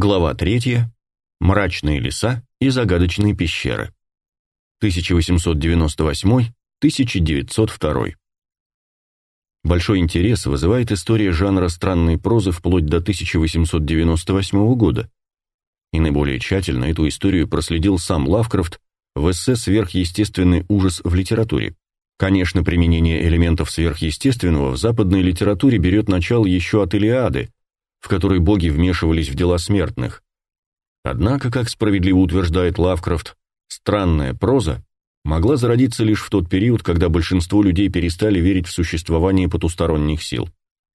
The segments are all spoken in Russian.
Глава 3. Мрачные леса и загадочные пещеры. 1898-1902. Большой интерес вызывает история жанра странной прозы вплоть до 1898 года. И наиболее тщательно эту историю проследил сам Лавкрафт в эссе «Сверхъестественный ужас в литературе». Конечно, применение элементов сверхъестественного в западной литературе берет начало еще от Илиады, в которой боги вмешивались в дела смертных. Однако, как справедливо утверждает Лавкрафт, странная проза могла зародиться лишь в тот период, когда большинство людей перестали верить в существование потусторонних сил.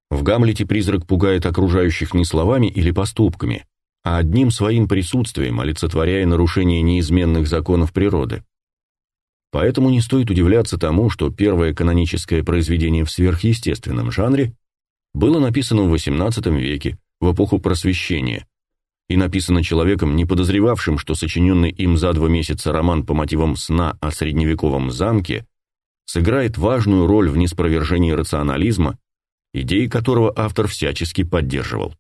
В Гамлете призрак пугает окружающих не словами или поступками, а одним своим присутствием, олицетворяя нарушение неизменных законов природы. Поэтому не стоит удивляться тому, что первое каноническое произведение в сверхъестественном жанре было написано в XVIII веке, в эпоху Просвещения, и написано человеком, не подозревавшим, что сочиненный им за два месяца роман по мотивам сна о средневековом замке сыграет важную роль в неспровержении рационализма, идеи которого автор всячески поддерживал.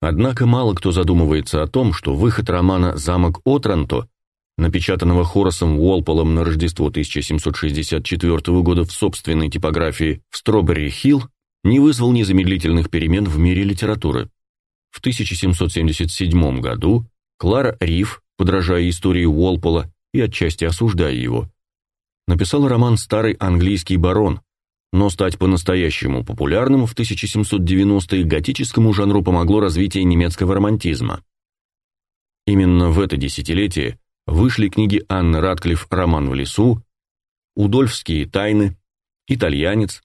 Однако мало кто задумывается о том, что выход романа «Замок Отранто», напечатанного Хорасом Уолполом на Рождество 1764 года в собственной типографии в Стробери-Хилл, не вызвал незамедлительных перемен в мире литературы. В 1777 году Клара Риф, подражая истории Уолпола и отчасти осуждая его, написала роман «Старый английский барон», но стать по-настоящему популярным в 1790-е готическому жанру помогло развитие немецкого романтизма. Именно в это десятилетие вышли книги Анны Ратклифф «Роман в лесу», «Удольфские тайны», «Итальянец»,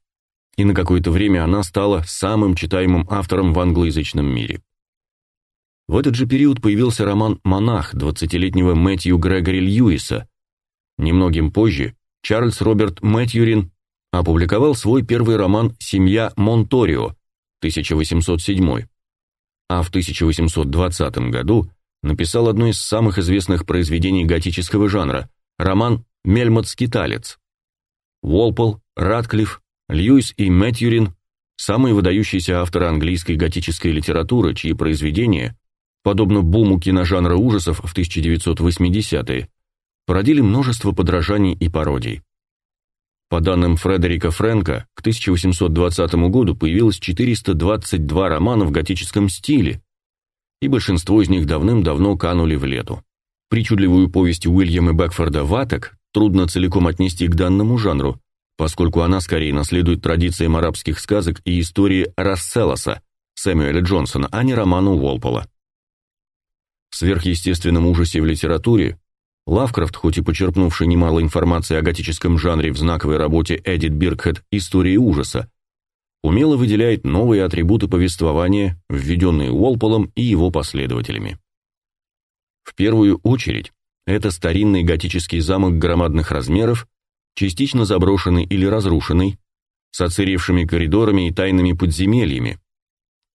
и на какое-то время она стала самым читаемым автором в англоязычном мире. В этот же период появился роман «Монах» 20-летнего Мэтью Грегори Льюиса. Немногим позже Чарльз Роберт Мэтьюрин опубликовал свой первый роман «Семья Монторио» 1807, а в 1820 году написал одно из самых известных произведений готического жанра – роман «Мельмот-скиталец». Уолпол, Ратклифф, Льюис и Мэтьюрин – самые выдающиеся авторы английской готической литературы, чьи произведения, подобно буму киножанра ужасов в 1980-е, породили множество подражаний и пародий. По данным Фредерика Фрэнка, к 1820 году появилось 422 романа в готическом стиле, и большинство из них давным-давно канули в лету. Причудливую повесть Уильяма Бэкфорда «Ваток» трудно целиком отнести к данному жанру, поскольку она скорее наследует традициям арабских сказок и истории Расселоса, Сэмюэля Джонсона, а не роману Уолпола. В сверхъестественном ужасе в литературе Лавкрафт, хоть и почерпнувший немало информации о готическом жанре в знаковой работе Эдит Биркхед «Истории ужаса», умело выделяет новые атрибуты повествования, введенные Уолполом и его последователями. В первую очередь, это старинный готический замок громадных размеров частично заброшенный или разрушенный, с оцаревшими коридорами и тайными подземельями.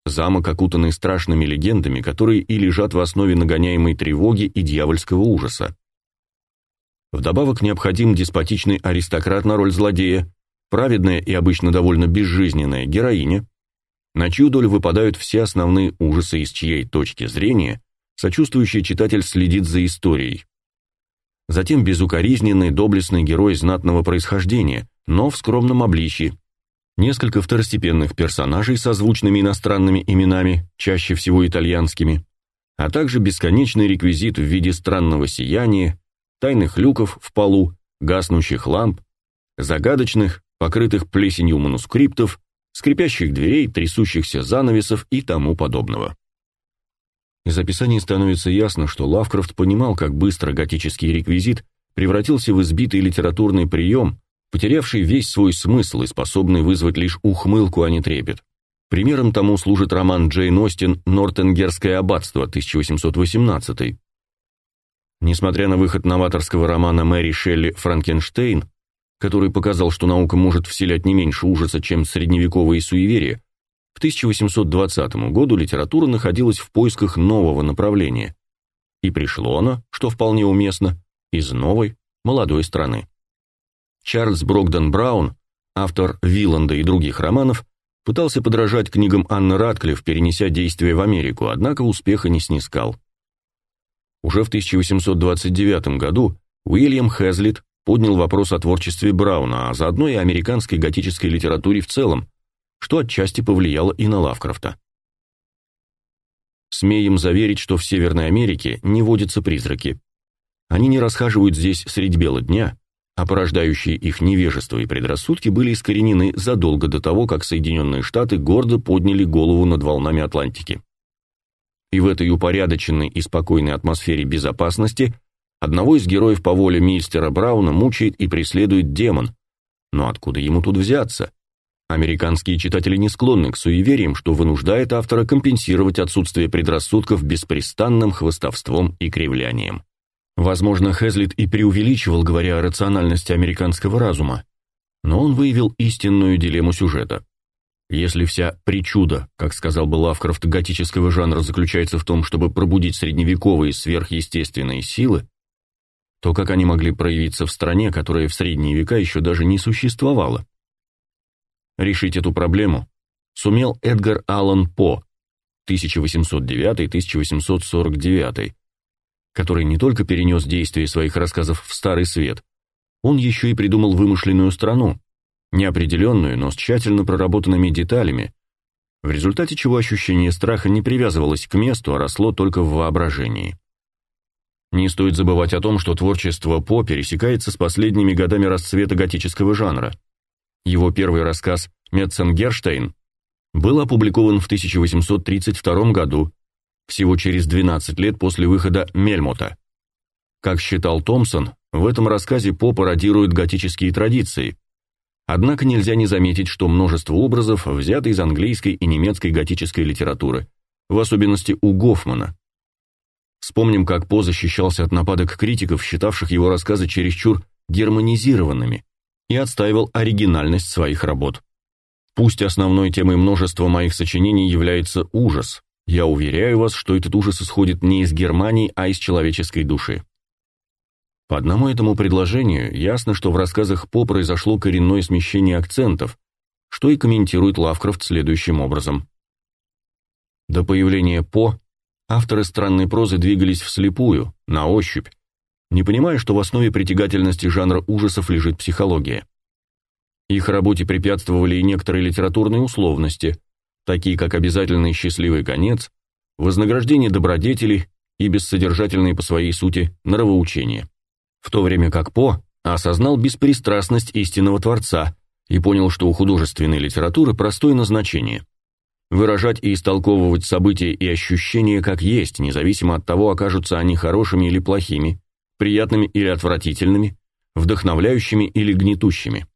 Замок, окутанный страшными легендами, которые и лежат в основе нагоняемой тревоги и дьявольского ужаса. Вдобавок необходим деспотичный аристократ на роль злодея, праведная и обычно довольно безжизненная героиня, на чью долю выпадают все основные ужасы, из чьей точки зрения сочувствующий читатель следит за историей затем безукоризненный, доблестный герой знатного происхождения, но в скромном обличье, несколько второстепенных персонажей со звучными иностранными именами, чаще всего итальянскими, а также бесконечный реквизит в виде странного сияния, тайных люков в полу, гаснущих ламп, загадочных, покрытых плесенью манускриптов, скрипящих дверей, трясущихся занавесов и тому подобного. Из описаний становится ясно, что Лавкрафт понимал, как быстро готический реквизит превратился в избитый литературный прием, потерявший весь свой смысл и способный вызвать лишь ухмылку, а не трепет. Примером тому служит роман Джейн Остин «Нортенгерское аббатство» 1818. Несмотря на выход новаторского романа Мэри Шелли «Франкенштейн», который показал, что наука может вселять не меньше ужаса, чем средневековые суеверия, к 1820 году литература находилась в поисках нового направления. И пришло оно, что вполне уместно, из новой, молодой страны. Чарльз Брогден Браун, автор Виланда и других романов, Пытался подражать книгам Анны Radcliffe, перенеся действие в Америку, однако успеха не снискал. Уже в 1829 году Уильям Хезлит поднял вопрос о творчестве Брауна, а заодно и американской готической литературе в целом, что отчасти повлияло и на Лавкрафта. Смеем заверить, что в Северной Америке не водятся призраки. Они не расхаживают здесь средь бела дня, а порождающие их невежество и предрассудки были искоренены задолго до того, как Соединенные Штаты гордо подняли голову над волнами Атлантики. И в этой упорядоченной и спокойной атмосфере безопасности одного из героев по воле мистера Брауна мучает и преследует демон. Но откуда ему тут взяться? Американские читатели не склонны к суевериям, что вынуждает автора компенсировать отсутствие предрассудков беспрестанным хвостовством и кривлянием. Возможно, Хезлит и преувеличивал, говоря о рациональности американского разума, но он выявил истинную дилемму сюжета. Если вся причуда, как сказал бы Лавкрафт, готического жанра заключается в том, чтобы пробудить средневековые сверхъестественные силы, то как они могли проявиться в стране, которая в средние века еще даже не существовала? Решить эту проблему сумел Эдгар Аллан По 1809-1849, который не только перенес действие своих рассказов в Старый Свет, он еще и придумал вымышленную страну, неопределенную, но с тщательно проработанными деталями, в результате чего ощущение страха не привязывалось к месту, а росло только в воображении. Не стоит забывать о том, что творчество По пересекается с последними годами расцвета готического жанра. Его первый рассказ «Метценгерштейн» был опубликован в 1832 году всего через 12 лет после выхода Мельмота. Как считал Томпсон, в этом рассказе По пародирует готические традиции. Однако нельзя не заметить, что множество образов взято из английской и немецкой готической литературы, в особенности у Гофмана. Вспомним, как По защищался от нападок критиков, считавших его рассказы чересчур германизированными, и отстаивал оригинальность своих работ. Пусть основной темой множества моих сочинений является ужас, я уверяю вас, что этот ужас исходит не из Германии, а из человеческой души. По одному этому предложению ясно, что в рассказах По произошло коренное смещение акцентов, что и комментирует Лавкрафт следующим образом. До появления По авторы странной прозы двигались вслепую, на ощупь, не понимая, что в основе притягательности жанра ужасов лежит психология. Их работе препятствовали и некоторые литературные условности, такие как обязательный счастливый конец, вознаграждение добродетелей и бессодержательные по своей сути нравоучения. В то время как По осознал беспристрастность истинного Творца и понял, что у художественной литературы простое назначение – выражать и истолковывать события и ощущения как есть, независимо от того, окажутся они хорошими или плохими, приятными или отвратительными, вдохновляющими или гнетущими.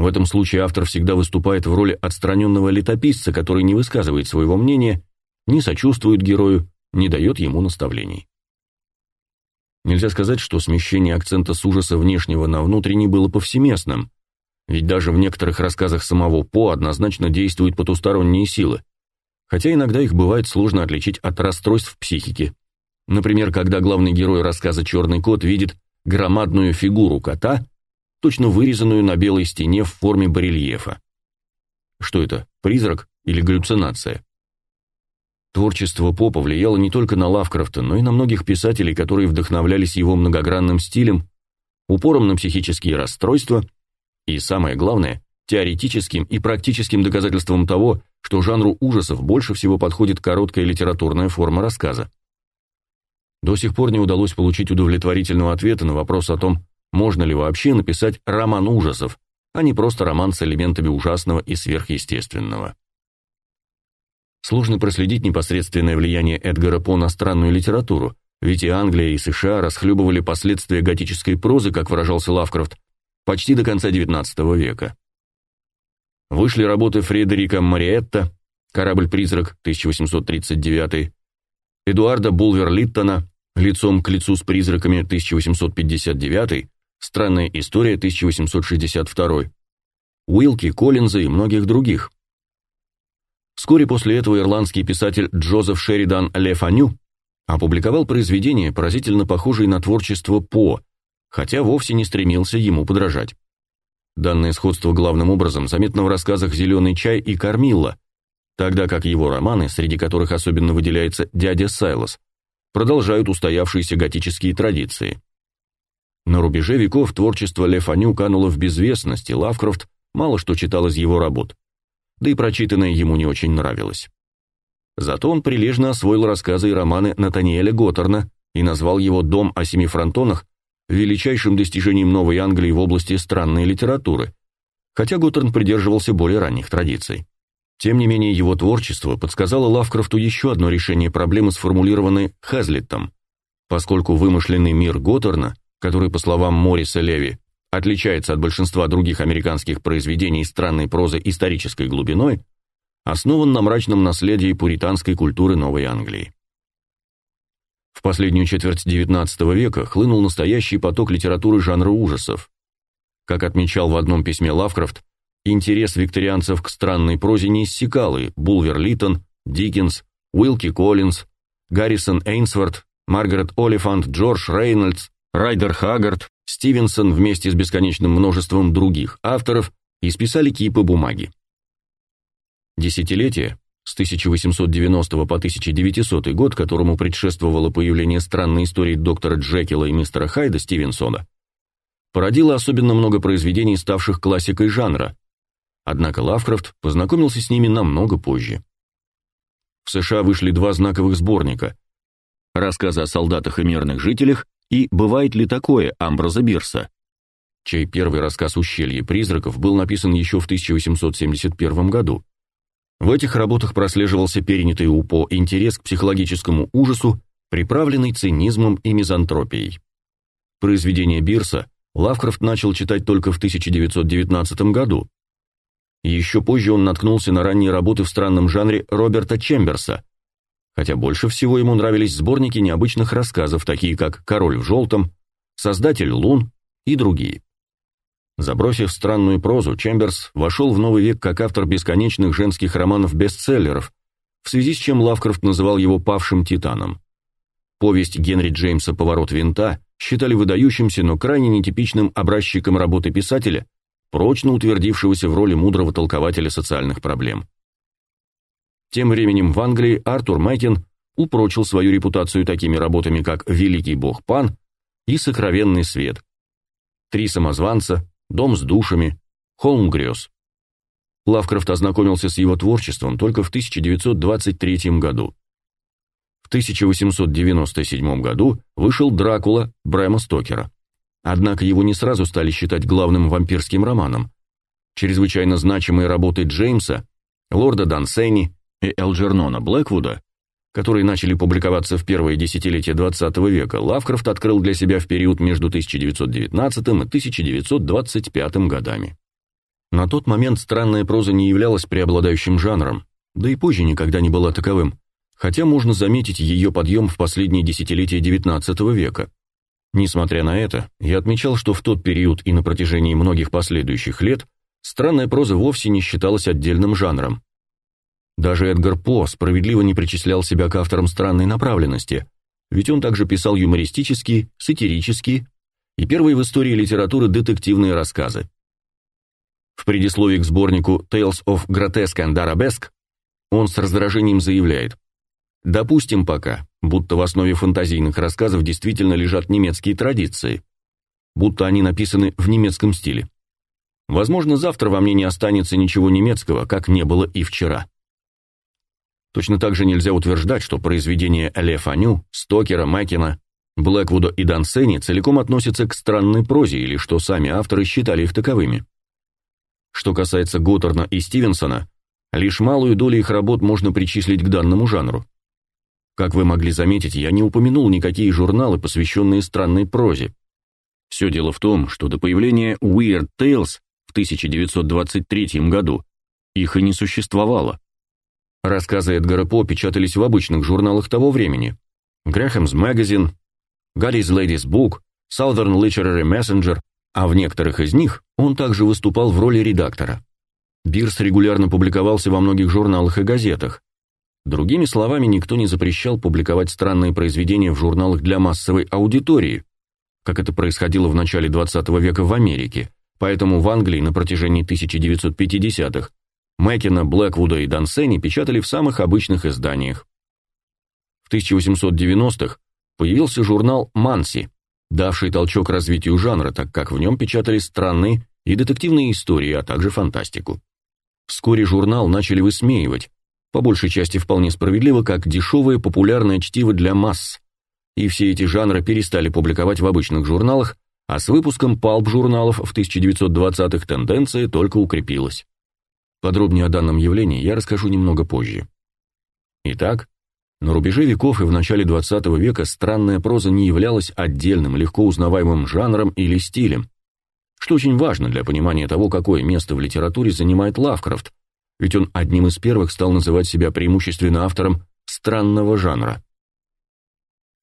В этом случае автор всегда выступает в роли отстраненного летописца, который не высказывает своего мнения, не сочувствует герою, не дает ему наставлений. Нельзя сказать, что смещение акцента с ужаса внешнего на внутренний было повсеместным, ведь даже в некоторых рассказах самого По однозначно действуют потусторонние силы, хотя иногда их бывает сложно отличить от расстройств психики. Например, когда главный герой рассказа «Черный кот» видит громадную фигуру кота, точно вырезанную на белой стене в форме барельефа. Что это, призрак или галлюцинация? Творчество По повлияло не только на Лавкрафта, но и на многих писателей, которые вдохновлялись его многогранным стилем, упором на психические расстройства и, самое главное, теоретическим и практическим доказательством того, что жанру ужасов больше всего подходит короткая литературная форма рассказа. До сих пор не удалось получить удовлетворительного ответа на вопрос о том, можно ли вообще написать роман ужасов, а не просто роман с элементами ужасного и сверхъестественного. Сложно проследить непосредственное влияние Эдгара По на странную литературу, ведь и Англия, и США расхлебывали последствия готической прозы, как выражался Лавкрафт, почти до конца XIX века. Вышли работы Фредерика Мариетта «Корабль-призрак» 1839, Эдуарда Булвер-Литтона «Лицом к лицу с призраками» 1859, Странная история 1862. Уилки, Коллинза и многих других. Вскоре после этого ирландский писатель Джозеф Шеридан Лефаню опубликовал произведение, поразительно похожее на творчество По, хотя вовсе не стремился ему подражать. Данное сходство главным образом заметно в рассказах «Зеленый чай» и «Кормилла», тогда как его романы, среди которых особенно выделяется «Дядя Сайлос», продолжают устоявшиеся готические традиции. На рубеже веков творчество Ле Фаню кануло в безвестность, и Лавкрафт мало что читал из его работ, да и прочитанное ему не очень нравилось. Зато он прилежно освоил рассказы и романы Натаниэля Готтерна и назвал его «Дом о семи фронтонах» величайшим достижением Новой Англии в области странной литературы, хотя Готтерн придерживался более ранних традиций. Тем не менее, его творчество подсказало Лавкрафту еще одно решение проблемы, сформулированной Хазлиттом, поскольку вымышленный мир Готтерна, который, по словам Морриса Леви, отличается от большинства других американских произведений странной прозы исторической глубиной, основан на мрачном наследии пуританской культуры Новой Англии. В последнюю четверть XIX века хлынул настоящий поток литературы жанра ужасов. Как отмечал в одном письме Лавкрафт, интерес викторианцев к странной прозе не иссякал, и Булвер Литтон, Диккенс, Уилки Коллинз, Гаррисон Эйнсворт, Маргарет Олифант, Джордж Рейнольдс, Райдер Хаггард, Стивенсон вместе с бесконечным множеством других авторов исписали кипы бумаги. Десятилетие, с 1890 по 1900 год, которому предшествовало появление странной истории доктора Джекила и мистера Хайда Стивенсона, породило особенно много произведений, ставших классикой жанра. Однако Лавкрафт познакомился с ними намного позже. В США вышли два знаковых сборника: Рассказы о солдатах и мирных жителях и Бывает ли такое Амброза Бирса, чей первый рассказ Ущелье призраков был написан еще в 1871 году. В этих работах прослеживался перенятый у По интерес к психологическому ужасу, приправленный цинизмом и мизантропией. Произведения Бирса Лавкрафт начал читать только в 1919 году. Еще позже он наткнулся на ранние работы в странном жанре Роберта Чемберса, хотя больше всего ему нравились сборники необычных рассказов, такие как «Король в желтом», «Создатель лун» и другие. Забросив странную прозу, Чемберс вошел в новый век как автор бесконечных женских романов-бестселлеров, в связи с чем Лавкрафт называл его «павшим титаном». Повесть Генри Джеймса «Поворот винта» считали выдающимся, но крайне нетипичным образчиком работы писателя, прочно утвердившегося в роли мудрого толкователя социальных проблем. Тем временем в Англии Артур Мэкин упрочил свою репутацию такими работами, как «Великий бог Пан» и «Сокровенный свет», «Три самозванца», Дом с душами, Холм грез. Лавкрафт ознакомился с его творчеством только в 1923 году. В 1897 году вышел Дракула Брэма Стокера. Однако его не сразу стали считать главным вампирским романом. Чрезвычайно значимые работы Джеймса, Лорда Дансени и Элджернона Блэквуда которые начали публиковаться в первое десятилетие XX века, Лавкрафт открыл для себя в период между 1919 и 1925 годами. На тот момент странная проза не являлась преобладающим жанром, да и позже никогда не была таковым, хотя можно заметить ее подъем в последние десятилетия XIX века. Несмотря на это, я отмечал, что в тот период и на протяжении многих последующих лет странная проза вовсе не считалась отдельным жанром. Даже Эдгар По справедливо не причислял себя к авторам странной направленности, ведь он также писал юмористические, сатирические и первые в истории литературы детективные рассказы. В предисловии к сборнику Tales of Grotesque and Arabesque он с раздражением заявляет: "Допустим пока, будто в основе фантазийных рассказов действительно лежат немецкие традиции, будто они написаны в немецком стиле. Возможно, завтра во мне не останется ничего немецкого, как не было и вчера". Точно так же нельзя утверждать, что произведения Ле Фаню, Стокера, Макина, Блэквуда и Дансени целиком относятся к странной прозе или что сами авторы считали их таковыми. Что касается Готтерна и Стивенсона, лишь малую долю их работ можно причислить к данному жанру. Как вы могли заметить, я не упомянул никакие журналы, посвященные странной прозе. Все дело в том, что до появления Weird Tales в 1923 году их и не существовало. Рассказы Эдгара По печатались в обычных журналах того времени. Graham's Magazine, Gally's Ladies Book, Southern Literary Messenger, а в некоторых из них он также выступал в роли редактора. Бирс регулярно публиковался во многих журналах и газетах. Другими словами, никто не запрещал публиковать странные произведения в журналах для массовой аудитории, как это происходило в начале XX века в Америке, Поэтому в Англии на протяжении 1950-х Мэккена, Блэквуда и Дансени печатали в самых обычных изданиях. В 1890-х появился журнал «Манси», давший толчок развитию жанра, так как в нем печатали странные и детективные истории, а также фантастику. Вскоре журнал начали высмеивать, по большей части вполне справедливо, как дешевое популярное чтиво для масс, и все эти жанры перестали публиковать в обычных журналах, а с выпуском палп-журналов в 1920-х тенденция только укрепилась. Подробнее о данном явлении я расскажу немного позже. Итак, на рубеже веков и в начале XX века странная проза не являлась отдельным, легко узнаваемым жанром или стилем, что очень важно для понимания того, какое место в литературе занимает Лавкрафт, ведь он одним из первых стал называть себя преимущественно автором странного жанра.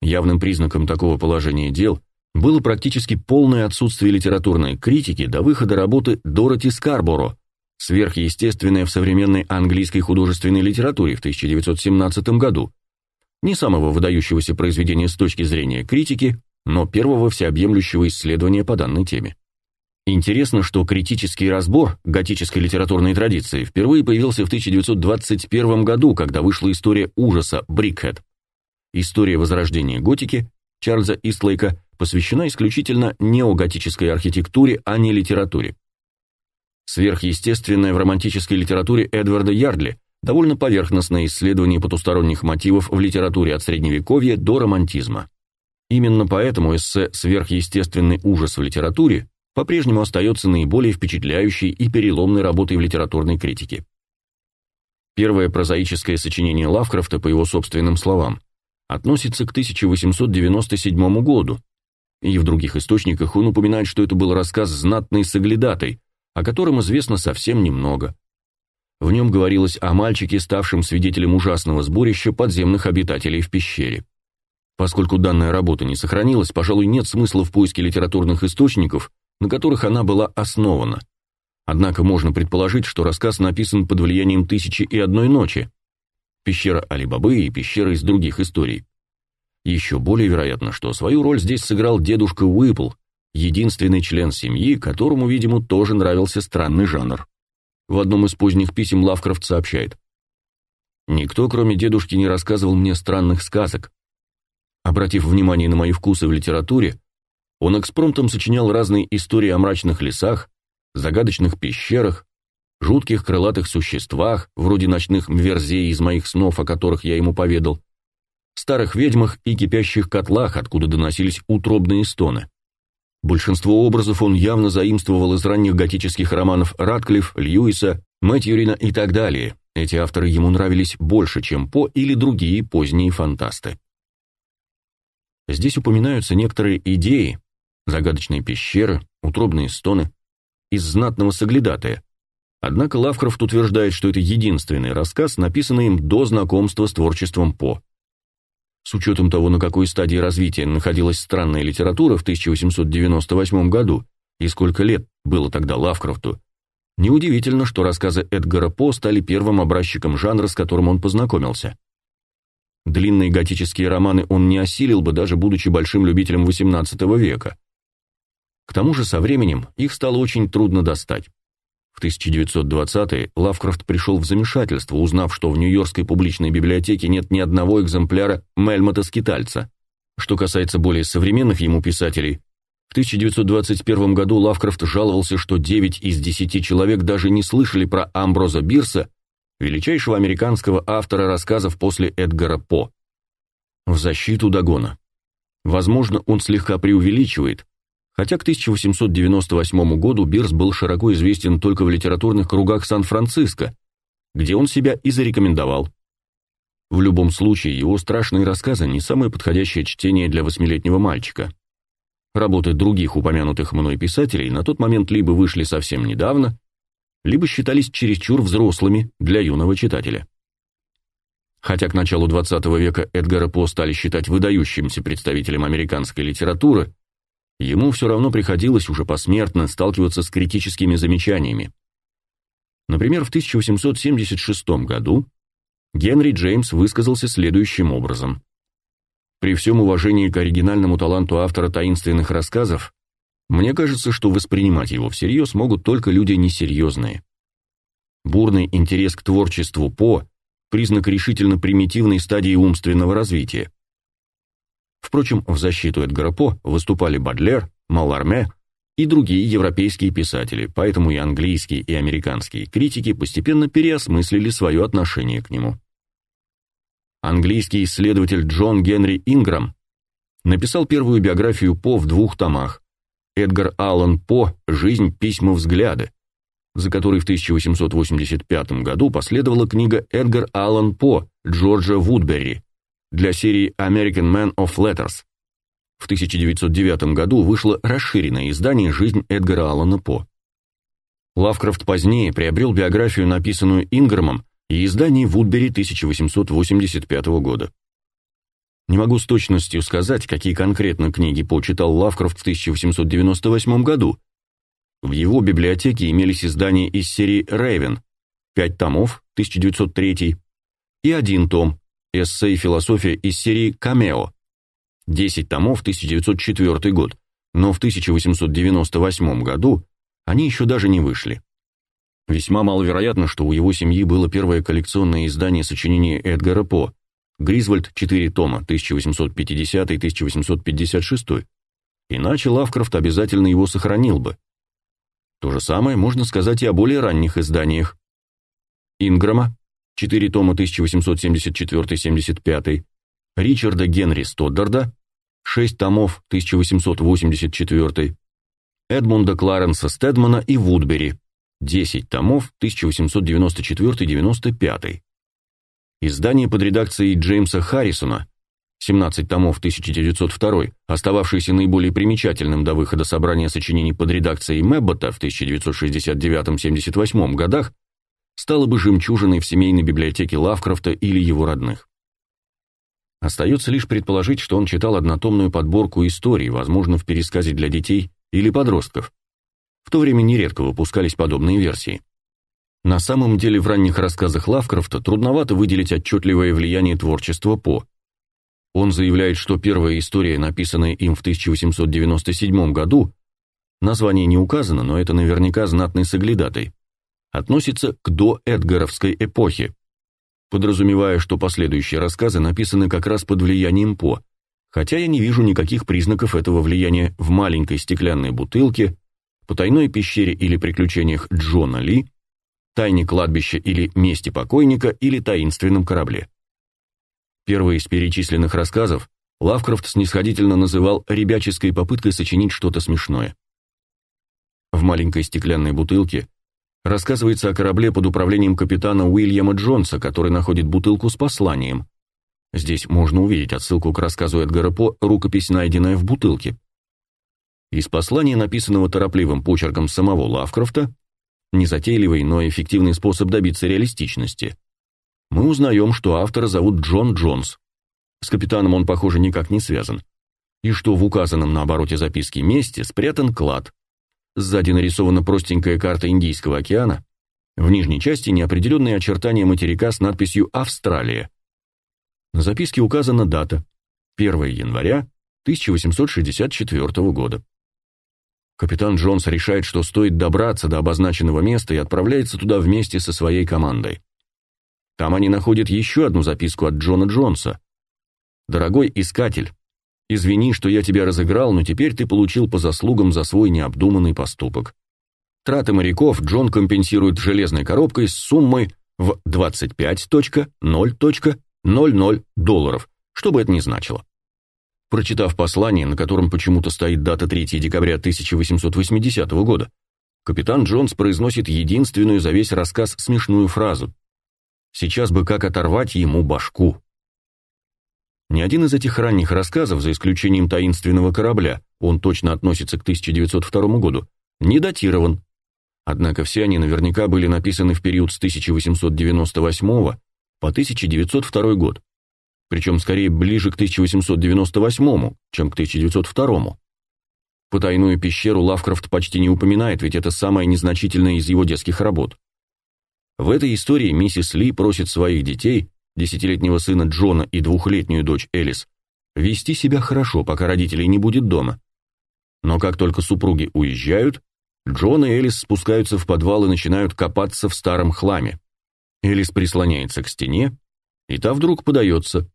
Явным признаком такого положения дел было практически полное отсутствие литературной критики до выхода работы Дороти Скарборо Сверхъестественное в современной английской художественной литературе в 1917 году. Не самого выдающегося произведения с точки зрения критики, но первого всеобъемлющего исследования по данной теме. Интересно, что критический разбор готической литературной традиции впервые появился в 1921 году, когда вышла история ужаса Брикхед. История возрождения готики Чарльза Истлейка посвящена исключительно неоготической архитектуре, а не литературе. Сверхъестественное в романтической литературе Эдварда Ярдли довольно поверхностное исследование потусторонних мотивов в литературе от средневековья до романтизма. Именно поэтому эссе «Сверхъестественный ужас в литературе» по-прежнему остается наиболее впечатляющей и переломной работой в литературной критике. Первое прозаическое сочинение Лавкрафта, по его собственным словам, относится к 1897 году, и в других источниках он упоминает, что это был рассказ знатной соглядатой, о котором известно совсем немного. В нем говорилось о мальчике, ставшем свидетелем ужасного сборища подземных обитателей в пещере. Поскольку данная работа не сохранилась, пожалуй, нет смысла в поиске литературных источников, на которых она была основана. Однако можно предположить, что рассказ написан под влиянием «Тысячи и одной ночи», «Пещера Али-Бабы» и «Пещера из других историй». Еще более вероятно, что свою роль здесь сыграл дедушка Уипл, единственный член семьи, которому, видимо, тоже нравился странный жанр. В одном из поздних писем Лавкрафт сообщает: Никто, кроме дедушки, не рассказывал мне странных сказок. Обратив внимание на мои вкусы в литературе, он экспромтом сочинял разные истории о мрачных лесах, загадочных пещерах, жутких крылатых существах, вроде ночных мверзей из моих снов, о которых я ему поведал, старых ведьмах и кипящих котлах, откуда доносились утробные стоны. Большинство образов он явно заимствовал из ранних готических романов Радклифф, Льюиса, Мэтьюрина и так далее. Эти авторы ему нравились больше, чем По или другие поздние фантасты. Здесь упоминаются некоторые идеи, загадочные пещеры, утробные стоны, из знатного соглядатая. Однако Лавкрафт утверждает, что это единственный рассказ, написанный им до знакомства с творчеством По. С учетом того, на какой стадии развития находилась странная литература в 1898 году и сколько лет было тогда Лавкрафту, неудивительно, что рассказы Эдгара По стали первым образчиком жанра, с которым он познакомился. Длинные готические романы он не осилил бы, даже будучи большим любителем XVIII века. К тому же со временем их стало очень трудно достать. В 1920-е Лавкрафт пришел в замешательство, узнав, что в Нью-Йоркской публичной библиотеке нет ни одного экземпляра Мельмота Скитальца. Что касается более современных ему писателей, в 1921 году Лавкрафт жаловался, что 9 из 10 человек даже не слышали про Амброза Бирса, величайшего американского автора рассказов после Эдгара По. В защиту Дагона. Возможно, он слегка преувеличивает, Хотя к 1898 году Бирс был широко известен только в литературных кругах Сан-Франциско, где он себя и зарекомендовал. В любом случае, его страшные рассказы не самое подходящее чтение для восьмилетнего мальчика. Работы других упомянутых мной писателей на тот момент либо вышли совсем недавно, либо считались чересчур взрослыми для юного читателя. Хотя к началу XX века Эдгара По стали считать выдающимся представителем американской литературы, ему все равно приходилось уже посмертно сталкиваться с критическими замечаниями. Например, в 1876 году Генри Джеймс высказался следующим образом. При всем уважении к оригинальному таланту автора таинственных рассказов, Мне кажется, что воспринимать его всерьез могут только люди несерьезные. Бурный интерес к творчеству По – признак решительно примитивной стадии умственного развития. Впрочем, в защиту Эдгара По выступали Бадлер, Маларме и другие европейские писатели, поэтому и английские, и американские критики постепенно переосмыслили свое отношение к нему. Английский исследователь Джон Генри Инграм написал первую биографию По в двух томах. Эдгар Аллан По «Жизнь, письма, взгляды», за которой в 1885 году последовала книга Эдгар Аллан По Джорджа Вудберри для серии American Man of Letters. В 1909 году вышло расширенное издание «Жизнь Эдгара Аллана По». Лавкрафт позднее приобрел биографию, написанную Инграмом, и издание Вудбери 1885 года. Не могу с точностью сказать, какие конкретно книги почитал Лавкрафт в 1898 году. В его библиотеке имелись издания из серии «Рейвен», пять томов, 1903, и один том, эссе и философия из серии «Камео», 10 томов, 1904 год, но в 1898 году они еще даже не вышли. Весьма маловероятно, что у его семьи было первое коллекционное издание сочинений Эдгара По «Гризвольд. 4 тома, 1850-1856», иначе Лавкрафт обязательно его сохранил бы. То же самое можно сказать и о более ранних изданиях. Инграма, 4 тома 1874-75, Ричарда Генри Стоддарда, 6 томов 1884, Эдмунда Кларенса Стедмана и Вудбери, 10 томов 1894-95. Издание под редакцией Джеймса Харрисона, 17 томов 1902, остававшееся наиболее примечательным до выхода собрания сочинений под редакцией Мэббота в 1969-78 годах, стало бы жемчужиной в семейной библиотеке Лавкрафта или его родных. Остается лишь предположить, что он читал однотомную подборку историй, возможно, в пересказе для детей или подростков. В то время нередко выпускались подобные версии. На самом деле в ранних рассказах Лавкрафта трудновато выделить отчетливое влияние творчества По. Он заявляет, что первая история, написанная им в 1897 году, название не указано, но это наверняка знатный соглядатай, относится к доэдгаровской эпохе, подразумевая, что последующие рассказы написаны как раз под влиянием По, хотя я не вижу никаких признаков этого влияния в маленькой стеклянной бутылке, потайной пещере или приключениях Джона Ли, тайне кладбища или месте покойника или таинственном корабле. Первый из перечисленных рассказов Лавкрафт снисходительно называл ребяческой попыткой сочинить что-то смешное. В маленькой стеклянной бутылке рассказывается о корабле под управлением капитана Уильяма Джонса, который находит бутылку с посланием. Здесь можно увидеть отсылку к рассказу Эдгара По «Рукопись, найденная в бутылке». Из послания, написанного торопливым почерком самого Лавкрафта, незатейливый, но эффективный способ добиться реалистичности, мы узнаем, что автора зовут Джон Джонс. С капитаном он, похоже, никак не связан. И что в указанном на обороте записки месте спрятан клад. Сзади нарисована простенькая карта Индийского океана, в нижней части неопределенные очертания материка с надписью «Австралия». На записке указана дата – 1 января 1864 года. Капитан Джонс решает, что стоит добраться до обозначенного места и отправляется туда вместе со своей командой. Там они находят еще одну записку от Джона Джонса. «Дорогой искатель, извини, что я тебя разыграл, но теперь ты получил по заслугам за свой необдуманный поступок. Траты моряков Джон компенсирует железной коробкой с суммой в 25.0.00 долларов, что бы это ни значило. Прочитав послание, на котором почему-то стоит дата 3 декабря 1880 года, капитан Джонс произносит единственную за весь рассказ смешную фразу. «Сейчас бы как оторвать ему башку». Ни один из этих ранних рассказов, за исключением таинственного корабля, он точно относится к 1902 году, не датирован. Однако все они наверняка были написаны в период с 1898 по 1902 год причем скорее ближе к 1898, чем к 1902. Потайную пещеру Лавкрафт почти не упоминает, ведь это самая незначительная из его детских работ. В этой истории миссис Ли просит своих детей, десятилетнего сына Джона и двухлетнюю дочь Элис, вести себя хорошо, пока родителей не будет дома. Но как только супруги уезжают, Джон и Элис спускаются в подвал и начинают копаться в старом хламе. Элис прислоняется к стене, и та вдруг подается.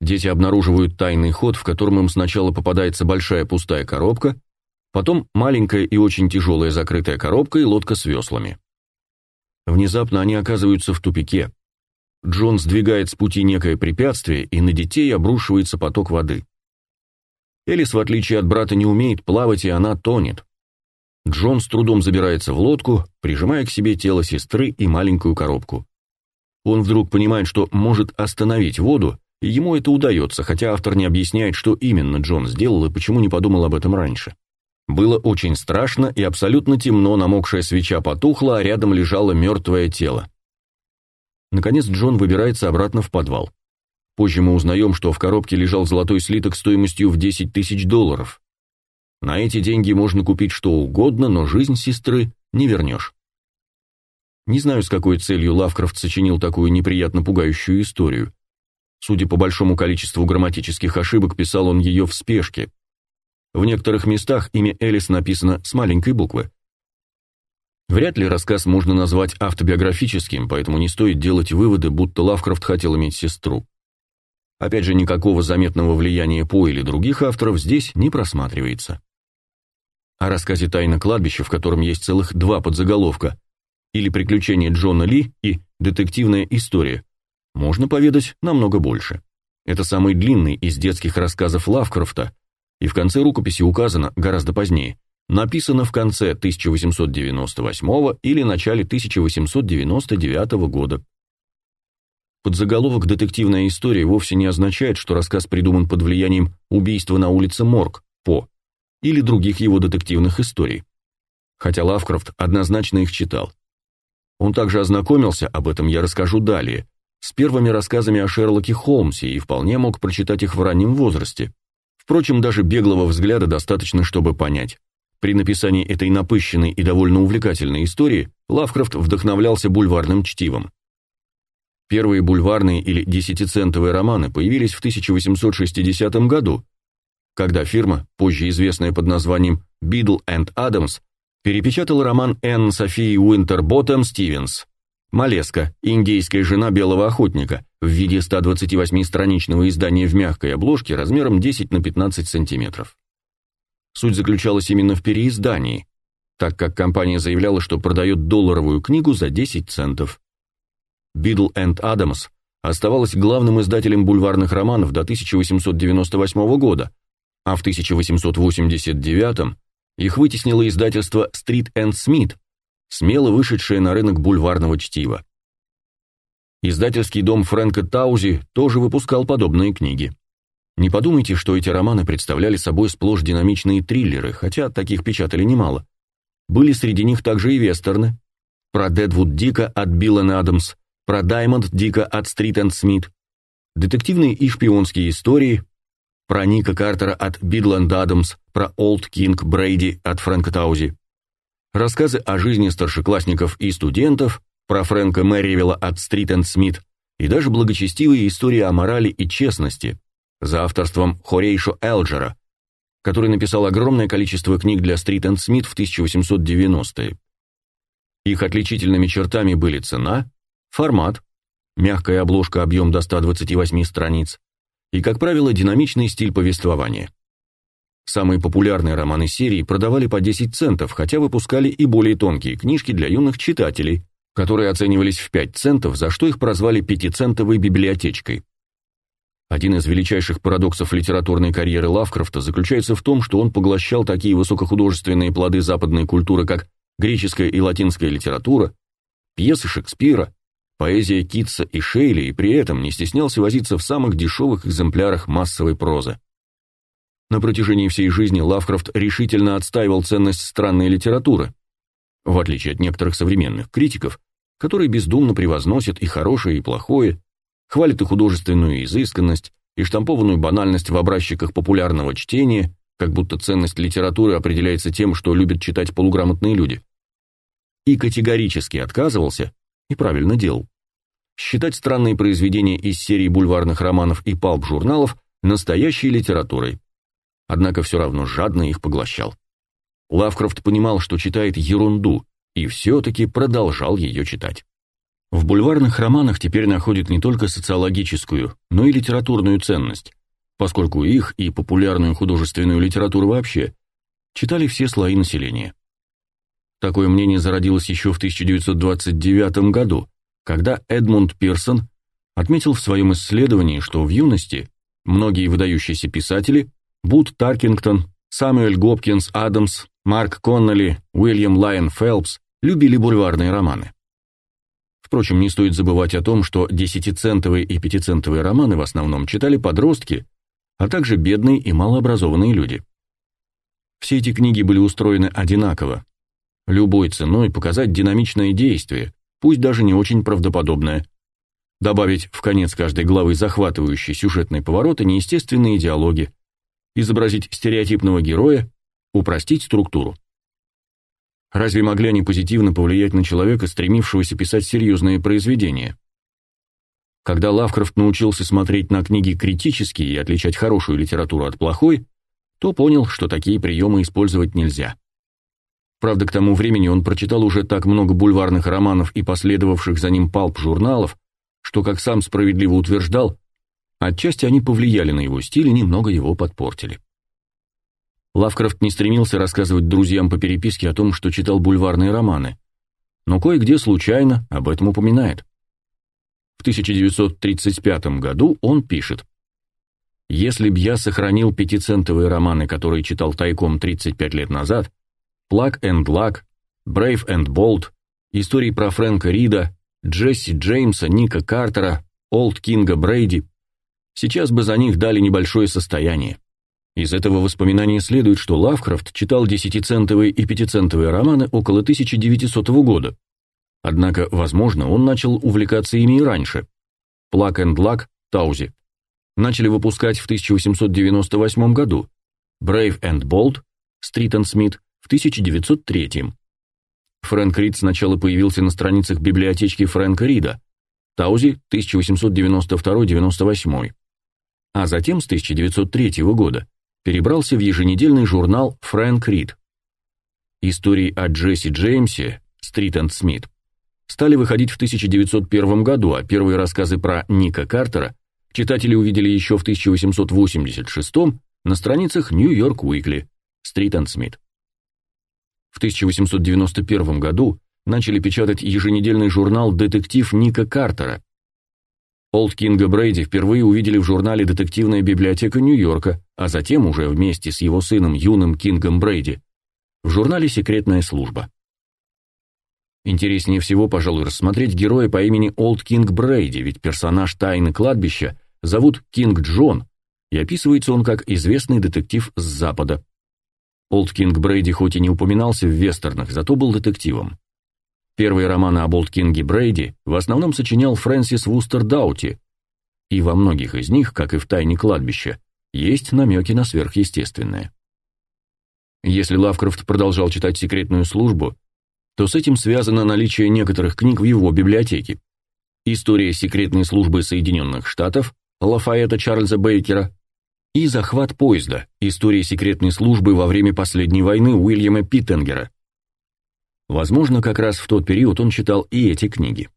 Дети обнаруживают тайный ход, в котором им сначала попадается большая пустая коробка, потом маленькая и очень тяжелая закрытая коробка и лодка с веслами. Внезапно они оказываются в тупике. Джон сдвигает с пути некое препятствие, и на детей обрушивается поток воды. Элис, в отличие от брата, не умеет плавать, и она тонет. Джон с трудом забирается в лодку, прижимая к себе тело сестры и маленькую коробку. Он вдруг понимает, что может остановить воду, и ему это удается, хотя автор не объясняет, что именно Джон сделал и почему не подумал об этом раньше. Было очень страшно и абсолютно темно, намокшая свеча потухла, а рядом лежало мертвое тело. Наконец Джон выбирается обратно в подвал. Позже мы узнаем, что в коробке лежал золотой слиток стоимостью в 10 тысяч долларов. На эти деньги можно купить что угодно, но жизнь сестры не вернешь. Не знаю, с какой целью Лавкрафт сочинил такую неприятно пугающую историю. Судя по большому количеству грамматических ошибок, писал он ее в спешке. В некоторых местах имя Элис написано с маленькой буквы. Вряд ли рассказ можно назвать автобиографическим, поэтому не стоит делать выводы, будто Лавкрафт хотел иметь сестру. Опять же, никакого заметного влияния По или других авторов здесь не просматривается. О рассказе «Тайна кладбища», в котором есть целых два подзаголовка, или «Приключения Джона Ли» и «Детективная история», можно поведать намного больше. Это самый длинный из детских рассказов Лавкрафта, и в конце рукописи указано, гораздо позднее, написано в конце 1898 или начале 1899 года. Подзаголовок «Детективная история» вовсе не означает, что рассказ придуман под влиянием убийства на улице Морг, По, или других его детективных историй. Хотя Лавкрафт однозначно их читал. Он также ознакомился, об этом я расскажу далее, с первыми рассказами о Шерлоке Холмсе и вполне мог прочитать их в раннем возрасте. Впрочем, даже беглого взгляда достаточно, чтобы понять. При написании этой напыщенной и довольно увлекательной истории Лавкрафт вдохновлялся бульварным чтивом. Первые бульварные или десятицентовые романы появились в 1860 году, когда фирма, позже известная под названием Beadle and Adams, перепечатала роман Энн Софии Уинтерботтем Стивенс «Малеска. Индейская жена белого охотника» в виде 128-страничного издания в мягкой обложке размером 10 на 15 сантиметров. Суть заключалась именно в переиздании, так как компания заявляла, что продает долларовую книгу за 10 центов. Beadle and Adams оставалась главным издателем бульварных романов до 1898 года, а в 1889 их вытеснило издательство Street and Smith, смело вышедшее на рынок бульварного чтива. Издательский дом Фрэнка Таузи тоже выпускал подобные книги. Не подумайте, что эти романы представляли собой сплошь динамичные триллеры, хотя таких печатали немало. Были среди них также и вестерны. Про Дедвуд Дика от Beadle and Adams, про Даймонд Дика от Street and Smith, детективные и шпионские истории, про Ника Картера от Beadle and Adams, про Олд Кинг Брейди от Фрэнка Таузи, рассказы о жизни старшеклассников и студентов, про Фрэнка Мерривелла от Street and Smith и даже благочестивые истории о морали и честности за авторством Хорейшо Элджера, который написал огромное количество книг для Street and Smith в 1890-е. Их отличительными чертами были цена, формат, мягкая обложка, объем до 128 страниц и, как правило, динамичный стиль повествования. Самые популярные романы серии продавали по 10 центов, хотя выпускали и более тонкие книжки для юных читателей, которые оценивались в 5 центов, за что их прозвали пятицентовой библиотечкой. Один из величайших парадоксов литературной карьеры Лавкрафта заключается в том, что он поглощал такие высокохудожественные плоды западной культуры, как греческая и латинская литература, пьесы Шекспира, поэзия Китса и Шейли и при этом не стеснялся возиться в самых дешевых экземплярах массовой прозы. На протяжении всей жизни Лавкрафт решительно отстаивал ценность странной литературы, в отличие от некоторых современных критиков, которые бездумно превозносят и хорошее, и плохое, хвалят и художественную изысканность, и штампованную банальность в образчиках популярного чтения, как будто ценность литературы определяется тем, что любят читать полуграмотные люди. И категорически отказывался и правильно делал. Считать странные произведения из серии бульварных романов и палп-журналов настоящей литературой. однако все равно жадно их поглощал. Лавкрафт понимал, что читает ерунду, и все-таки продолжал ее читать. В бульварных романах теперь находят не только социологическую, но и литературную ценность, поскольку их и популярную художественную литературу вообще читали все слои населения. Такое мнение зародилось еще в 1929 году, когда Эдмунд Пирсон отметил в своем исследовании, что в юности многие выдающиеся писатели Буд Таркингтон, Самуэль Гопкинс Адамс, Марк Конноли, Уильям Лайон Фелпс любили бульварные романы. Впрочем, не стоит забывать о том, что десятицентовые и пятицентовые романы в основном читали подростки, а также бедные и малообразованные люди. Все эти книги были устроены одинаково. Любой ценой показать динамичное действие, пусть даже не очень правдоподобное. Добавить в конец каждой главы захватывающий сюжетный поворот и неестественные диалоги. Изобразить стереотипного героя, упростить структуру. Разве могли они позитивно повлиять на человека, стремившегося писать серьезные произведения? Когда Лавкрафт научился смотреть на книги критически и отличать хорошую литературу от плохой, то понял, что такие приемы использовать нельзя. Правда, к тому времени он прочитал уже так много бульварных романов и последовавших за ним палп-журналов, что, как сам справедливо утверждал, отчасти они повлияли на его стиль и немного его подпортили. Лавкрафт не стремился рассказывать друзьям по переписке о том, что читал бульварные романы, но кое-где случайно об этом упоминает. В 1935 году он пишет «Если б я сохранил пятицентовые романы, которые читал тайком 35 лет назад, Pluck and Luck, Brave and Bold, истории про Фрэнка Рида, Джесси Джеймса, Ника Картера, Олд Кинга Брейди, сейчас бы за них дали небольшое состояние. Из этого воспоминания следует, что Лавкрафт читал десятицентовые и пятицентовые романы около 1900 года. Однако, возможно, он начал увлекаться ими и раньше. Плак энд Лак, Таузи. Начали выпускать в 1898 году. Brave and Bold, Street and Smith в 1903. Фрэнк Рид сначала появился на страницах библиотечки Фрэнка Рида, Таузи 1892-98, а затем с 1903 года перебрался в еженедельный журнал «Фрэнк Рид». Истории о Джесси Джеймсе, Стрит энд Смит, стали выходить в 1901 году, а первые рассказы про Ника Картера читатели увидели еще в 1886 на страницах Нью-Йорк Уикли, Стрит энд Смит. В 1891 году начали печатать еженедельный журнал «Детектив Ника Картера», Олд Кинга Брейди впервые увидели в журнале «Детективная библиотека Нью-Йорка», а затем уже вместе с его сыном юным Кингом Брейди в журнале «Секретная служба». Интереснее всего, пожалуй, рассмотреть героя по имени Олд Кинг Брейди, ведь персонаж «Тайны кладбища» зовут Кинг Джон, и описывается он как известный детектив с Запада. Олд Кинг Брейди хоть и не упоминался в вестернах, зато был детективом. Первые романы об Олд Кинге Брейди в основном сочинял Фрэнсис Вустер Даути, и во многих из них, как и в «Тайне кладбища», есть намеки на сверхъестественное. Если Лавкрафт продолжал читать «Секретную службу», то с этим связано наличие некоторых книг в его библиотеке. История секретной службы Соединенных Штатов Лафайета Чарльза Бейкера и захват поезда. История секретной службы во время последней войны Уильяма Питтенгера. Возможно, как раз в тот период он читал и эти книги.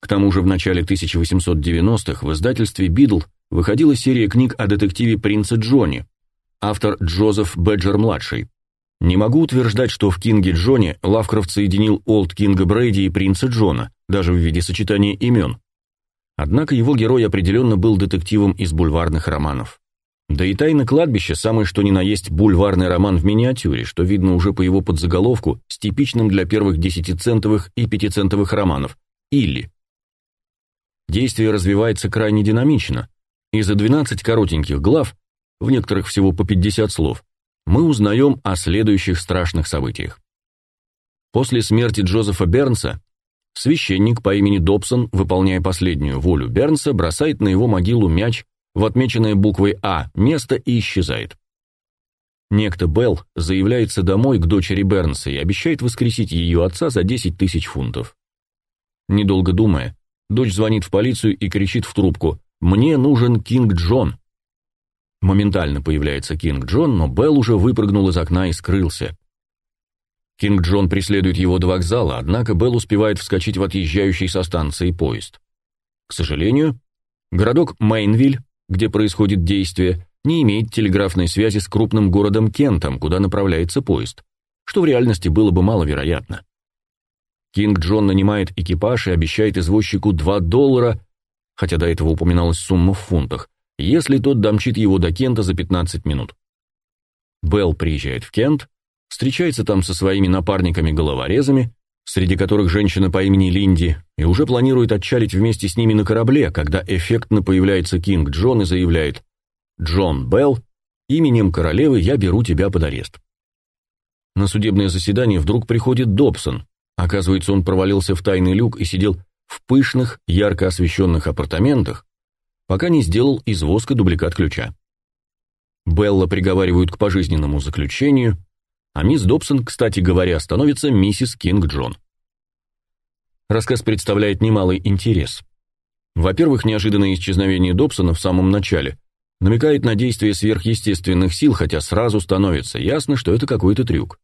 К тому же в начале 1890-х в издательстве «Бидл» выходила серия книг о детективе принца Джонни, автор Джозеф Бэджер-младший. Не могу утверждать, что в «Кинге Джонни» Лавкрафт соединил Олд Кинга Брейди и принца Джона, даже в виде сочетания имен. Однако его герой определенно был детективом из бульварных романов. Да и «Тайна кладбища» самый что ни на есть бульварный роман в миниатюре, что видно уже по его подзаголовку с типичным для первых десятицентовых и пятицентовых романов «Илли». Действие развивается крайне динамично, и за 12 коротеньких глав, в некоторых всего по 50 слов, мы узнаем о следующих страшных событиях. После смерти Джозефа Бернса священник по имени Добсон, выполняя последнюю волю Бернса, бросает на его могилу мяч в отмеченное буквой А место и исчезает. Некто Белл заявляется домой к дочери Бернса и обещает воскресить ее отца за 10 тысяч фунтов. Недолго думая, дочь звонит в полицию и кричит в трубку «Мне нужен Кинг Джон». Моментально появляется Кинг Джон, но Белл уже выпрыгнул из окна и скрылся. Кинг Джон преследует его до вокзала, однако Белл успевает вскочить в отъезжающий со станции поезд. К сожалению, городок Мейнвиль, где происходит действие, не имеет телеграфной связи с крупным городом Кентом, куда направляется поезд, что в реальности было бы маловероятно. Кинг Джон нанимает экипаж и обещает извозчику 2 доллара, хотя до этого упоминалась сумма в фунтах, если тот домчит его до Кента за 15 минут. Белл приезжает в Кент, встречается там со своими напарниками-головорезами, среди которых женщина по имени Линди, и уже планирует отчалить вместе с ними на корабле, когда эффектно появляется Кинг Джон и заявляет «Джон Белл, именем королевы я беру тебя под арест». На судебное заседание вдруг приходит Добсон. Оказывается, он провалился в тайный люк и сидел в пышных, ярко освещенных апартаментах, пока не сделал из воска дубликат ключа. Белла приговаривают к пожизненному заключению, а мисс Добсон, кстати говоря, становится миссис Кинг Джон. Рассказ представляет немалый интерес. Во-первых, неожиданное исчезновение Добсона в самом начале намекает на действие сверхъестественных сил, хотя сразу становится ясно, что это какой-то трюк.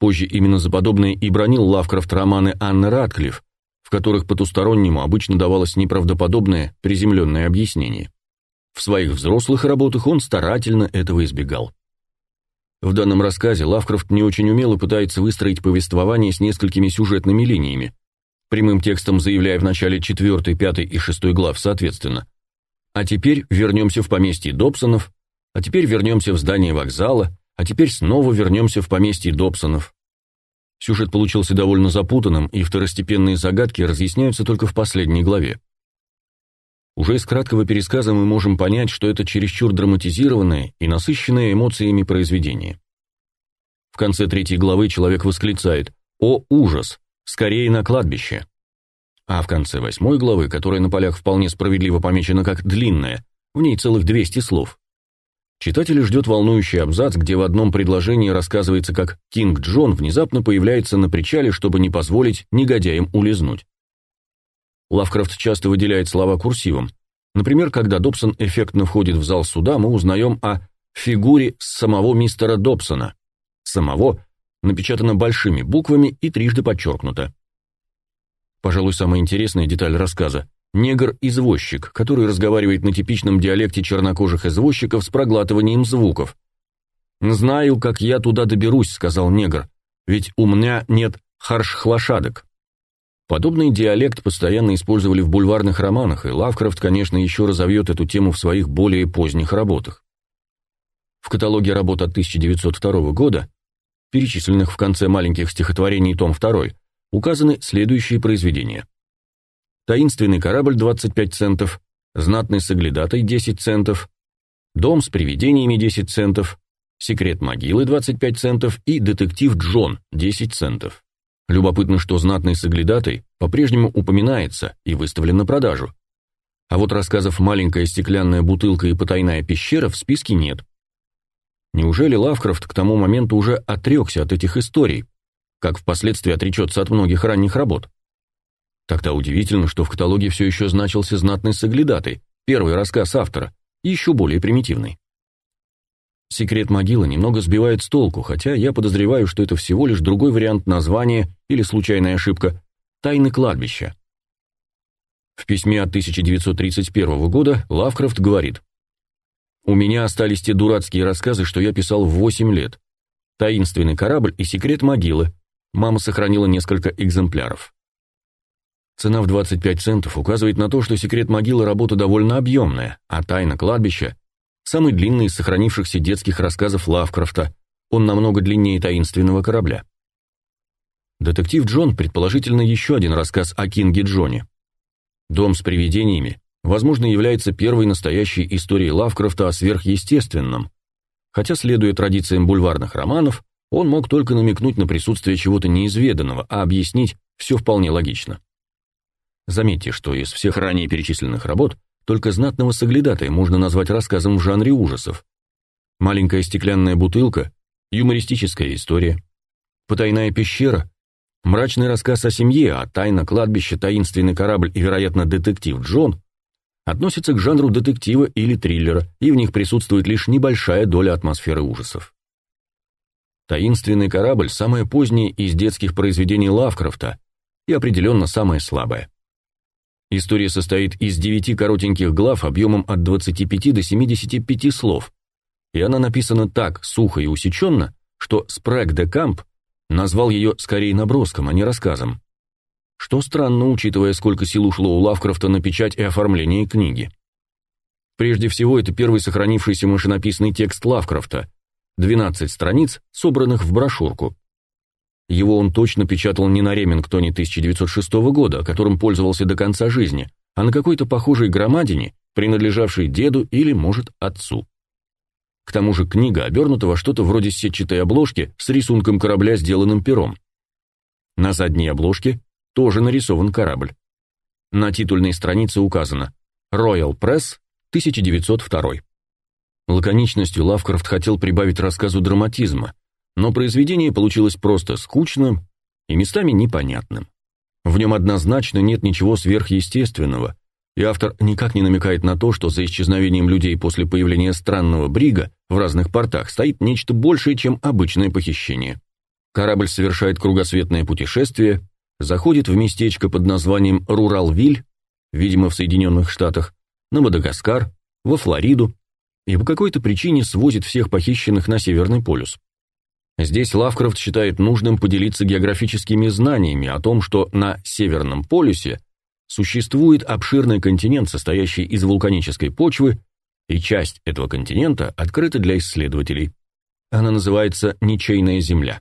Позже именно за подобное и бронил Лавкрафт романы Анны Ратклифф, в которых потустороннему обычно давалось неправдоподобное приземленное объяснение. В своих взрослых работах он старательно этого избегал. В данном рассказе Лавкрафт не очень умело пытается выстроить повествование с несколькими сюжетными линиями, прямым текстом заявляя в начале 4, 5 и 6 глав соответственно. А теперь вернемся в поместье Добсонов, а теперь вернемся в здание вокзала, а теперь снова вернемся в поместье Добсонов. Сюжет получился довольно запутанным, и второстепенные загадки разъясняются только в последней главе. Уже из краткого пересказа мы можем понять, что это чересчур драматизированное и насыщенное эмоциями произведение. В конце третьей главы человек восклицает «О, ужас! Скорее на кладбище!» А в конце восьмой главы, которая на полях вполне справедливо помечена как длинная, в ней целых 200 слов, Читателя ждет волнующий абзац, где в одном предложении рассказывается, как Кинг Джон внезапно появляется на причале, чтобы не позволить негодяям улизнуть. Лавкрафт часто выделяет слова курсивом. Например, когда Добсон эффектно входит в зал суда, мы узнаем о фигуре самого мистера Добсона. Самого напечатано большими буквами и трижды подчеркнуто. Пожалуй, самая интересная деталь рассказа негр-извозчик, который разговаривает на типичном диалекте чернокожих извозчиков с проглатыванием звуков. «Знаю, как я туда доберусь», — сказал негр, — «ведь у меня нет харш-хлошадок». Подобный диалект постоянно использовали в бульварных романах, и Лавкрафт, конечно, еще разовьет эту тему в своих более поздних работах. В каталоге работ от 1902 года, перечисленных в конце маленьких стихотворений том 2, указаны следующие произведения таинственный корабль 25 центов, знатный соглядатай 10 центов, дом с привидениями 10 центов, секрет могилы 25 центов и детектив Джон 10 центов. Любопытно, что знатный соглядатай по-прежнему упоминается и выставлен на продажу. А вот рассказов «Маленькая стеклянная бутылка» и «Потайная пещера» в списке нет. Неужели Лавкрафт к тому моменту уже отрекся от этих историй, как впоследствии отречется от многих ранних работ? Тогда удивительно, что в каталоге все еще значился знатный соглядатай, первый рассказ автора, еще более примитивный. Секрет могилы немного сбивает с толку, хотя я подозреваю, что это всего лишь другой вариант названия или случайная ошибка «Тайны кладбища». В письме от 1931 года Лавкрафт говорит «У меня остались те дурацкие рассказы, что я писал в 8 лет. Таинственный корабль и секрет могилы. Мама сохранила несколько экземпляров». Цена в 25 центов указывает на то, что секрет могилы работа довольно объемная, а тайна кладбища – самый длинный из сохранившихся детских рассказов Лавкрафта, он намного длиннее таинственного корабля. Детектив Джон, предположительно, еще один рассказ о Кинге Джоне. «Дом с привидениями», возможно, является первой настоящей историей Лавкрафта о сверхъестественном, хотя, следуя традициям бульварных романов, он мог только намекнуть на присутствие чего-то неизведанного, а объяснить все вполне логично. Заметьте, что из всех ранее перечисленных работ только знатного соглядатая можно назвать рассказом в жанре ужасов. Маленькая стеклянная бутылка, юмористическая история, потайная пещера, мрачный рассказ о семье, а тайна кладбища, таинственный корабль и, вероятно, детектив Джон относятся к жанру детектива или триллера, и в них присутствует лишь небольшая доля атмосферы ужасов. «Таинственный корабль» — самое позднее из детских произведений Лавкрафта и определенно самое слабое. История состоит из девяти коротеньких глав объемом от 25 до 75 слов, и она написана так сухо и усеченно, что Спрэг де Камп назвал ее скорее наброском, а не рассказом. Что странно, учитывая, сколько сил ушло у Лавкрафта на печать и оформление книги. Прежде всего, это первый сохранившийся машинописный текст Лавкрафта, 12 страниц, собранных в брошюрку. Его он точно печатал не на Ремингтоне 1906 года, которым пользовался до конца жизни, а на какой-то похожей громадине, принадлежавшей деду или, может, отцу. К тому же книга обернута во что-то вроде сетчатой обложки с рисунком корабля, сделанным пером. На задней обложке тоже нарисован корабль. На титульной странице указано Royal Press 1902. Лаконичностью Лавкрафт хотел прибавить рассказу драматизма, но произведение получилось просто скучным и местами непонятным. В нем однозначно нет ничего сверхъестественного, и автор никак не намекает на то, что за исчезновением людей после появления странного брига в разных портах стоит нечто большее, чем обычное похищение. Корабль совершает кругосветное путешествие, заходит в местечко под названием Руралвиль, видимо, в Соединенных Штатах, на Мадагаскар, во Флориду, и по какой-то причине свозит всех похищенных на Северный полюс. Здесь Лавкрафт считает нужным поделиться географическими знаниями о том, что на Северном полюсе существует обширный континент, состоящий из вулканической почвы, и часть этого континента открыта для исследователей. Она называется Ничейная Земля.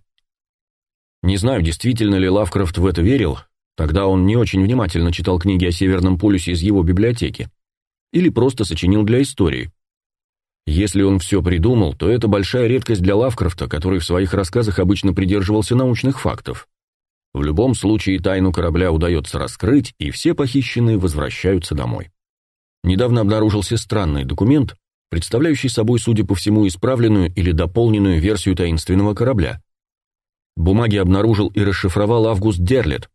Не знаю, действительно ли Лавкрафт в это верил, тогда он не очень внимательно читал книги о Северном полюсе из его библиотеки, или просто сочинил для истории. Если он все придумал, то это большая редкость для Лавкрафта, который в своих рассказах обычно придерживался научных фактов. В любом случае тайну корабля удается раскрыть, и все похищенные возвращаются домой. Недавно обнаружился странный документ, представляющий собой, судя по всему, исправленную или дополненную версию таинственного корабля. Бумаги обнаружил и расшифровал Август Дерлет.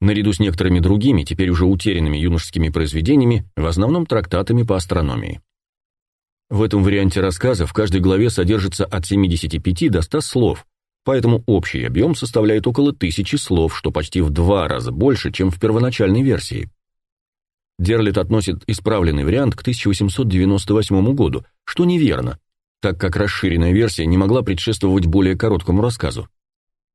Наряду с некоторыми другими, теперь уже утерянными юношескими произведениями, в основном трактатами по астрономии. В этом варианте рассказа в каждой главе содержится от 75 до 100 слов, поэтому общий объем составляет около тысячи слов, что почти в два раза больше, чем в первоначальной версии. Дерлит относит исправленный вариант к 1898 году, что неверно, так как расширенная версия не могла предшествовать более короткому рассказу.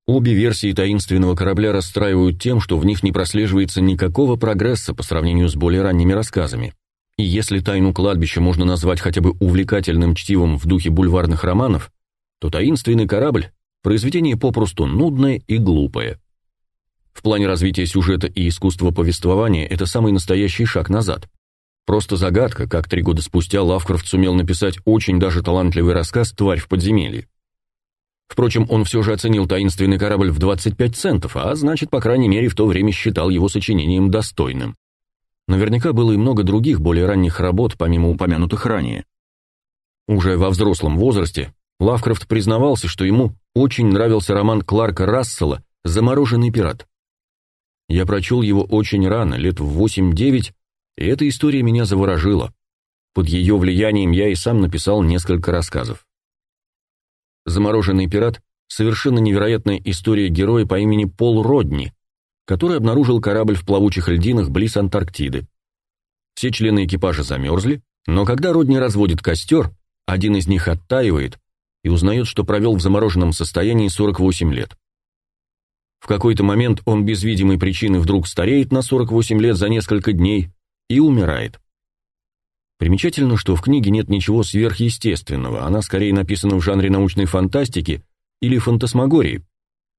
Обе версии таинственного корабля расстраивают тем, что в них не прослеживается никакого прогресса по сравнению с более ранними рассказами. И если «Тайну кладбища» можно назвать хотя бы увлекательным чтивом в духе бульварных романов, то «Таинственный корабль» — произведение попросту нудное и глупое. В плане развития сюжета и искусства повествования это самый настоящий шаг назад. Просто загадка, как три года спустя Лавкрафт сумел написать очень даже талантливый рассказ «Тварь в подземелье». Впрочем, он все же оценил таинственный корабль в 25 центов, а значит, по крайней мере, в то время считал его сочинением достойным. Наверняка было и много других, более ранних работ, помимо упомянутых ранее. Уже во взрослом возрасте Лавкрафт признавался, что ему очень нравился роман Кларка Рассела «Замороженный пират». Я прочел его очень рано, лет в 8-9, и эта история меня заворожила. Под ее влиянием я и сам написал несколько рассказов. «Замороженный пират» — совершенно невероятная история героя по имени Пол Родни, который обнаружил корабль в плавучих льдинах близ Антарктиды. Все члены экипажа замерзли, но когда Родни разводит костер, один из них оттаивает и узнает, что провел в замороженном состоянии 48 лет. В какой-то момент он без видимой причины вдруг стареет на 48 лет за несколько дней и умирает. Примечательно, что в книге нет ничего сверхъестественного, она скорее написана в жанре научной фантастики или фантасмагории,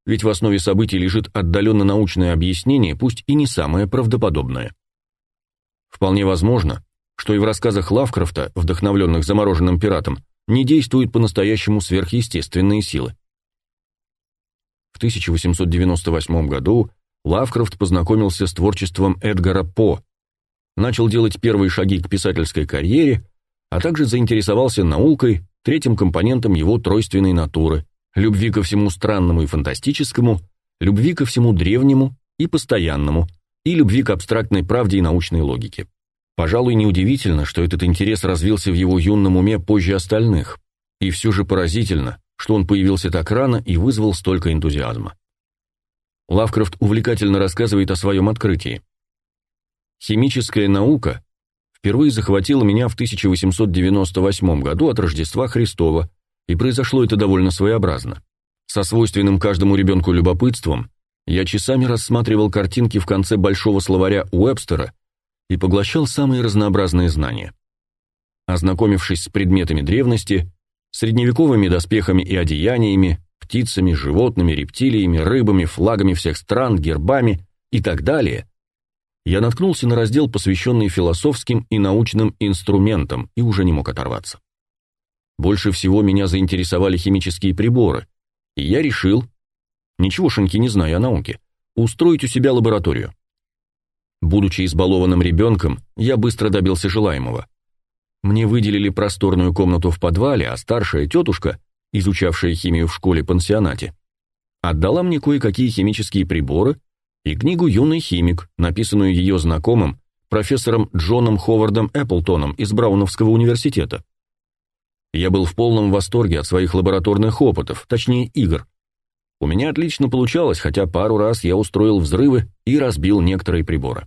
ведь в основе событий лежит отдаленно научное объяснение, пусть и не самое правдоподобное. Вполне возможно, что и в рассказах Лавкрафта, вдохновленных замороженным пиратом, не действуют по-настоящему сверхъестественные силы. В 1898 году Лавкрафт познакомился с творчеством Эдгара По, начал делать первые шаги к писательской карьере, а также заинтересовался наукой, третьим компонентом его тройственной натуры любви ко всему странному и фантастическому, любви ко всему древнему и постоянному, и любви к абстрактной правде и научной логике. Пожалуй, неудивительно, что этот интерес развился в его юном уме позже остальных, и все же поразительно, что он появился так рано и вызвал столько энтузиазма. Лавкрафт увлекательно рассказывает о своем открытии. Химическая наука впервые захватила меня в 1898 году от Рождества Христова, и произошло это довольно своеобразно. Со свойственным каждому ребенку любопытством я часами рассматривал картинки в конце большого словаря Уэбстера и поглощал самые разнообразные знания. Ознакомившись с предметами древности, средневековыми доспехами и одеяниями, птицами, животными, рептилиями, рыбами, флагами всех стран, гербами и так далее, я наткнулся на раздел, посвященный философским и научным инструментам, и уже не мог оторваться. Больше всего меня заинтересовали химические приборы, и я решил, ничегошеньки не зная о науке, устроить у себя лабораторию. Будучи избалованным ребенком, я быстро добился желаемого. Мне выделили просторную комнату в подвале, а старшая тетушка, изучавшая химию в школе-пансионате, отдала мне кое-какие химические приборы и книгу «Юный химик», написанную ее знакомым, профессором Джоном Ховардом Эпплтоном из Брауновского университета. Я был в полном восторге от своих лабораторных опытов, точнее игр. У меня отлично получалось, хотя пару раз я устроил взрывы и разбил некоторые приборы.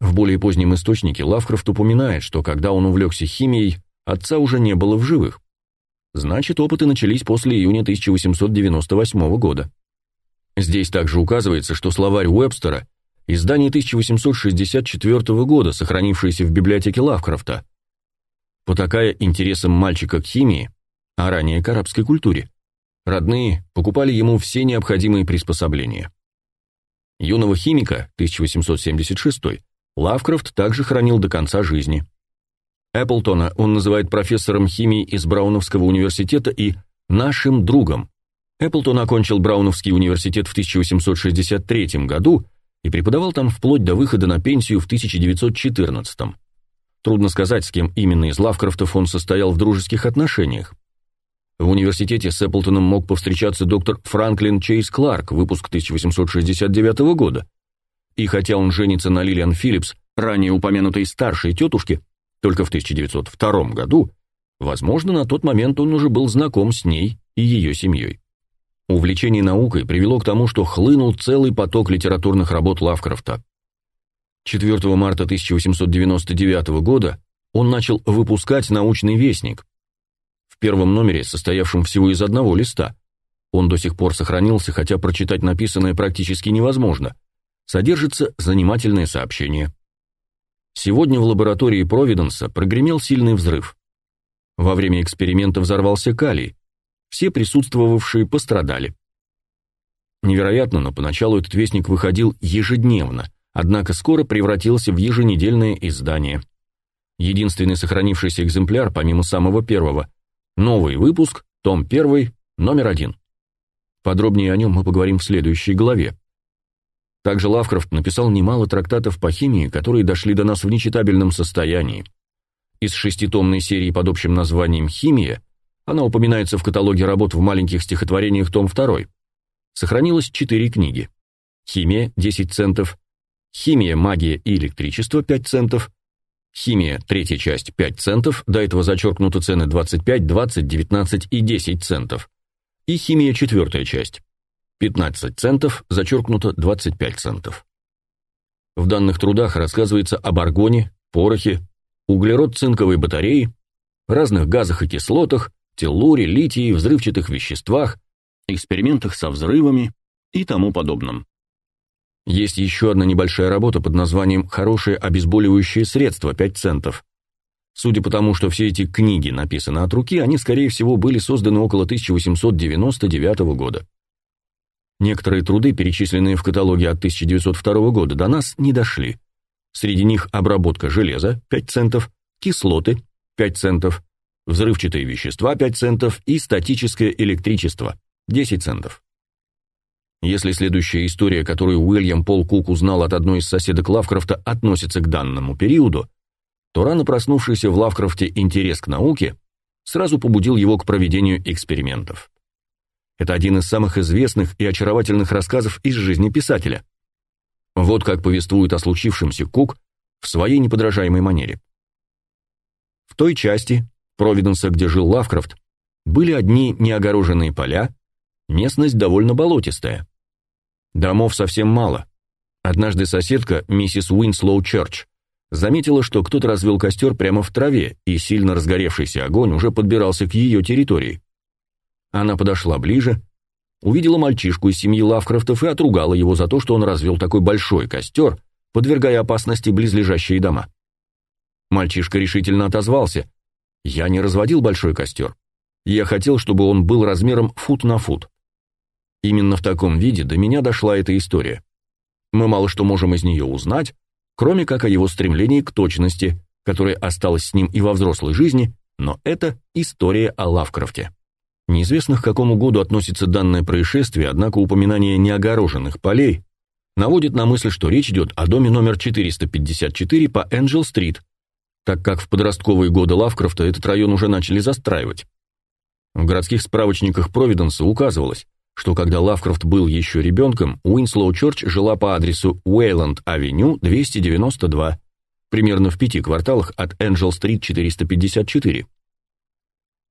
В более позднем источнике Лавкрафт упоминает, что когда он увлекся химией, отца уже не было в живых. Значит, опыты начались после июня 1898 года. Здесь также указывается, что словарь Уэбстера – издание 1864 года, сохранившееся в библиотеке Лавкрафта. Потакая интересам мальчика к химии, а ранее к арабской культуре, родные покупали ему все необходимые приспособления. Юного химика, 1876 Лавкрафт также хранил до конца жизни. Эпплтона он называет профессором химии из Брауновского университета и «нашим другом». Эпплтон окончил Брауновский университет в 1863 году и преподавал там вплоть до выхода на пенсию в 1914. Трудно сказать, с кем именно из Лавкрафтов он состоял в дружеских отношениях. В университете с Эпплтоном мог повстречаться доктор Франклин Чейз Кларк, выпуск 1869 года. И хотя он женится на Лилиан Филлипс, ранее упомянутой старшей тетушке, только в 1902 году, возможно, на тот момент он уже был знаком с ней и ее семьей. Увлечение наукой привело к тому, что хлынул целый поток литературных работ Лавкрафта. 4 марта 1899 года он начал выпускать научный вестник. В первом номере, состоявшем всего из одного листа, он до сих пор сохранился, хотя прочитать написанное практически невозможно – содержится занимательное сообщение. Сегодня в лаборатории Провиденса прогремел сильный взрыв. Во время эксперимента взорвался калий. Все присутствовавшие пострадали. Невероятно, но поначалу этот вестник выходил ежедневно, однако скоро превратился в еженедельное издание. Единственный сохранившийся экземпляр, помимо самого первого, новый выпуск, том 1, номер 1. Подробнее о нем мы поговорим в следующей главе. Также Лавкрафт написал немало трактатов по химии, которые дошли до нас в нечитабельном состоянии. Из шеститомной серии под общим названием «Химия» она упоминается в каталоге работ в маленьких стихотворениях том 2. Сохранилось четыре книги. «Химия» – 10 центов, «Химия, магия и электричество» – 5 центов, «Химия», третья часть – 5 центов, до этого зачеркнуты цены 25, 20, 19 и 10 центов, и «Химия», четвертая часть 15 центов, зачеркнуто 25 центов. В данных трудах рассказывается об аргоне, порохе, углерод-цинковой батарее, разных газах и кислотах, теллуре, литии, взрывчатых веществах, экспериментах со взрывами и тому подобном. Есть еще одна небольшая работа под названием «Хорошее обезболивающее средство 5 центов». Судя по тому, что все эти книги написаны от руки, они, скорее всего, были созданы около 1899 года. Некоторые труды, перечисленные в каталоге от 1902 года, до нас не дошли. Среди них обработка железа 5 центов, кислоты 5 центов, взрывчатые вещества 5 центов и статическое электричество 10 центов. Если следующая история, которую Уильям Пол Кук узнал от одной из соседок Лавкрафта, относится к данному периоду, то рано проснувшийся в Лавкрафте интерес к науке сразу побудил его к проведению экспериментов. Это один из самых известных и очаровательных рассказов из жизни писателя. Вот как повествует о случившемся Кук в своей неподражаемой манере. В той части Провиденса, где жил Лавкрафт, были одни неогороженные поля, местность довольно болотистая. Домов совсем мало. Однажды соседка, миссис Уинслоу Черч, заметила, что кто-то развел костер прямо в траве, и сильно разгоревшийся огонь уже подбирался к ее территории. Она подошла ближе, увидела мальчишку из семьи Лавкрафтов и отругала его за то, что он развел такой большой костер, подвергая опасности близлежащие дома. Мальчишка решительно отозвался. «Я не разводил большой костер. Я хотел, чтобы он был размером фут на фут». Именно в таком виде до меня дошла эта история. Мы мало что можем из нее узнать, кроме как о его стремлении к точности, которое осталось с ним и во взрослой жизни, но это история о Лавкрафте. Неизвестно, к какому году относится данное происшествие, однако упоминание неогороженных полей наводит на мысль, что речь идет о доме номер 454 по Энджел-стрит, так как в подростковые годы Лавкрафта этот район уже начали застраивать. В городских справочниках Провиденса указывалось, что когда Лавкрафт был еще ребенком, Уинслоу Черч жила по адресу Уэйланд-авеню, 292, примерно в пяти кварталах от Энджел-стрит 454.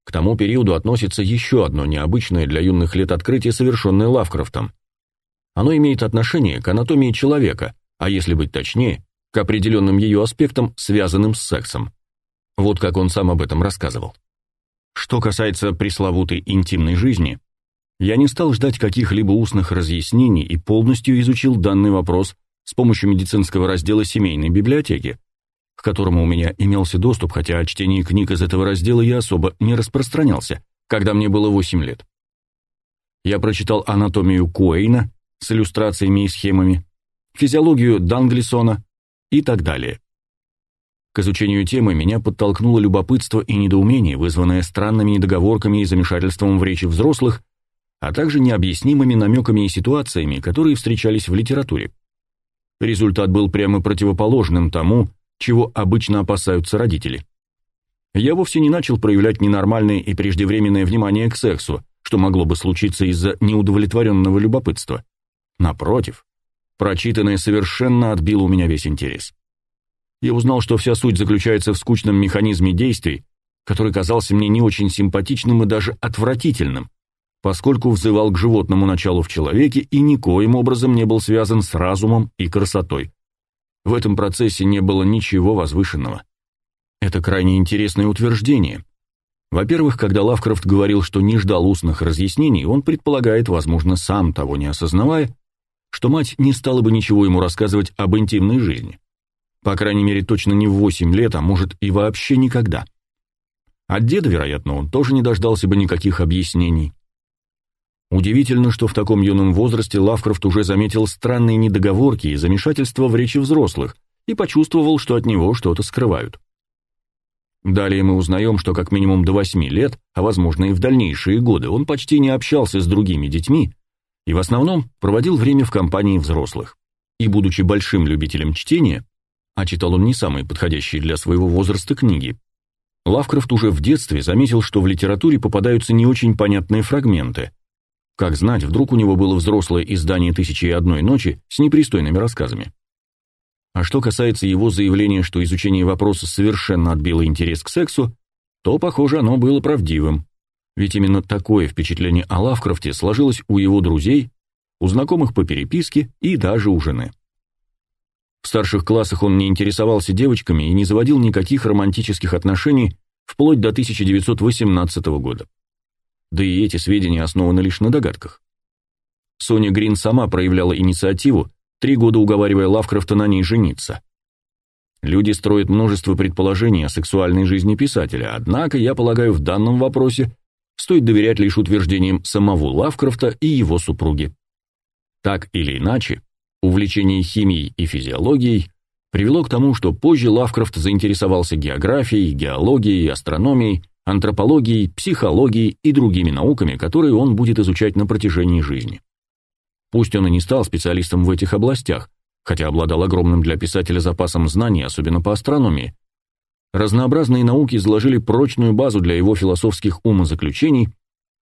К тому периоду относится еще одно необычное для юных лет открытие, совершенное Лавкрафтом. Оно имеет отношение к анатомии человека, а если быть точнее, к определенным ее аспектам, связанным с сексом. Вот как он сам об этом рассказывал. Что касается пресловутой интимной жизни, я не стал ждать каких-либо устных разъяснений и полностью изучил данный вопрос с помощью медицинского раздела семейной библиотеки, к которому у меня имелся доступ, хотя о чтении книг из этого раздела я особо не распространялся, когда мне было 8 лет. Я прочитал анатомию Куэйна с иллюстрациями и схемами, физиологию Данглисона и так далее. К изучению темы меня подтолкнуло любопытство и недоумение, вызванное странными недоговорками и замешательством в речи взрослых, а также необъяснимыми намеками и ситуациями, которые встречались в литературе. Результат был прямо противоположным тому, чего обычно опасаются родители. Я вовсе не начал проявлять ненормальное и преждевременное внимание к сексу, что могло бы случиться из-за неудовлетворенного любопытства. Напротив, прочитанное совершенно отбило у меня весь интерес. Я узнал, что вся суть заключается в скучном механизме действий, который казался мне не очень симпатичным и даже отвратительным, поскольку взывал к животному началу в человеке и никоим образом не был связан с разумом и красотой. В этом процессе не было ничего возвышенного. Это крайне интересное утверждение. Во-первых, когда Лавкрафт говорил, что не ждал устных разъяснений, он предполагает, возможно, сам того не осознавая, что мать не стала бы ничего ему рассказывать об интимной жизни. По крайней мере, точно не в 8 лет, а может и вообще никогда. От деда, вероятно, он тоже не дождался бы никаких объяснений. Удивительно, что в таком юном возрасте Лавкрафт уже заметил странные недоговорки и замешательства в речи взрослых и почувствовал, что от него что-то скрывают. Далее мы узнаем, что как минимум до восьми лет, а возможно и в дальнейшие годы, он почти не общался с другими детьми и в основном проводил время в компании взрослых. И будучи большим любителем чтения, а читал он не самые подходящие для своего возраста книги, Лавкрафт уже в детстве заметил, что в литературе попадаются не очень понятные фрагменты – как знать, вдруг у него было взрослое издание «Тысячи и одной ночи» с непристойными рассказами. А что касается его заявления, что изучение вопроса совершенно отбило интерес к сексу, то, похоже, оно было правдивым. Ведь именно такое впечатление о Лавкрафте сложилось у его друзей, у знакомых по переписке и даже у жены. В старших классах он не интересовался девочками и не заводил никаких романтических отношений вплоть до 1918 года да и эти сведения основаны лишь на догадках. Соня Грин сама проявляла инициативу, три года уговаривая Лавкрафта на ней жениться. Люди строят множество предположений о сексуальной жизни писателя, однако, я полагаю, в данном вопросе стоит доверять лишь утверждениям самого Лавкрафта и его супруги. Так или иначе, увлечение химией и физиологией привело к тому, что позже Лавкрафт заинтересовался географией, геологией, астрономией, антропологией, психологией и другими науками, которые он будет изучать на протяжении жизни. Пусть он и не стал специалистом в этих областях, хотя обладал огромным для писателя запасом знаний, особенно по астрономии, разнообразные науки заложили прочную базу для его философских умозаключений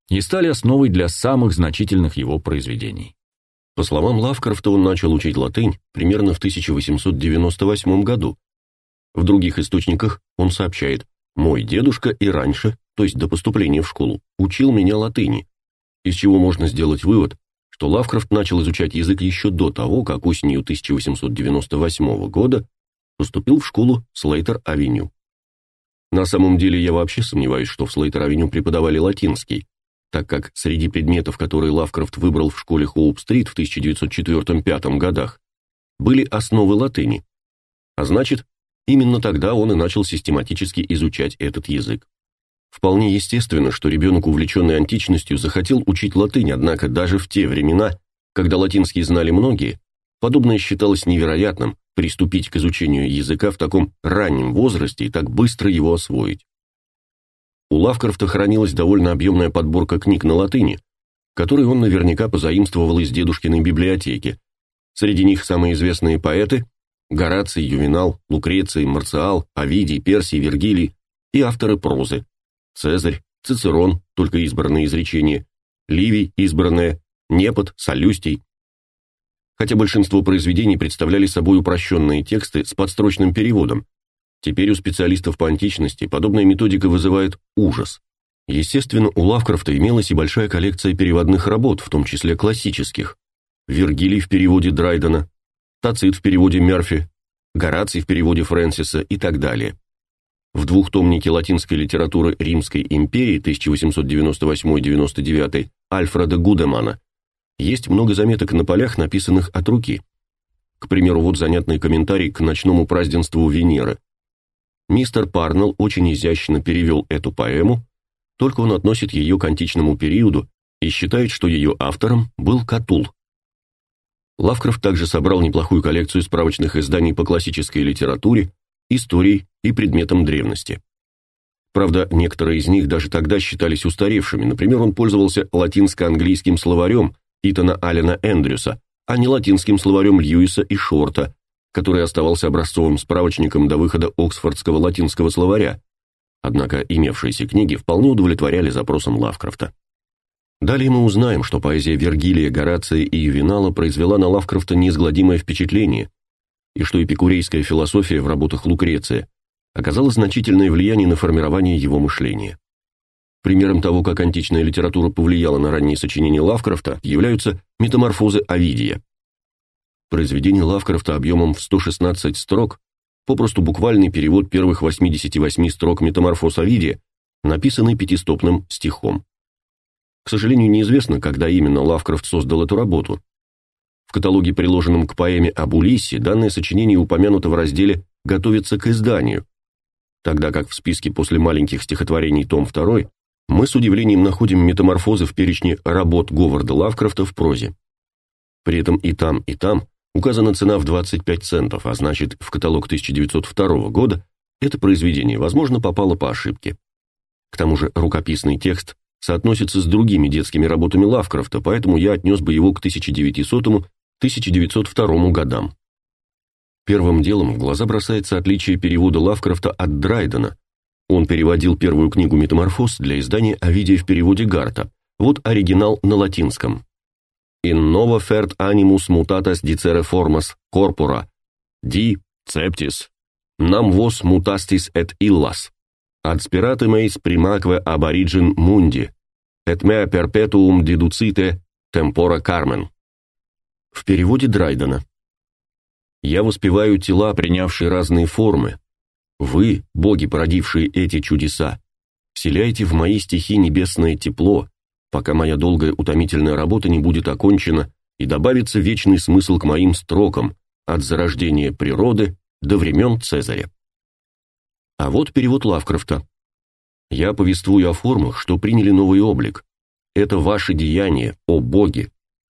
и стали основой для самых значительных его произведений. По словам Лавкрафта, он начал учить латынь примерно в 1898 году, В других источниках он сообщает: "Мой дедушка и раньше, то есть до поступления в школу, учил меня латыни". Из чего можно сделать вывод, что Лавкрафт начал изучать язык еще до того, как осенью 1898 года поступил в школу Слейтер-авеню. На самом деле я вообще сомневаюсь, что в Слейтер-авеню преподавали латинский, так как среди предметов, которые Лавкрафт выбрал в школе Хоуп-стрит в 1904-5 годах, были основы латыни. А значит, именно тогда он и начал систематически изучать этот язык. Вполне естественно, что ребенок, увлеченный античностью, захотел учить латынь, однако даже в те времена, когда латинский знали многие, подобное считалось невероятным приступить к изучению языка в таком раннем возрасте и так быстро его освоить. У Лавкрафта хранилась довольно объемная подборка книг на латыни, которые он наверняка позаимствовал из дедушкиной библиотеки. Среди них самые известные поэты – Гораций, Ювенал, Лукреций, Марциал, Овидий, Персий, Вергилий и авторы прозы Цезарь, Цицерон, только избранные изречения, Ливий, избранное, Непот, Солюстий. Хотя большинство произведений представляли собой упрощенные тексты с подстрочным переводом, теперь у специалистов по античности подобная методика вызывает ужас. Естественно, у Лавкрафта имелась и большая коллекция переводных работ, в том числе классических. Вергилий в переводе Драйдена, Тацит в переводе Мерфи, Гораций в переводе Фрэнсиса и так далее. В двухтомнике латинской литературы Римской империи 1898-99 Альфреда Гудемана есть много заметок на полях, написанных от руки. К примеру, вот занятный комментарий к ночному празднеству Венеры. Мистер Парнелл очень изящно перевел эту поэму, только он относит ее к античному периоду и считает, что ее автором был Катул. Лавкрафт также собрал неплохую коллекцию справочных изданий по классической литературе, истории и предметам древности. Правда, некоторые из них даже тогда считались устаревшими. Например, он пользовался латинско-английским словарем Итана Аллена Эндрюса, а не латинским словарем Льюиса и Шорта, который оставался образцовым справочником до выхода Оксфордского латинского словаря. Однако имевшиеся книги вполне удовлетворяли запросам Лавкрафта. Далее мы узнаем, что поэзия Вергилия, Горация и Ювенала произвела на Лавкрафта неизгладимое впечатление, и что эпикурейская философия в работах Лукреция оказала значительное влияние на формирование его мышления. Примером того, как античная литература повлияла на ранние сочинения Лавкрафта, являются метаморфозы Овидия. Произведение Лавкрафта объемом в 116 строк, попросту буквальный перевод первых 88 строк метаморфоз Овидия, написанный пятистопным стихом. К сожалению, неизвестно, когда именно Лавкрафт создал эту работу, в каталоге, приложенном к поэме об Улиссе, данное сочинение упомянуто в разделе «Готовится к изданию», тогда как в списке после маленьких стихотворений том 2 мы с удивлением находим метаморфозы в перечне работ Говарда Лавкрафта в прозе. При этом и там, и там указана цена в 25 центов, а значит, в каталог 1902 года это произведение, возможно, попало по ошибке. К тому же рукописный текст соотносится с другими детскими работами Лавкрафта, поэтому я отнес бы его к 1900 1902 годам. Первым делом в глаза бросается отличие перевода Лавкрафта от Драйдена. Он переводил первую книгу «Метаморфоз» для издания Овидия в переводе Гарта. Вот оригинал на латинском. «In novo fert animus mutatas dicere formas corpora, di ceptis, nam vos mutastis et illas, ad spirate meis primaque ab origin mundi, et mea perpetuum deducite tempora carmen». В переводе Драйдена. Я воспеваю тела, принявшие разные формы. Вы, боги, породившие эти чудеса, вселяйте в мои стихи небесное тепло, пока моя долгая утомительная работа не будет окончена и добавится вечный смысл к моим строкам от зарождения природы до времен Цезаря. А вот перевод Лавкрафта. Я повествую о формах, что приняли новый облик. Это ваши деяния, о боги,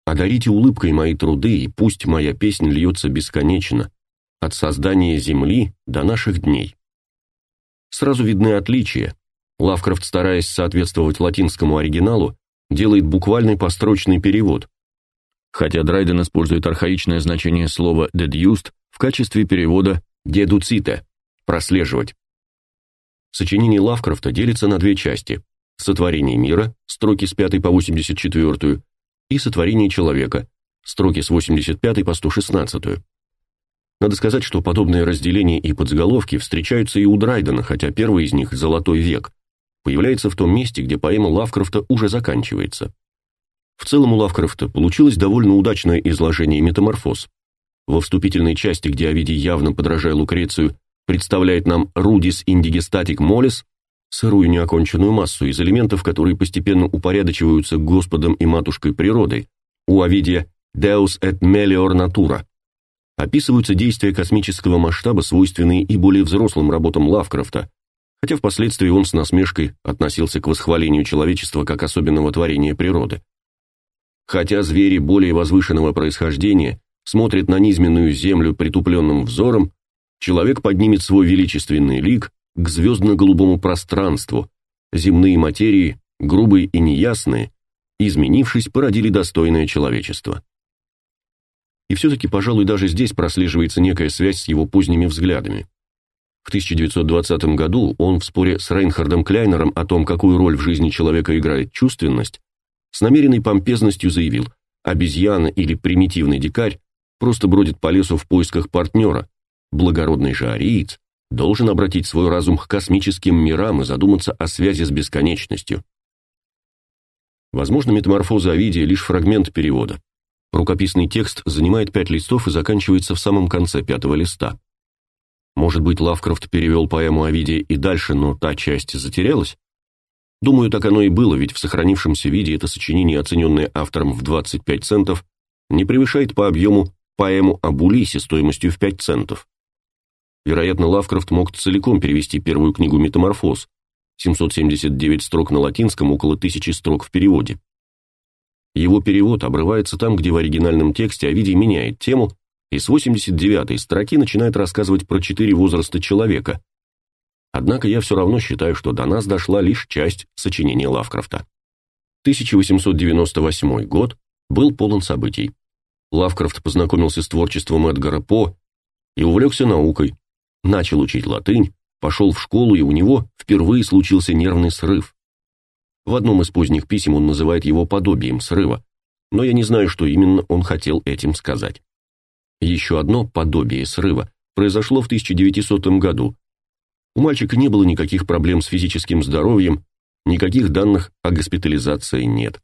Одарите улыбкой мои труды, и пусть моя песня льется бесконечно, от создания Земли до наших дней. Сразу видны отличия. Лавкрафт, стараясь соответствовать латинскому оригиналу, делает буквальный построчный перевод. Хотя Драйден использует архаичное значение слова «deduced» в качестве перевода «deducite» – «прослеживать». Сочинение Лавкрафта делится на две части – «Сотворение мира», строки с 5 по 84, и сотворение человека, строки с 85 по 116. Надо сказать, что подобные разделения и подзаголовки встречаются и у Драйдена, хотя первый из них, «Золотой век», появляется в том месте, где поэма Лавкрафта уже заканчивается. В целом у Лавкрафта получилось довольно удачное изложение метаморфоз. Во вступительной части, где Овидий, явно подражая Лукрецию, представляет нам «рудис индигестатик молис», сырую неоконченную массу из элементов, которые постепенно упорядочиваются Господом и Матушкой природой, у Овидия «deus et melior natura», описываются действия космического масштаба, свойственные и более взрослым работам Лавкрафта, хотя впоследствии он с насмешкой относился к восхвалению человечества как особенного творения природы. Хотя звери более возвышенного происхождения смотрят на низменную землю притупленным взором, человек поднимет свой величественный лик к звездно-голубому пространству, земные материи, грубые и неясные, изменившись, породили достойное человечество. И все-таки, пожалуй, даже здесь прослеживается некая связь с его поздними взглядами. В 1920 году он в споре с Рейнхардом Кляйнером о том, какую роль в жизни человека играет чувственность, с намеренной помпезностью заявил: "Обезьяна или примитивный дикарь просто бродит по лесу в поисках партнера. Благородный же ариец должен обратить свой разум к космическим мирам и задуматься о связи с бесконечностью". Возможно, метаморфоза Овидия лишь фрагмент перевода. Рукописный текст занимает пять листов и заканчивается в самом конце пятого листа. Может быть, Лавкрафт перевел поэму Овидия и дальше, но та часть затерялась? Думаю, так оно и было, ведь в сохранившемся виде это сочинение, оцененное автором в 25 центов, не превышает по объему поэму об Улисе стоимостью в 5 центов. Вероятно, Лавкрафт мог целиком перевести первую книгу «Метаморфоз», 779 строк на латинском, около тысячи строк в переводе. Его перевод обрывается там, где в оригинальном тексте Овидий меняет тему и с 89-й строки начинает рассказывать про четыре возраста человека. Однако я все равно считаю, что до нас дошла лишь часть сочинения Лавкрафта. 1898 год был полон событий. Лавкрафт познакомился с творчеством Эдгара По и увлекся наукой, начал учить латынь, пошел в школу, и у него впервые случился нервный срыв. В одном из поздних писем он называет его подобием срыва, но я не знаю, что именно он хотел этим сказать. Еще одно подобие срыва произошло в 1900 году. У мальчика не было никаких проблем с физическим здоровьем, никаких данных о госпитализации нет.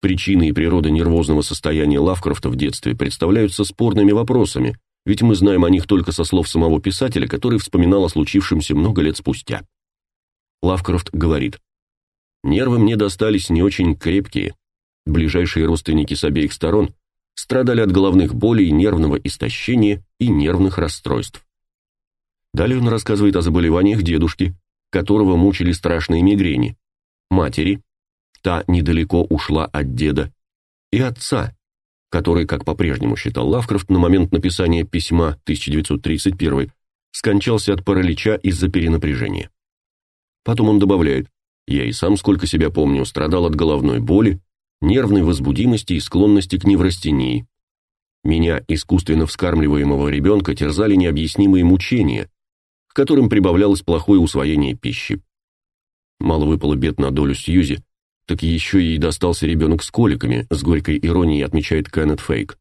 Причины и природа нервозного состояния Лавкрафта в детстве представляются спорными вопросами, ведь мы знаем о них только со слов самого писателя, который вспоминал о случившемся много лет спустя. Лавкрафт говорит: Нервы мне достались не очень крепкие. Ближайшие родственники с обеих сторон страдали от головных болей, нервного истощения и нервных расстройств. Далее он рассказывает о заболеваниях дедушки, которого мучили страшные мигрени, матери, та недалеко ушла от деда, и отца, который, как по-прежнему считал Лавкрафт на момент написания письма 1931, скончался от паралича из-за перенапряжения. Потом он добавляет: я и сам, сколько себя помню, страдал от головной боли, нервной возбудимости и склонности к неврастении. Меня, искусственно вскармливаемого ребенка, терзали необъяснимые мучения, к которым прибавлялось плохое усвоение пищи. Мало выпало бед на долю Сьюзи, так еще ей достался ребенок с коликами, с горькой иронией отмечает Кеннет Фейк.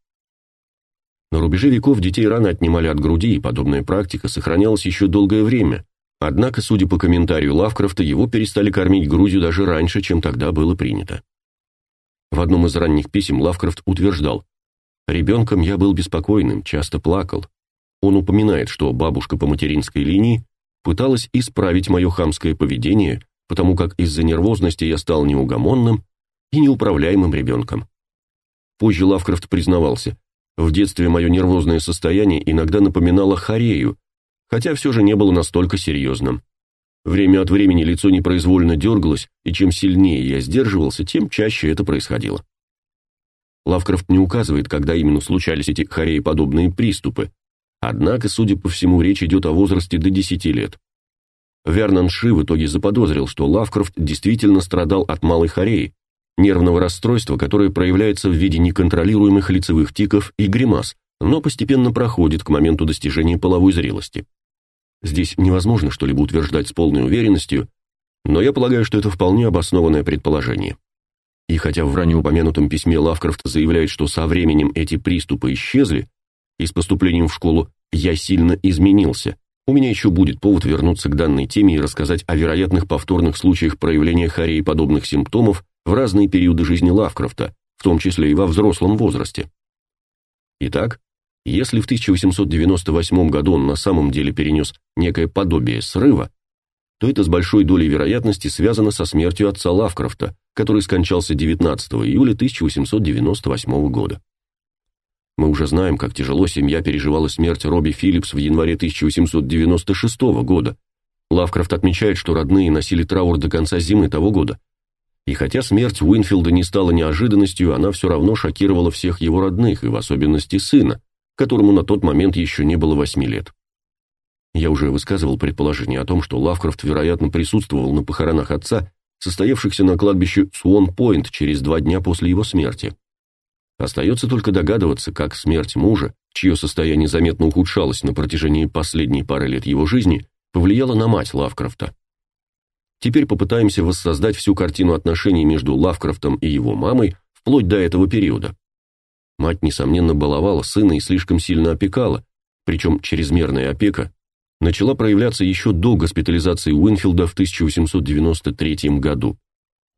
На рубеже веков детей рано отнимали от груди, и подобная практика сохранялась еще долгое время, Однако, судя по комментарию Лавкрафта, его перестали кормить грудью даже раньше, чем тогда было принято. В одном из ранних писем Лавкрафт утверждал: «Ребенком я был беспокойным, часто плакал. Он упоминает, что бабушка по материнской линии пыталась исправить мое хамское поведение, потому как из-за нервозности я стал неугомонным и неуправляемым ребенком». Позже Лавкрафт признавался: "В детстве мое нервозное состояние иногда напоминало хорею, хотя все же не было настолько серьезным. Время от времени лицо непроизвольно дергалось, и чем сильнее я сдерживался, тем чаще это происходило. Лавкрафт не указывает, когда именно случались эти хорееподобные приступы, однако, судя по всему, речь идет о возрасте до 10 лет. Вернон Ши в итоге заподозрил, что Лавкрафт действительно страдал от малой хореи, нервного расстройства, которое проявляется в виде неконтролируемых лицевых тиков и гримас, но постепенно проходит к моменту достижения половой зрелости. Здесь невозможно что-либо утверждать с полной уверенностью, но я полагаю, что это вполне обоснованное предположение. И хотя в ранее упомянутом письме Лавкрафт заявляет, что со временем эти приступы исчезли, и с поступлением в школу «Я сильно изменился». У меня еще будет повод вернуться к данной теме и рассказать о вероятных повторных случаях проявления хорей и подобных симптомов в разные периоды жизни Лавкрафта, в том числе и во взрослом возрасте. Итак, если в 1898 году он на самом деле перенес некое подобие срыва, то это с большой долей вероятности связано со смертью отца Лавкрафта, который скончался 19 июля 1898 года. Мы уже знаем, как тяжело семья переживала смерть Робби Филлипс в январе 1896 года. Лавкрафт отмечает, что родные носили траур до конца зимы того года. И хотя смерть Уинфилда не стала неожиданностью, она все равно шокировала всех его родных, и в особенности сына, которому на тот момент еще не было восьми лет. Я уже высказывал предположение о том, что Лавкрафт, вероятно, присутствовал на похоронах отца, состоявшихся на кладбище Суон-Пойнт через два дня после его смерти. Остается только догадываться, как смерть мужа, чье состояние заметно ухудшалось на протяжении последней пары лет его жизни, повлияла на мать Лавкрафта. Теперь попытаемся воссоздать всю картину отношений между Лавкрафтом и его мамой вплоть до этого периода. Мать, несомненно, баловала сына и слишком сильно опекала, причем чрезмерная опека начала проявляться еще до госпитализации Уинфилда в 1893 году.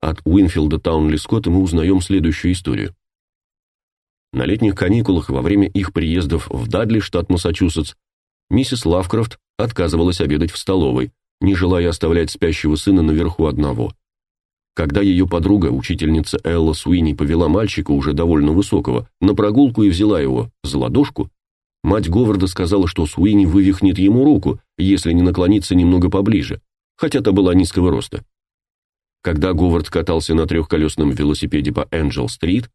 От Уинфилда Таунли Скотта мы узнаем следующую историю. На летних каникулах во время их приездов в Дадли, штат Массачусетс, миссис Лавкрафт отказывалась обедать в столовой, не желая оставлять спящего сына наверху одного. Когда ее подруга, учительница Элла Суини, повела мальчика, уже довольно высокого, на прогулку и взяла его за ладошку, мать Говарда сказала, что Суини вывихнет ему руку, если не наклониться немного поближе, хотя та была низкого роста. Когда Говард катался на трехколесном велосипеде по Энджел-стрит,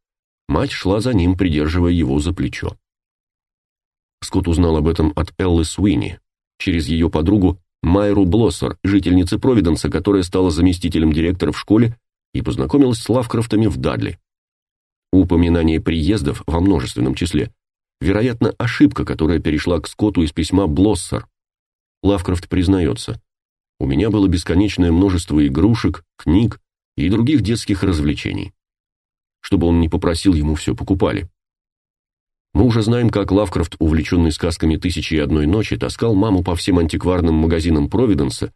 Мать шла за ним, придерживая его за плечо. Скотт узнал об этом от Эллы Суини, через ее подругу Майру Блоссер, жительницы Провиденса, которая стала заместителем директора в школе и познакомилась с Лавкрафтами в Дадли. Упоминание приездов во множественном числе, вероятно, ошибка, которая перешла к Скотту из письма Блоссер. Лавкрафт признается, «У меня было бесконечное множество игрушек, книг и других детских развлечений чтобы он не попросил ему все покупали. Мы уже знаем, как Лавкрафт, увлеченный сказками «Тысячи и одной ночи», таскал маму по всем антикварным магазинам Провиденса,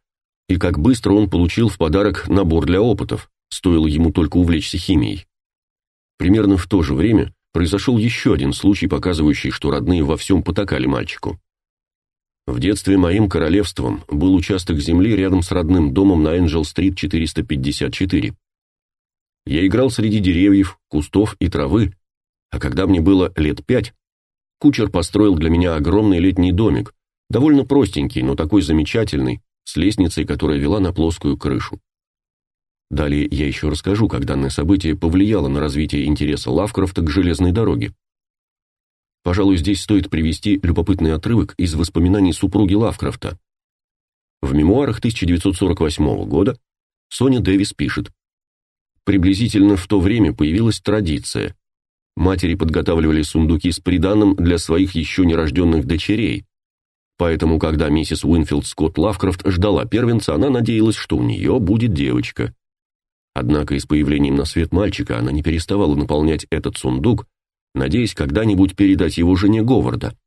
и как быстро он получил в подарок набор для опытов, стоило ему только увлечься химией. Примерно в то же время произошел еще один случай, показывающий, что родные во всем потакали мальчику. В детстве моим королевством был участок земли рядом с родным домом на Энджел-стрит 454. Я играл среди деревьев, кустов и травы, а когда мне было лет пять, кучер построил для меня огромный летний домик, довольно простенький, но такой замечательный, с лестницей, которая вела на плоскую крышу. Далее я еще расскажу, как данное событие повлияло на развитие интереса Лавкрафта к железной дороге. Пожалуй, здесь стоит привести любопытный отрывок из воспоминаний супруги Лавкрафта. В мемуарах 1948 года Соня Дэвис пишет: Приблизительно в то время появилась традиция. Матери подготавливали сундуки с приданым для своих еще нерожденных дочерей. Поэтому, когда миссис Уинфилд Скотт Лавкрафт ждала первенца, она надеялась, что у нее будет девочка. Однако и с появлением на свет мальчика она не переставала наполнять этот сундук, надеясь когда-нибудь передать его жене Говарда.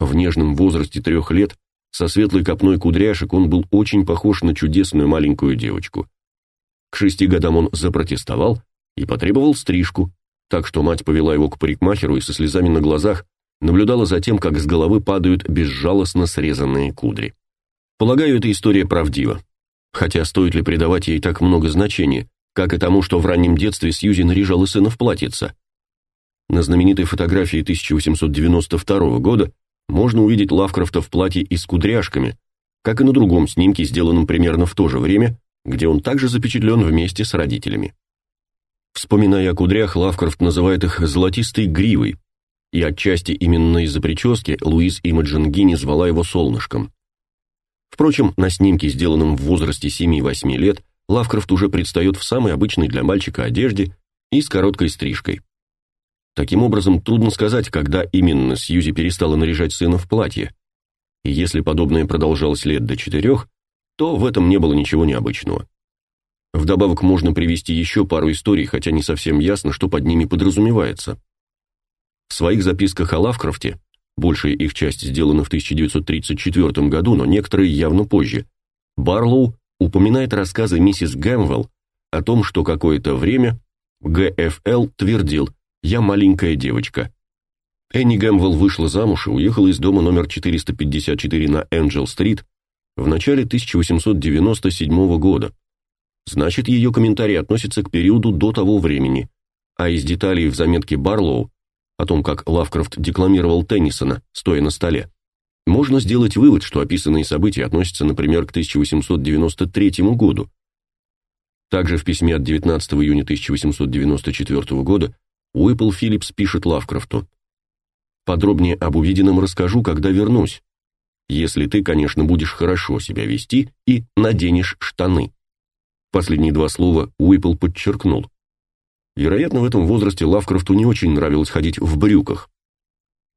В нежном возрасте трех лет, со светлой копной кудряшек, он был очень похож на чудесную маленькую девочку. К шести годам он запротестовал и потребовал стрижку, так что мать повела его к парикмахеру и со слезами на глазах наблюдала за тем, как с головы падают безжалостно срезанные кудри. Полагаю, эта история правдива. Хотя стоит ли придавать ей так много значения, как и тому, что в раннем детстве Сьюзи наряжала сына в платьице. На знаменитой фотографии 1892 года можно увидеть Лавкрафта в платье и с кудряшками, как и на другом снимке, сделанном примерно в то же время, где он также запечатлен вместе с родителями. Вспоминая о кудрях, Лавкрафт называет их «золотистой гривой», и отчасти именно из-за прически Луиз Имаджин Гинни звала его «солнышком». Впрочем, на снимке, сделанном в возрасте 7-8 лет, Лавкрафт уже предстает в самой обычной для мальчика одежде и с короткой стрижкой. Таким образом, трудно сказать, когда именно Сьюзи перестала наряжать сына в платье. И если подобное продолжалось лет до четырех, то в этом не было ничего необычного. Вдобавок можно привести еще пару историй, хотя не совсем ясно, что под ними подразумевается. В своих записках о Лавкрафте большая их часть сделана в 1934 году, но некоторые явно позже, Барлоу упоминает рассказы миссис Гэмвелл о том, что какое-то время ГФЛ твердил «Я маленькая девочка». Энни Гэмвелл вышла замуж и уехала из дома номер 454 на Энджел-стрит в начале 1897 года. Значит, ее комментарий относится к периоду до того времени, а из деталей в заметке Барлоу о том, как Лавкрафт декламировал Теннисона, стоя на столе, можно сделать вывод, что описанные события относятся, например, к 1893 году. Также в письме от 19 июня 1894 года Уиппл Филлипс пишет Лавкрафту: "Подробнее об увиденном расскажу, когда вернусь. Если ты, конечно, будешь хорошо себя вести и наденешь штаны". Последние два слова Уиппл подчеркнул. Вероятно, в этом возрасте Лавкрафту не очень нравилось ходить в брюках.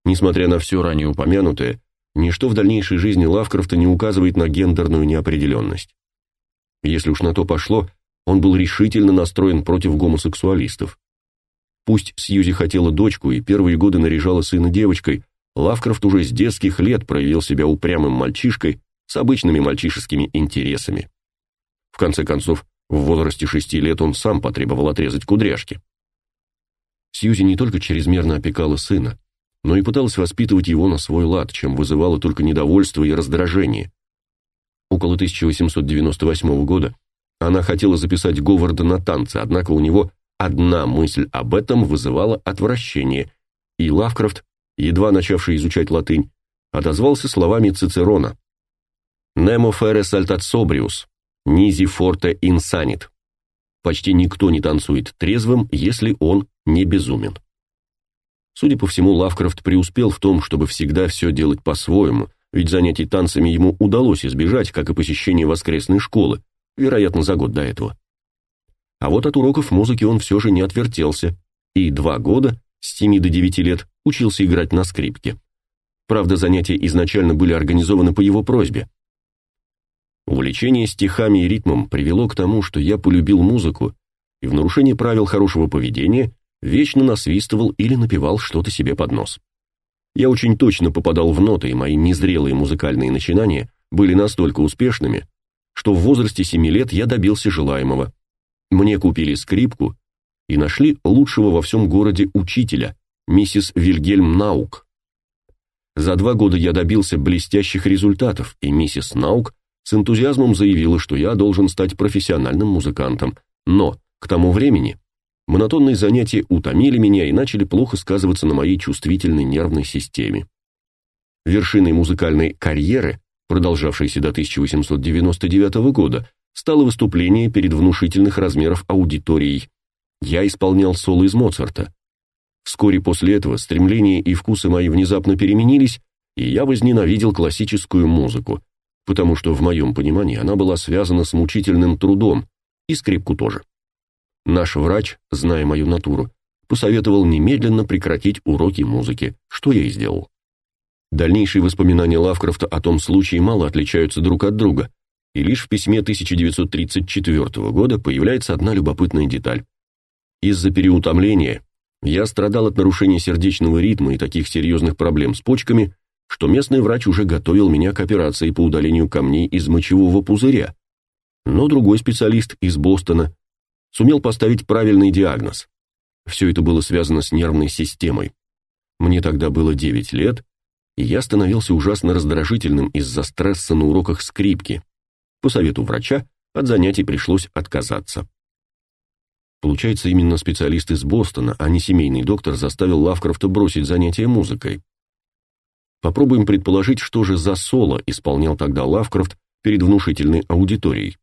Несмотря на все ранее упомянутое, ничто в дальнейшей жизни Лавкрафта не указывает на гендерную неопределенность. Если уж на то пошло, он был решительно настроен против гомосексуалистов. Пусть Сьюзи хотела дочку и первые годы наряжала сына девочкой, Лавкрафт уже с детских лет проявил себя упрямым мальчишкой с обычными мальчишескими интересами. В конце концов, в возрасте шести лет он сам потребовал отрезать кудряшки. Сьюзи не только чрезмерно опекала сына, но и пыталась воспитывать его на свой лад, чем вызывало только недовольство и раздражение. Около 1898 года она хотела записать Говарда на танцы, однако у него одна мысль об этом вызывала отвращение, и Лавкрафт, едва начавший изучать латынь, отозвался словами Цицерона: "Nemo fere saltat sobrius, Низи форте инсанит. Почти никто не танцует трезвым, если он не безумен. Судя по всему, Лавкрафт преуспел в том, чтобы всегда все делать по-своему, ведь занятий танцами ему удалось избежать, как и посещение воскресной школы, вероятно, за год до этого. А вот от уроков музыки он все же не отвертелся, и два года, с 7 до 9 лет, учился играть на скрипке. Правда, занятия изначально были организованы по его просьбе. Увлечение стихами и ритмом привело к тому, что я полюбил музыку и в нарушении правил хорошего поведения вечно насвистывал или напевал что-то себе под нос. Я очень точно попадал в ноты, и мои незрелые музыкальные начинания были настолько успешными, что в возрасте семи лет я добился желаемого. Мне купили скрипку и нашли лучшего во всем городе учителя, миссис Вильгельм Наук. За два года я добился блестящих результатов, и миссис Наук с энтузиазмом заявила, что я должен стать профессиональным музыкантом. Но к тому времени монотонные занятия утомили меня и начали плохо сказываться на моей чувствительной нервной системе. Вершиной музыкальной карьеры, продолжавшейся до 1899 года, стало выступление перед внушительных размеров аудиторией. Я исполнял соло из Моцарта. Вскоре после этого стремления и вкусы мои внезапно переменились, и я возненавидел классическую музыку, потому что в моем понимании она была связана с мучительным трудом, и скрипку тоже. Наш врач, зная мою натуру, посоветовал немедленно прекратить уроки музыки, что я и сделал. Дальнейшие воспоминания Лавкрафта о том случае мало отличаются друг от друга, и лишь в письме 1934 года появляется одна любопытная деталь. Из-за переутомления я страдал от нарушения сердечного ритма и таких серьезных проблем с почками, что местный врач уже готовил меня к операции по удалению камней из мочевого пузыря. Но другой специалист из Бостона сумел поставить правильный диагноз. Все это было связано с нервной системой. Мне тогда было 9 лет, и я становился ужасно раздражительным из-за стресса на уроках скрипки. По совету врача от занятий пришлось отказаться. Получается, именно специалист из Бостона, а не семейный доктор, заставил Лавкрафта бросить занятия музыкой. Попробуем предположить, что же за соло исполнял тогда Лавкрафт перед внушительной аудиторией.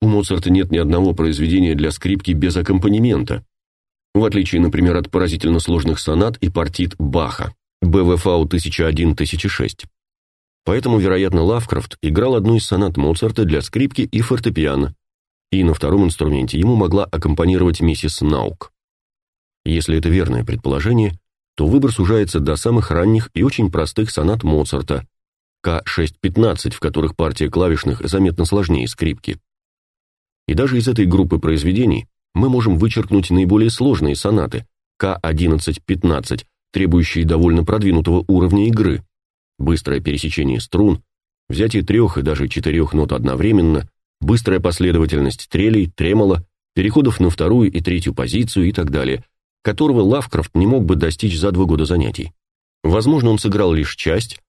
У Моцарта нет ни одного произведения для скрипки без аккомпанемента, в отличие, например, от поразительно сложных сонат и партит Баха, БВФАУ 1001-1006. Поэтому, вероятно, Лавкрафт играл одну из сонат Моцарта для скрипки и фортепиано, и на втором инструменте ему могла аккомпанировать миссис Наук. Если это верное предположение, то выбор сужается до самых ранних и очень простых сонат Моцарта, К6-15, в которых партия клавишных заметно сложнее скрипки. И даже из этой группы произведений мы можем вычеркнуть наиболее сложные сонаты К11-15, требующие довольно продвинутого уровня игры. Быстрое пересечение струн, взятие трех и даже четырех нот одновременно, быстрая последовательность трелей, тремоло, переходов на вторую и третью позицию и так далее, которого Лавкрафт не мог бы достичь за два года занятий. Возможно, он сыграл лишь часть,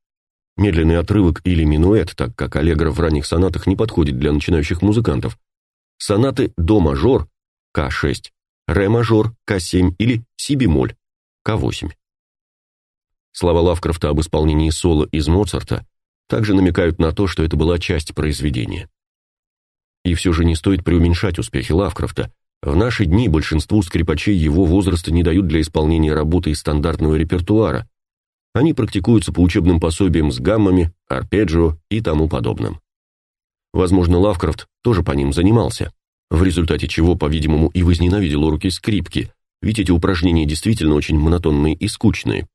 медленный отрывок или минуэт, так как аллегро в ранних сонатах не подходит для начинающих музыкантов. Сонаты до мажор К6, ре мажор К7 или си бемоль К8. Слова Лавкрафта об исполнении соло из Моцарта также намекают на то, что это была часть произведения. И все же не стоит преуменьшать успехи Лавкрафта. В наши дни большинству скрипачей его возраста не дают для исполнения работы из стандартного репертуара. Они практикуются по учебным пособиям с гаммами, арпеджио и тому подобным. Возможно, Лавкрафт тоже по ним занимался, в результате чего, по-видимому, и возненавидел уроки скрипки, ведь эти упражнения действительно очень монотонные и скучные.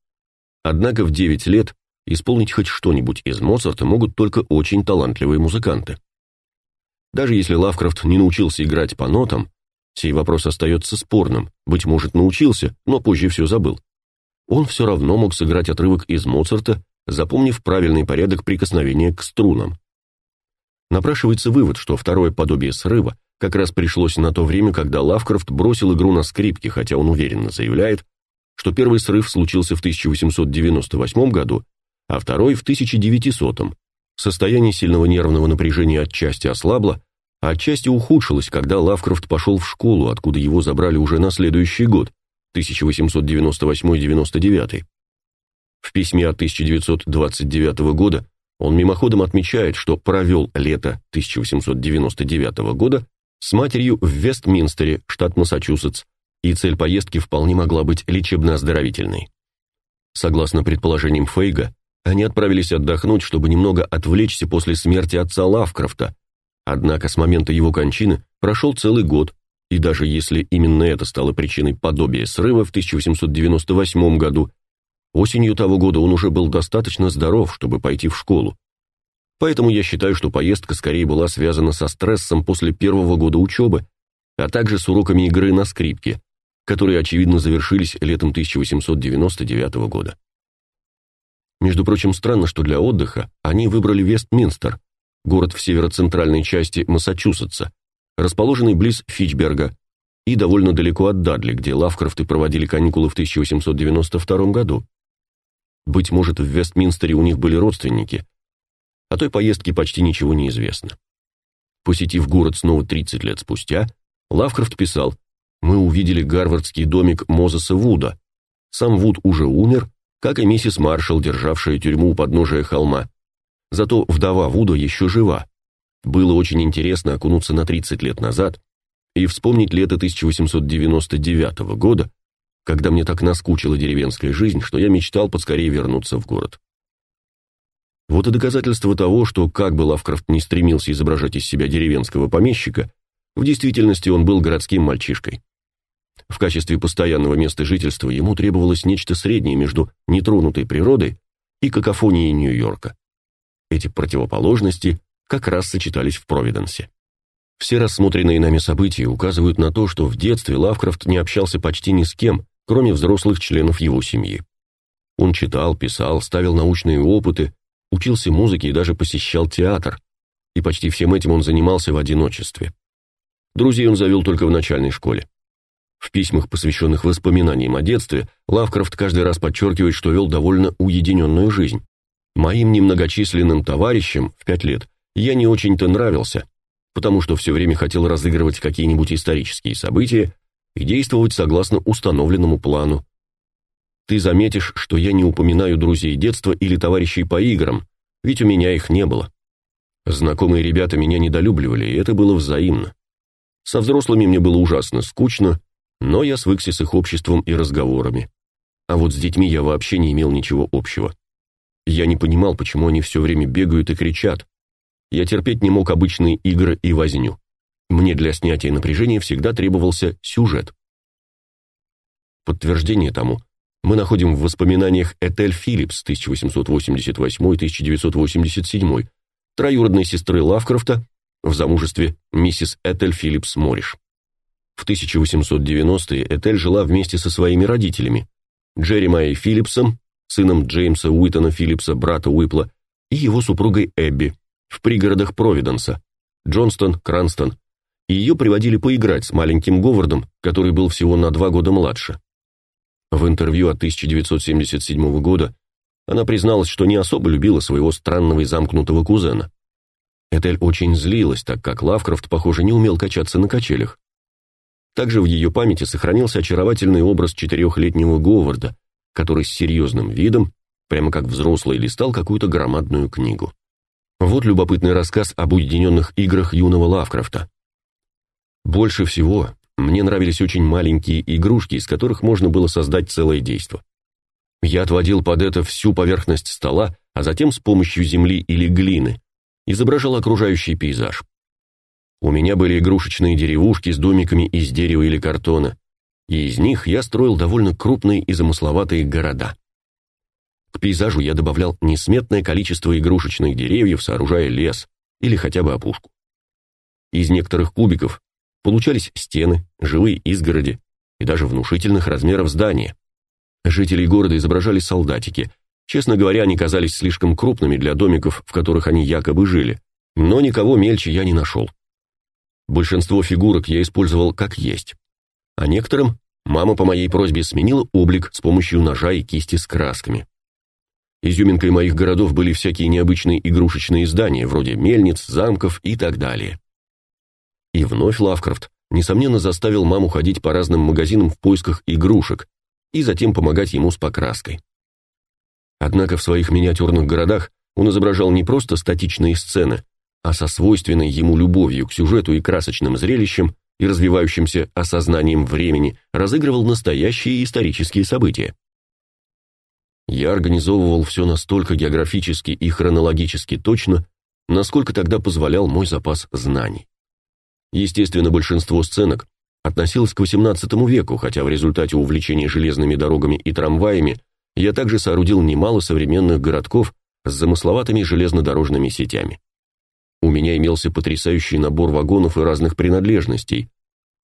Однако в 9 лет исполнить хоть что-нибудь из Моцарта могут только очень талантливые музыканты. Даже если Лавкрафт не научился играть по нотам, сей вопрос остается спорным, быть может, научился, но позже все забыл. Он все равно мог сыграть отрывок из Моцарта, запомнив правильный порядок прикосновения к струнам. Напрашивается вывод, что второе подобие срыва как раз пришлось на то время, когда Лавкрафт бросил игру на скрипке, хотя он уверенно заявляет, что первый срыв случился в 1898 году, а второй в 1900. Состояние сильного нервного напряжения отчасти ослабло, а отчасти ухудшилось, когда Лавкрафт пошел в школу, откуда его забрали уже на следующий год, 1898-99. В письме от 1929 года он мимоходом отмечает, что провел лето 1899 года с матерью в Вестминстере, штат Массачусетс, и цель поездки вполне могла быть лечебно-оздоровительной. Согласно предположениям Фейга, они отправились отдохнуть, чтобы немного отвлечься после смерти отца Лавкрафта. Однако с момента его кончины прошел целый год, и даже если именно это стало причиной подобия срыва в 1898 году, осенью того года он уже был достаточно здоров, чтобы пойти в школу. Поэтому я считаю, что поездка скорее была связана со стрессом после первого года учебы, а также с уроками игры на скрипке, которые, очевидно, завершились летом 1899 года. Между прочим, странно, что для отдыха они выбрали Вестминстер, город в северо-центральной части Массачусетса, расположенный близ Фичберга и довольно далеко от Дадли, где Лавкрафты проводили каникулы в 1892 году. Быть может, в Вестминстере у них были родственники. О той поездке почти ничего не известно. Посетив город снова 30 лет спустя, Лавкрафт писал: "Мы увидели гарвардский домик Мозеса Вуда. Сам Вуд уже умер, как и миссис Маршалл, державшая тюрьму у подножия холма. Зато вдова Вуда еще жива. Было очень интересно окунуться на 30 лет назад и вспомнить лето 1899 года, когда мне так наскучила деревенская жизнь, что я мечтал поскорее вернуться в город. Вот и доказательство того, что как бы Лавкрафт не стремился изображать из себя деревенского помещика, в действительности он был городским мальчишкой. В качестве постоянного места жительства ему требовалось нечто среднее между нетронутой природой и какофонией Нью-Йорка. Эти противоположности как раз сочетались в Провиденсе. Все рассмотренные нами события указывают на то, что в детстве Лавкрафт не общался почти ни с кем, кроме взрослых членов его семьи. Он читал, писал, ставил научные опыты, учился музыке и даже посещал театр, и почти всем этим он занимался в одиночестве. Друзей он завел только в начальной школе. В письмах, посвященных воспоминаниям о детстве, Лавкрафт каждый раз подчеркивает, что вел довольно уединенную жизнь. Моим немногочисленным товарищам в пять лет я не очень-то нравился, потому что все время хотел разыгрывать какие-нибудь исторические события и действовать согласно установленному плану. Ты заметишь, что я не упоминаю друзей детства или товарищей по играм, ведь у меня их не было. Знакомые ребята меня недолюбливали, и это было взаимно. Со взрослыми мне было ужасно скучно, но я свыкся с их обществом и разговорами. А вот с детьми я вообще не имел ничего общего. Я не понимал, почему они все время бегают и кричат. Я терпеть не мог обычные игры и возню. Мне для снятия напряжения всегда требовался сюжет. Подтверждение тому мы находим в воспоминаниях Этель Филлипс 1888-1987, троюродной сестры Лавкрафта, в замужестве миссис Этель Филлипс Мориш. В 1890-е Этель жила вместе со своими родителями, Джеремайей Филлипсом, сыном Джеймса Уитона Филлипса, брата Уипла, и его супругой Эбби в пригородах Провиденса, Джонстон, Кранстон, и ее приводили поиграть с маленьким Говардом, который был всего на два года младше. В интервью от 1977 года она призналась, что не особо любила своего странного и замкнутого кузена. Этель очень злилась, так как Лавкрафт, похоже, не умел качаться на качелях. Также в ее памяти сохранился очаровательный образ четырехлетнего Говарда, который с серьезным видом, прямо как взрослый, листал какую-то громадную книгу. Вот любопытный рассказ об уединенных играх юного Лавкрафта. Больше всего мне нравились очень маленькие игрушки, из которых можно было создать целое действо. Я отводил под это всю поверхность стола, а затем с помощью земли или глины изображал окружающий пейзаж. У меня были игрушечные деревушки с домиками из дерева или картона, и из них я строил довольно крупные и замысловатые города. К пейзажу я добавлял несметное количество игрушечных деревьев, сооружая лес или хотя бы опушку. Из некоторых кубиков получались стены, живые изгороди и даже внушительных размеров здания. Жителей города изображали солдатики. Честно говоря, они казались слишком крупными для домиков, в которых они якобы жили, но никого мельче я не нашел. Большинство фигурок я использовал как есть. А некоторым мама по моей просьбе сменила облик с помощью ножа и кисти с красками. Изюминкой моих городов были всякие необычные игрушечные здания, вроде мельниц, замков и так далее. И вновь Лавкрафт, несомненно, заставил маму ходить по разным магазинам в поисках игрушек и затем помогать ему с покраской. Однако в своих миниатюрных городах он изображал не просто статичные сцены, а со свойственной ему любовью к сюжету и красочным зрелищам и развивающимся осознанием времени разыгрывал настоящие исторические события. Я организовывал все настолько географически и хронологически точно, насколько тогда позволял мой запас знаний. Естественно, большинство сценок относилось к XVIII веку, хотя в результате увлечения железными дорогами и трамваями я также соорудил немало современных городков с замысловатыми железнодорожными сетями. У меня имелся потрясающий набор вагонов и разных принадлежностей,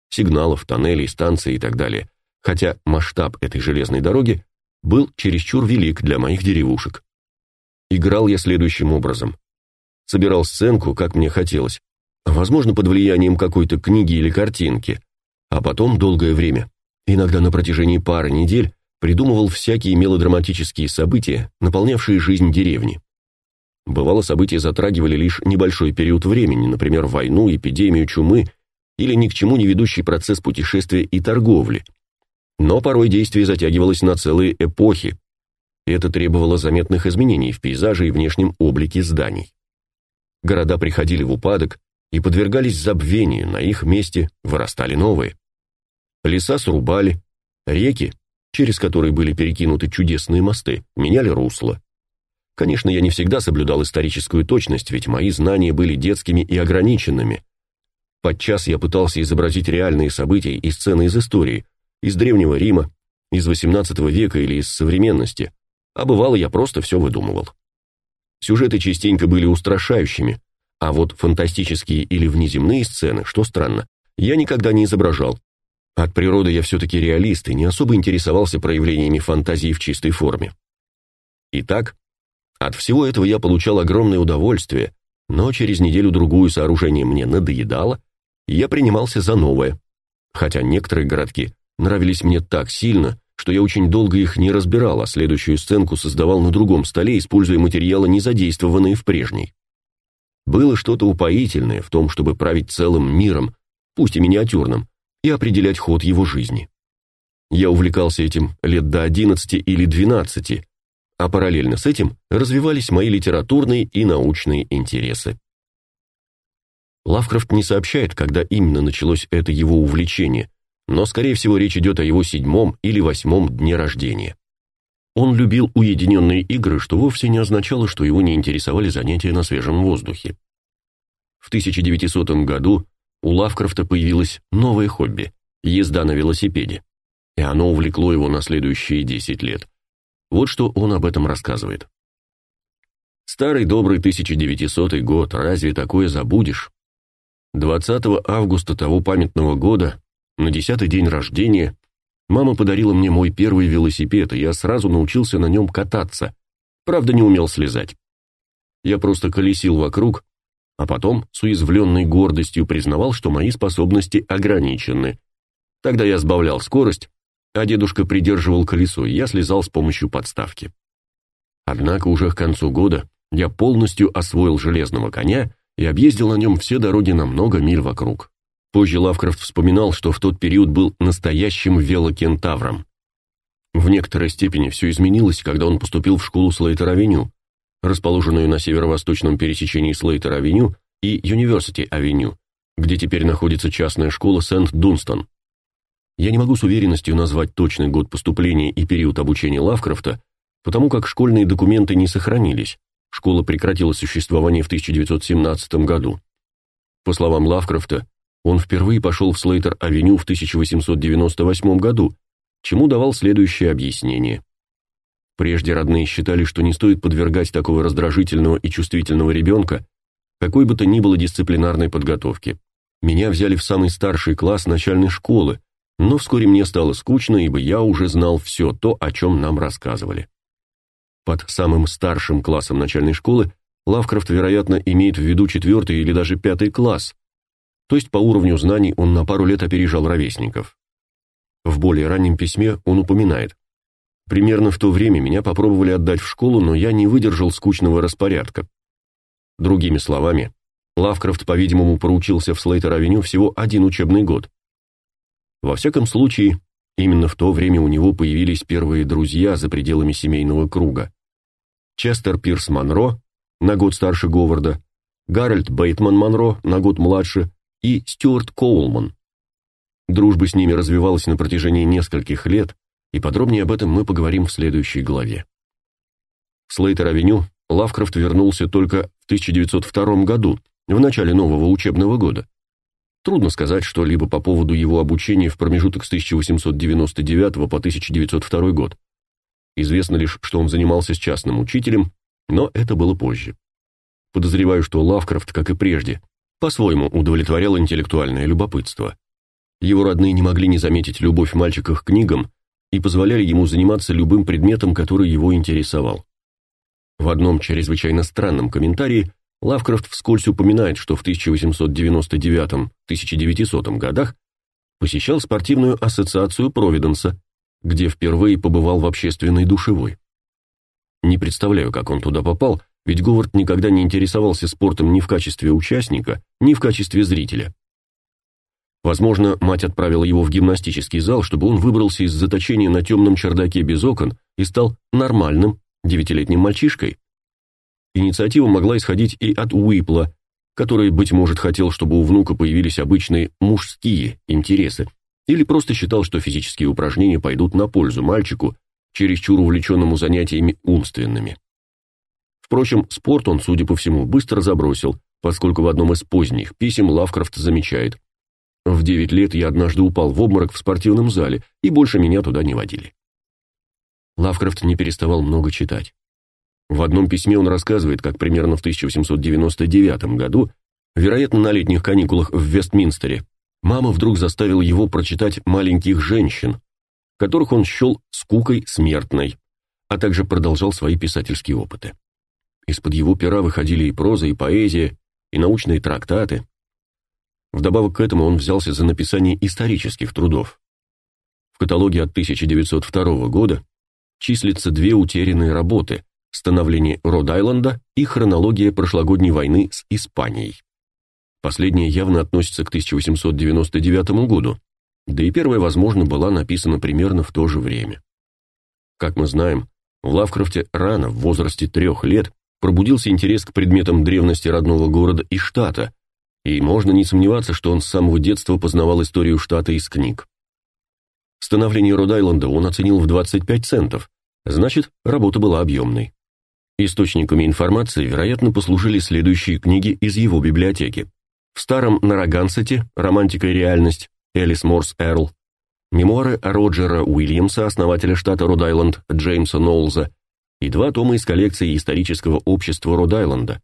сигналов, тоннелей, станций и так далее, хотя масштаб этой железной дороги был чересчур велик для моих деревушек. Играл я следующим образом. Собирал сценку, как мне хотелось, возможно, под влиянием какой-то книги или картинки, а потом долгое время, иногда на протяжении пары недель, придумывал всякие мелодраматические события, наполнявшие жизнь деревни. Бывало, события затрагивали лишь небольшой период времени, например, войну, эпидемию чумы или ни к чему не ведущий процесс путешествия и торговли. Но порой действие затягивалось на целые эпохи. Это требовало заметных изменений в пейзаже и внешнем облике зданий. Города приходили в упадок и подвергались забвению, на их месте вырастали новые. Леса срубали, реки, через которые были перекинуты чудесные мосты, меняли русло. Конечно, я не всегда соблюдал историческую точность, ведь мои знания были детскими и ограниченными. Подчас я пытался изобразить реальные события и сцены из истории, из древнего Рима, из XVIII века или из современности, а бывало я просто все выдумывал. Сюжеты частенько были устрашающими, а вот фантастические или внеземные сцены, что странно, я никогда не изображал. От природы я все-таки реалист и не особо интересовался проявлениями фантазии в чистой форме. Итак, от всего этого я получал огромное удовольствие, но через неделю-другую сооружение мне надоедало, и я принимался за новое. Хотя некоторые городки нравились мне так сильно, что я очень долго их не разбирал, а следующую сценку создавал на другом столе, используя материалы, не задействованные в прежней. Было что-то упоительное в том, чтобы править целым миром, пусть и миниатюрным, и определять ход его жизни. Я увлекался этим лет до 11 или 12, а параллельно с этим развивались мои литературные и научные интересы. Лавкрафт не сообщает, когда именно началось это его увлечение, но, скорее всего, речь идет о его седьмом или восьмом дне рождения. Он любил уединенные игры, что вовсе не означало, что его не интересовали занятия на свежем воздухе. В 1900 году у Лавкрафта появилось новое хобби – езда на велосипеде, и оно увлекло его на следующие 10 лет. Вот что он об этом рассказывает. Старый добрый 1900 год, разве такое забудешь? 20 августа того памятного года, на десятый день рождения, мама подарила мне мой первый велосипед, и я сразу научился на нем кататься. Правда, не умел слезать. Я просто колесил вокруг, а потом с уязвленной гордостью признавал, что мои способности ограничены. Тогда я сбавлял скорость, а дедушка придерживал колесо, и я слезал с помощью подставки. Однако уже к концу года я полностью освоил железного коня и объездил на нем все дороги на много миль вокруг. Позже Лавкрафт вспоминал, что в тот период был настоящим велокентавром. В некоторой степени все изменилось, когда он поступил в школу Слейтер-авеню, расположенную на северо-восточном пересечении Слейтер-авеню и Юниверсити-авеню, где теперь находится частная школа Сент-Дунстон. Я не могу с уверенностью назвать точный год поступления и период обучения Лавкрафта, потому как школьные документы не сохранились. Школа прекратила существование в 1917 году. По словам Лавкрафта, он впервые пошел в Слейтер-авеню в 1898 году, чему давал следующее объяснение. Прежде родные считали, что не стоит подвергать такого раздражительного и чувствительного ребенка какой бы то ни было дисциплинарной подготовке. Меня взяли в самый старший класс начальной школы, но вскоре мне стало скучно, ибо я уже знал все то, о чем нам рассказывали. Под самым старшим классом начальной школы Лавкрафт, вероятно, имеет в виду четвертый или даже пятый класс, то есть по уровню знаний он на пару лет опережал ровесников. В более раннем письме он упоминает Примерно в то время меня попробовали отдать в школу, но я не выдержал скучного распорядка. Другими словами, Лавкрафт, по-видимому, проучился в Слейтер-авеню всего один учебный год. Во всяком случае, именно в то время у него появились первые друзья за пределами семейного круга. Честер Пирс Монро, на год старше Говарда, Гарольд Бейтман Монро, на год младше, и Стюарт Коулман. Дружба с ними развивалась на протяжении нескольких лет, и подробнее об этом мы поговорим в следующей главе. В Слейтер-авеню Лавкрафт вернулся только в 1902 году, в начале нового учебного года. Трудно сказать что-либо по поводу его обучения в промежуток с 1899 по 1902 год. Известно лишь, что он занимался с частным учителем, но это было позже. Подозреваю, что Лавкрафт, как и прежде, по-своему удовлетворял интеллектуальное любопытство. Его родные не могли не заметить любовь мальчика к книгам, и позволяли ему заниматься любым предметом, который его интересовал. В одном чрезвычайно странном комментарии Лавкрафт вскользь упоминает, что в 1899-1900 годах посещал спортивную ассоциацию Провиденса, где впервые побывал в общественной душевой. Не представляю, как он туда попал, ведь Говард никогда не интересовался спортом ни в качестве участника, ни в качестве зрителя. Возможно, мать отправила его в гимнастический зал, чтобы он выбрался из заточения на темном чердаке без окон и стал нормальным девятилетним мальчишкой. Инициатива могла исходить и от Уипла, который, быть может, хотел, чтобы у внука появились обычные мужские интересы, или просто считал, что физические упражнения пойдут на пользу мальчику, чересчур увлеченному занятиями умственными. Впрочем, спорт он, судя по всему, быстро забросил, поскольку в одном из поздних писем Лавкрафт замечает в девять лет я однажды упал в обморок в спортивном зале, и больше меня туда не водили. Лавкрафт не переставал много читать. В одном письме он рассказывает, как примерно в 1899 году, вероятно, на летних каникулах в Вестминстере, мама вдруг заставила его прочитать «Маленьких женщин», которых он счел скукой смертной, а также продолжал свои писательские опыты. Из-под его пера выходили и проза, и поэзия, и научные трактаты. Вдобавок к этому он взялся за написание исторических трудов. В каталоге от 1902 года числятся две утерянные работы «Становление Род-Айленда» и «Хронология прошлогодней войны с Испанией». Последняя явно относится к 1899 году, да и первая, возможно, была написана примерно в то же время. Как мы знаем, в Лавкрафте рано, в возрасте трех лет, пробудился интерес к предметам древности родного города и штата, и можно не сомневаться, что он с самого детства познавал историю штата из книг. Становление Род-Айленда он оценил в 25 центов, значит, работа была объемной. Источниками информации, вероятно, послужили следующие книги из его библиотеки. В старом Нарагансете «Романтика и реальность» Элис Морс Эрл, мемуары Роджера Уильямса, основателя штата Род-Айленд Джеймса Ноулза, и два тома из коллекции исторического общества Род-Айленда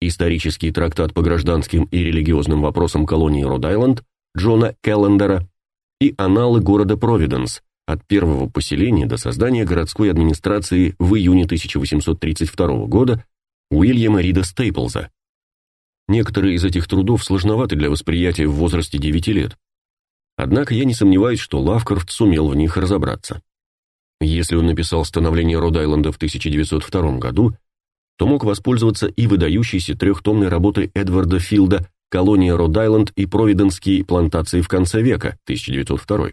Исторический трактат по гражданским и религиозным вопросам колонии Род-Айленд Джона Келлендера и Аналы города Провиденс от первого поселения до создания городской администрации в июне 1832 года Уильяма Рида Стейплза. Некоторые из этих трудов сложноваты для восприятия в возрасте 9 лет. Однако я не сомневаюсь, что Лавкрафт сумел в них разобраться. Если он написал «Становление Род-Айленда» в 1902 году, то мог воспользоваться и выдающейся трехтомной работой Эдварда Филда «Колония Род-Айленд и Провиденские плантации в конце века» 1902.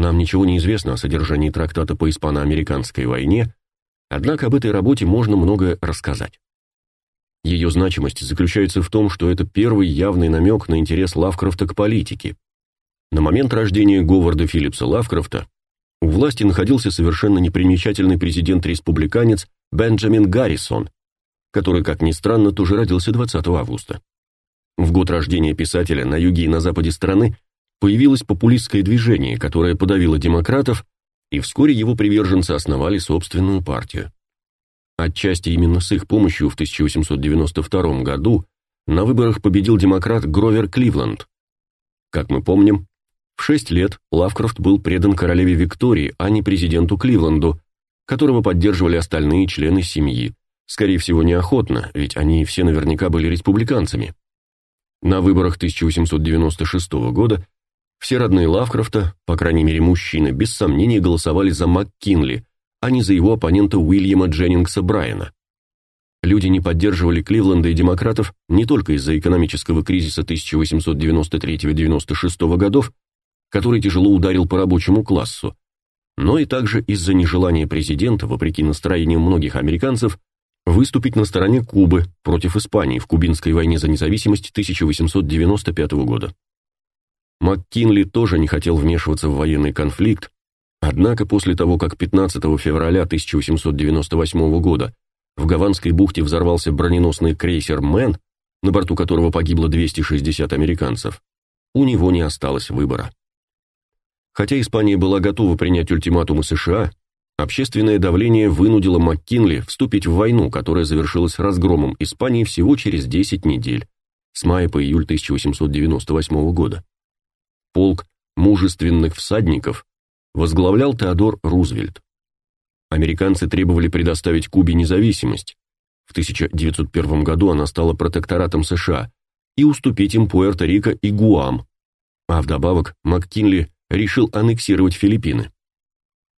Нам ничего не известно о содержании трактата по испано-американской войне, однако об этой работе можно многое рассказать. Ее значимость заключается в том, что это первый явный намек на интерес Лавкрафта к политике. На момент рождения Говарда Филлипса Лавкрафта у власти находился совершенно непримечательный президент-республиканец Бенджамин Гаррисон, который, как ни странно, тоже родился 20 августа. В год рождения писателя на юге и на западе страны появилось популистское движение, которое подавило демократов, и вскоре его приверженцы основали собственную партию. Отчасти именно с их помощью в 1892 году на выборах победил демократ Гровер Кливленд. Как мы помним, в 6 лет Лавкрафт был предан королеве Виктории, а не президенту Кливленду, которого поддерживали остальные члены семьи, скорее всего, неохотно, ведь они все наверняка были республиканцами. На выборах 1896 года все родные Лавкрафта, по крайней мере мужчины, без сомнения голосовали за МакКинли, а не за его оппонента Уильяма Дженнингса Брайана. Люди не поддерживали Кливленда и демократов не только из-за экономического кризиса 1893-96 годов, который тяжело ударил по рабочему классу, но и также из-за нежелания президента, вопреки настроениям многих американцев, выступить на стороне Кубы против Испании в Кубинской войне за независимость 1895 года. МакКинли тоже не хотел вмешиваться в военный конфликт, однако после того, как 15 февраля 1898 года в Гаванской бухте взорвался броненосный крейсер «Мэн», на борту которого погибло 260 американцев, у него не осталось выбора. Хотя Испания была готова принять ультиматумы США, общественное давление вынудило МакКинли вступить в войну, которая завершилась разгромом Испании всего через 10 недель, с мая по июль 1898 года полк мужественных всадников возглавлял Теодор Рузвельт. Американцы требовали предоставить Кубе независимость. В 1901 году она стала протекторатом США и уступить им Пуэрто-Рико и Гуам. А вдобавок МакКинли решил аннексировать Филиппины.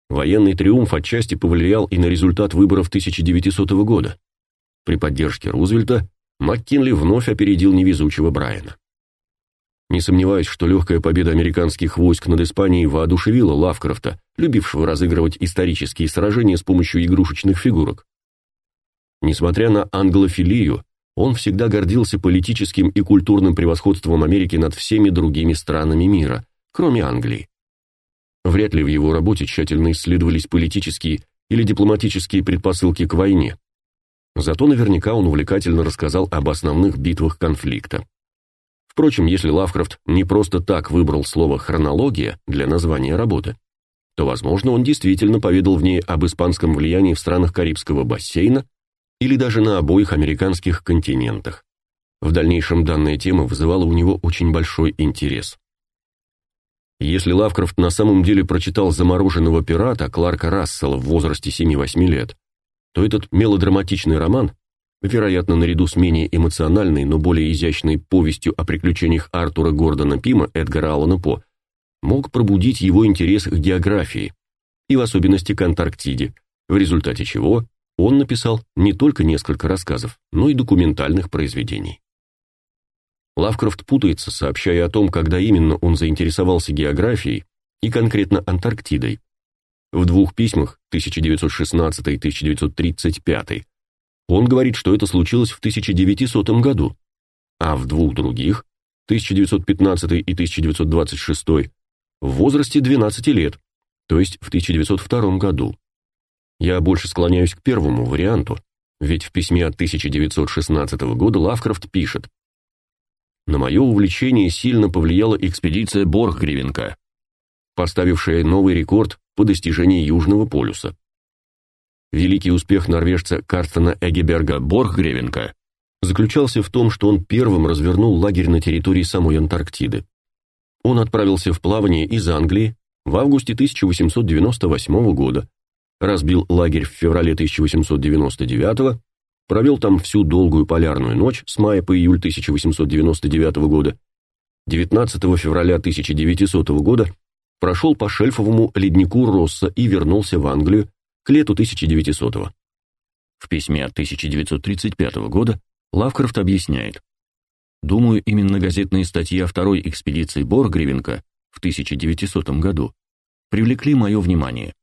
Военный триумф отчасти повлиял и на результат выборов 1900 года. При поддержке Рузвельта МакКинли вновь опередил невезучего Брайана. Не сомневаюсь, что легкая победа американских войск над Испанией воодушевила Лавкрафта, любившего разыгрывать исторические сражения с помощью игрушечных фигурок. Несмотря на англофилию, он всегда гордился политическим и культурным превосходством Америки над всеми другими странами мира, кроме Англии. Вряд ли в его работе тщательно исследовались политические или дипломатические предпосылки к войне. Зато наверняка он увлекательно рассказал об основных битвах конфликта. Впрочем, если Лавкрафт не просто так выбрал слово «хронология» для названия работы, то, возможно, он действительно поведал в ней об испанском влиянии в странах Карибского бассейна или даже на обоих американских континентах. В дальнейшем данная тема вызывала у него очень большой интерес. Если Лавкрафт на самом деле прочитал «Замороженного пирата» Кларка Рассела в возрасте 7-8 лет, то этот мелодраматичный роман вероятно, наряду с менее эмоциональной, но более изящной повестью о приключениях Артура Гордона Пима Эдгара Аллана По, мог пробудить его интерес к географии, и в особенности к Антарктиде, в результате чего он написал не только несколько рассказов, но и документальных произведений. Лавкрафт путается, сообщая о том, когда именно он заинтересовался географией и конкретно Антарктидой. В двух письмах 1916 и 1935 он говорит, что это случилось в 1900 году, а в двух других, 1915 и 1926, в возрасте 12 лет, то есть в 1902 году. Я больше склоняюсь к первому варианту, ведь в письме от 1916 года Лавкрафт пишет: На мое увлечение сильно повлияла экспедиция Борхгревенка, поставившая новый рекорд по достижении Южного полюса. Великий успех норвежца Карстена Эгеберга Борхгревенка заключался в том, что он первым развернул лагерь на территории самой Антарктиды. Он отправился в плавание из Англии, в августе 1898 года, разбил лагерь в феврале 1899 провел там всю долгую полярную ночь с мая по июль 1899 года, 19 февраля 1900 года прошел по шельфовому леднику Росса и вернулся в Англию к лету 1900 -го. В письме от 1935 года Лавкрафт объясняет: "Думаю, именно газетные статьи о второй экспедиции Боргревенка в 1900 году привлекли мое внимание.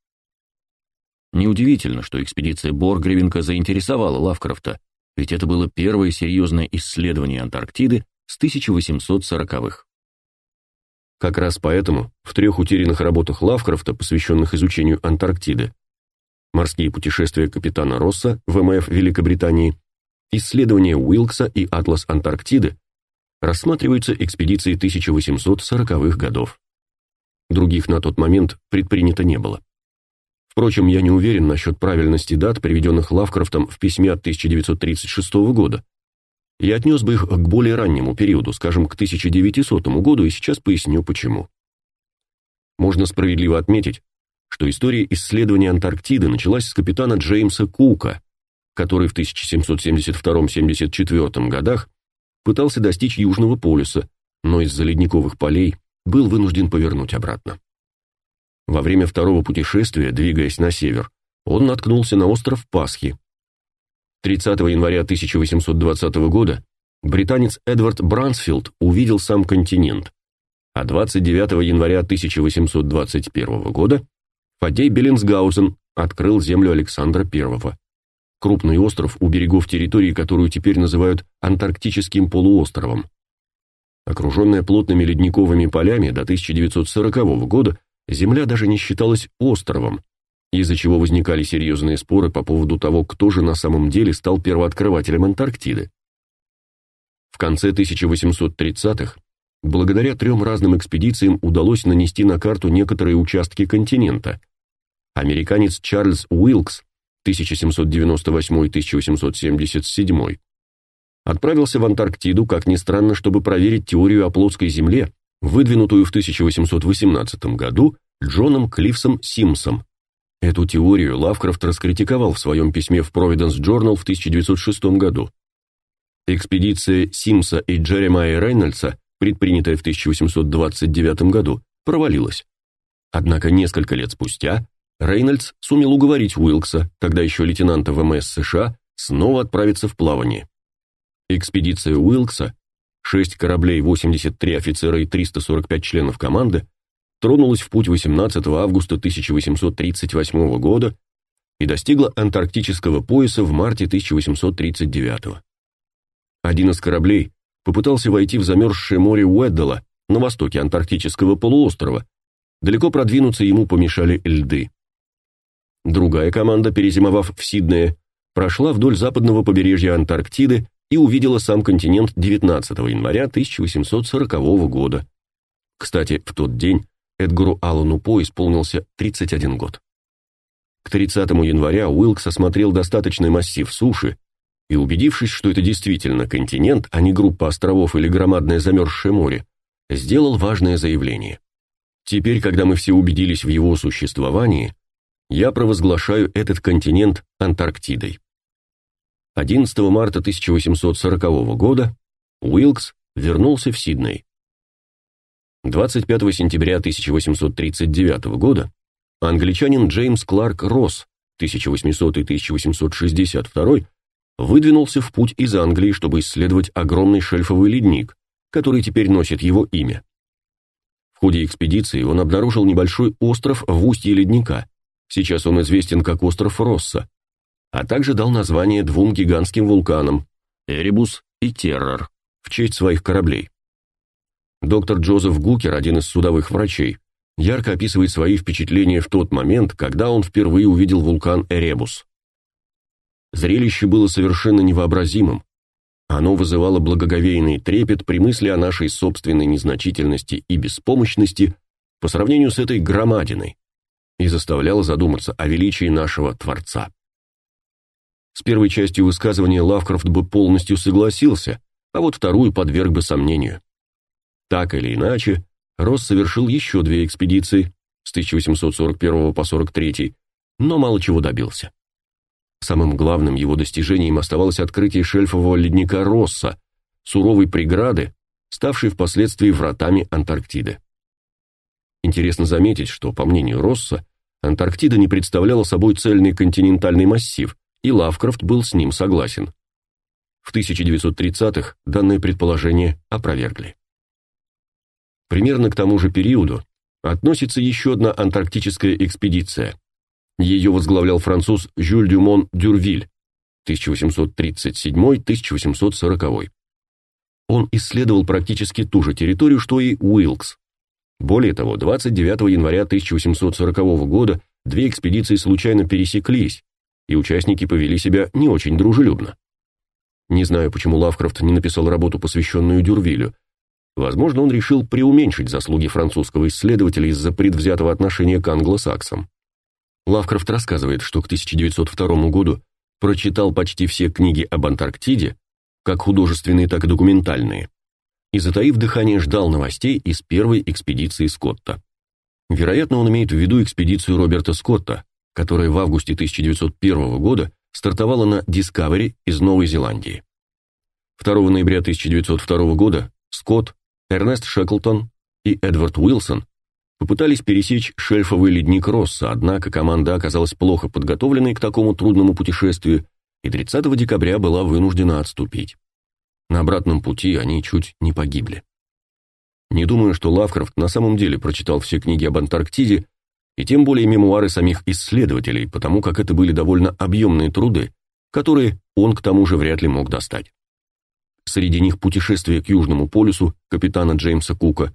Неудивительно, что экспедиция Боргревенка заинтересовала Лавкрафта, ведь это было первое серьезное исследование Антарктиды с 1840-х. Как раз поэтому в трех утерянных работах Лавкрафта, посвященных изучению Антарктиды, «Морские путешествия капитана Росса» ВМФ Великобритании, «Исследования Уилкса» и «Атлас Антарктиды» рассматриваются экспедиции 1840-х годов. Других на тот момент предпринято не было. Впрочем, я не уверен насчет правильности дат, приведенных Лавкрафтом в письме от 1936 года. Я отнес бы их к более раннему периоду, скажем, к 1900 году, и сейчас поясню почему. Можно справедливо отметить, что история исследования Антарктиды началась с капитана Джеймса Кука, который в 1772-74 годах пытался достичь Южного полюса, но из-за ледниковых полей был вынужден повернуть обратно. Во время второго путешествия, двигаясь на север, он наткнулся на остров Пасхи. 30 января 1820 года британец Эдвард Брансфилд увидел сам континент, а 29 января 1821 года Фадей Беллинсгаузен открыл землю Александра I. Крупный остров у берегов территории, которую теперь называют Антарктическим полуостровом. Окруженная плотными ледниковыми полями до 1940 года, земля даже не считалась островом, из-за чего возникали серьезные споры по поводу того, кто же на самом деле стал первооткрывателем Антарктиды. В конце 1830-х, благодаря трем разным экспедициям удалось нанести на карту некоторые участки континента. Американец Чарльз Уилкс 1798-1877 отправился в Антарктиду, как ни странно, чтобы проверить теорию о плоской Земле, выдвинутую в 1818 году Джоном Клифсом Симсом. Эту теорию Лавкрафт раскритиковал в своем письме в Providence Journal в 1906 году. Экспедиция Симса и Джеремайя Рейнольдса, предпринятая в 1829 году, провалилась. Однако несколько лет спустя Рейнольдс сумел уговорить Уилкса, тогда еще лейтенанта ВМС США, снова отправиться в плавание. Экспедиция Уилкса, 6 кораблей, 83 офицера и 345 членов команды, тронулась в путь 18 августа 1838 года и достигла антарктического пояса в марте 1839. Один из кораблей попытался войти в замерзшее море Уэддала на востоке антарктического полуострова. Далеко продвинуться ему помешали льды. Другая команда, перезимовав в Сиднее, прошла вдоль западного побережья Антарктиды и увидела сам континент 19 января 1840 года. Кстати, в тот день Эдгару Аллану По исполнился 31 год. К 30 января Уилкс осмотрел достаточный массив суши и, убедившись, что это действительно континент, а не группа островов или громадное замерзшее море, сделал важное заявление. Теперь, когда мы все убедились в его существовании, я провозглашаю этот континент Антарктидой. 11 марта 1840 года Уилкс вернулся в Сидней. 25 сентября 1839 года англичанин Джеймс Кларк Росс 1800-1862 выдвинулся в путь из Англии, чтобы исследовать огромный шельфовый ледник, который теперь носит его имя. В ходе экспедиции он обнаружил небольшой остров в устье ледника. Сейчас он известен как остров Росса, а также дал название двум гигантским вулканам Эребус и Террор в честь своих кораблей. Доктор Джозеф Гукер, один из судовых врачей, ярко описывает свои впечатления в тот момент, когда он впервые увидел вулкан Эребус. Зрелище было совершенно невообразимым. Оно вызывало благоговейный трепет при мысли о нашей собственной незначительности и беспомощности по сравнению с этой громадиной и заставляло задуматься о величии нашего Творца. С первой частью высказывания Лавкрафт бы полностью согласился, а вот вторую подверг бы сомнению. Так или иначе, Росс совершил еще две экспедиции, с 1841 по 43, но мало чего добился. Самым главным его достижением оставалось открытие шельфового ледника Росса, суровой преграды, ставшей впоследствии вратами Антарктиды. Интересно заметить, что, по мнению Росса, Антарктида не представляла собой цельный континентальный массив, и Лавкрафт был с ним согласен. В 1930-х данное предположение опровергли. Примерно к тому же периоду относится еще одна антарктическая экспедиция. Ее возглавлял француз Жюль Дюмон Дюрвиль 1837-1840. Он исследовал практически ту же территорию, что и Уилкс. Более того, 29 января 1840 года две экспедиции случайно пересеклись, и участники повели себя не очень дружелюбно. Не знаю, почему Лавкрафт не написал работу, посвященную Дюрвилю. Возможно, он решил преуменьшить заслуги французского исследователя из-за предвзятого отношения к англосаксам. Лавкрафт рассказывает, что к 1902 году прочитал почти все книги об Антарктиде, как художественные, так и документальные, и, затаив дыхание, ждал новостей из первой экспедиции Скотта. Вероятно, он имеет в виду экспедицию Роберта Скотта, которая в августе 1901 года стартовала на Discovery из Новой Зеландии. 2 ноября 1902 года Скотт, Эрнест Шеклтон и Эдвард Уилсон попытались пересечь шельфовый ледник Росса, однако команда оказалась плохо подготовленной к такому трудному путешествию и 30 декабря была вынуждена отступить. На обратном пути они чуть не погибли. Не думаю, что Лавкрафт на самом деле прочитал все книги об Антарктиде и тем более мемуары самих исследователей, потому как это были довольно объемные труды, которые он к тому же вряд ли мог достать. Среди них «Путешествие к Южному полюсу» капитана Джеймса Кука,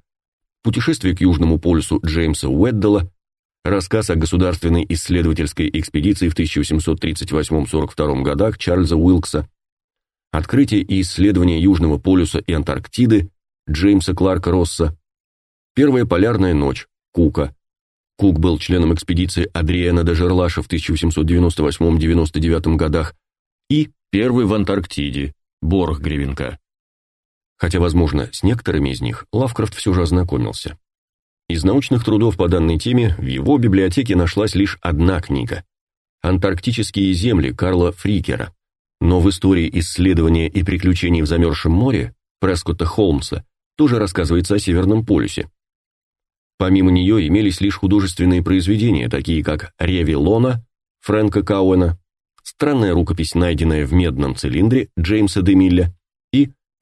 «Путешествие к Южному полюсу» Джеймса Уэддала, рассказ о государственной исследовательской экспедиции в 1838-42 годах Чарльза Уилкса, открытие и исследование Южного полюса и Антарктиды Джеймса Кларка Росса, первая полярная ночь Кука, Кук был членом экспедиции Адриена де Жерлаша в 1898-99 годах и первый в Антарктиде Борг Гривенка. Хотя, возможно, с некоторыми из них Лавкрафт все же ознакомился. Из научных трудов по данной теме в его библиотеке нашлась лишь одна книга «Антарктические земли» Карла Фрикера. Но в истории исследования и приключений в замерзшем море Прескотта Холмса тоже рассказывается о Северном полюсе, Помимо нее имелись лишь художественные произведения, такие как «Реви Лона» Фрэнка Кауэна, странная рукопись, найденная в медном цилиндре Джеймса де Милля и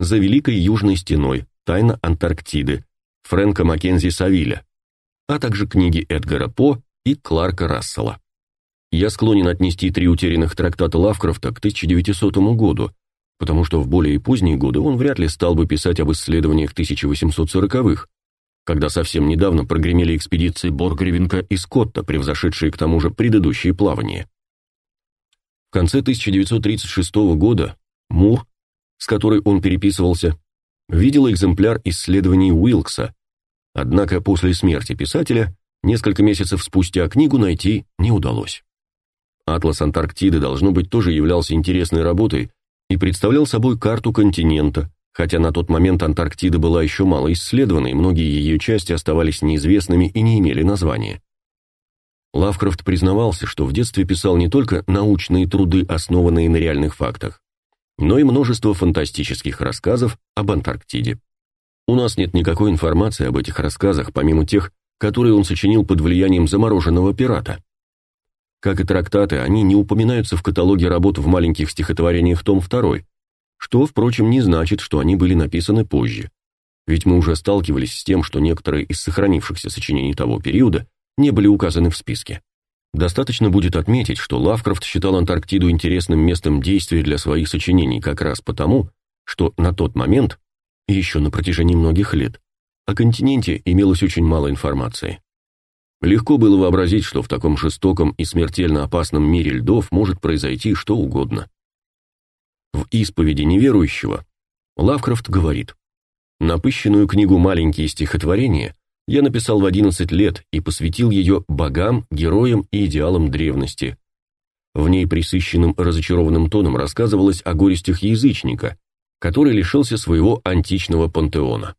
«За Великой Южной стеной. Тайна Антарктиды» Фрэнка Маккензи Савиля, а также книги Эдгара По и Кларка Рассела. Я склонен отнести три утерянных трактата Лавкрафта к 1900 году, потому что в более поздние годы он вряд ли стал бы писать об исследованиях 1840-х, когда совсем недавно прогремели экспедиции Боргревенка и Скотта, превзошедшие к тому же предыдущие плавания. В конце 1936 года Мур, с которой он переписывался, видел экземпляр исследований Уилкса, однако после смерти писателя несколько месяцев спустя книгу найти не удалось. Атлас Антарктиды должно быть тоже являлся интересной работой и представлял собой карту континента, Хотя на тот момент Антарктида была еще мало исследована, и многие ее части оставались неизвестными и не имели названия. Лавкрафт признавался, что в детстве писал не только научные труды, основанные на реальных фактах, но и множество фантастических рассказов об Антарктиде. У нас нет никакой информации об этих рассказах, помимо тех, которые он сочинил под влиянием замороженного пирата. Как и трактаты, они не упоминаются в каталоге работ в маленьких стихотворениях том 2, что, впрочем, не значит, что они были написаны позже. Ведь мы уже сталкивались с тем, что некоторые из сохранившихся сочинений того периода не были указаны в списке. Достаточно будет отметить, что Лавкрафт считал Антарктиду интересным местом действия для своих сочинений как раз потому, что на тот момент, и еще на протяжении многих лет, о континенте имелось очень мало информации. Легко было вообразить, что в таком жестоком и смертельно опасном мире льдов может произойти что угодно. В исповеди неверующего Лавкрафт говорит: "Напыщенную книгу Маленькие стихотворения я написал в 11 лет и посвятил ее богам, героям и идеалам древности. В ней присыщенным разочарованным тоном рассказывалось о горестях язычника, который лишился своего античного пантеона.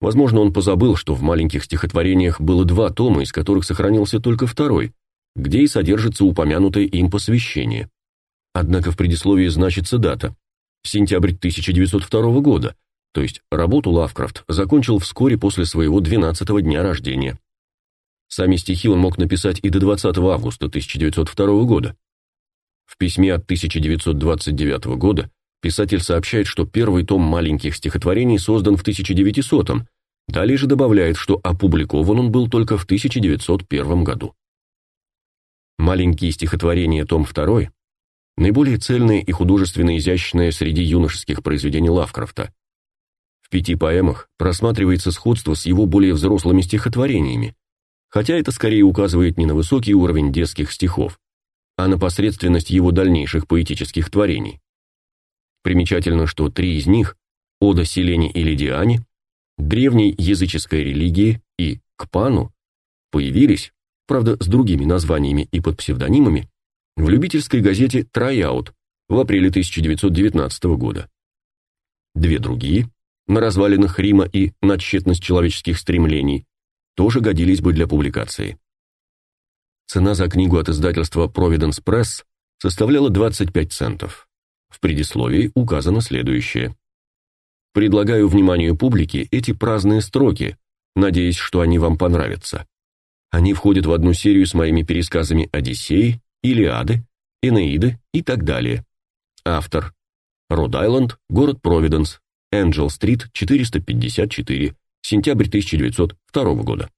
Возможно, он позабыл, что в маленьких стихотворениях было два тома, из которых сохранился только второй, где и содержится упомянутое им посвящение. Однако в предисловии значится дата – сентябрь 1902 года, то есть работу Лавкрафт закончил вскоре после своего 12-го дня рождения. Сами стихи он мог написать и до 20 августа 1902 года. В письме от 1929 года писатель сообщает, что первый том маленьких стихотворений создан в 1900-м, далее же добавляет, что опубликован он был только в 1901 году. Маленькие стихотворения, том 2, наиболее цельное и художественно изящное среди юношеских произведений Лавкрафта. Пяти поэмах просматривается сходство с его более взрослыми стихотворениями, хотя это скорее указывает не на высокий уровень детских стихов, а на посредственность его дальнейших поэтических творений. Примечательно, что три из них – Ода Селене или Диане, древней языческой религии и Кпану – появились, правда, с другими названиями и под псевдонимами, в любительской газете «Трайаут» в апреле 1919 года. Две другие, на развалинах Рима и на тщетность человеческих стремлений, тоже годились бы для публикации. Цена за книгу от издательства Providence Press составляла 25 центов. В предисловии указано следующее. Предлагаю вниманию публики эти праздные строки, надеясь, что они вам понравятся. Они входят в одну серию с моими пересказами Одиссеи, Илиады, Энеиды и так далее. Автор. Род-Айленд, город Провиденс, Энджел-стрит, 454, сентябрь 1902 года.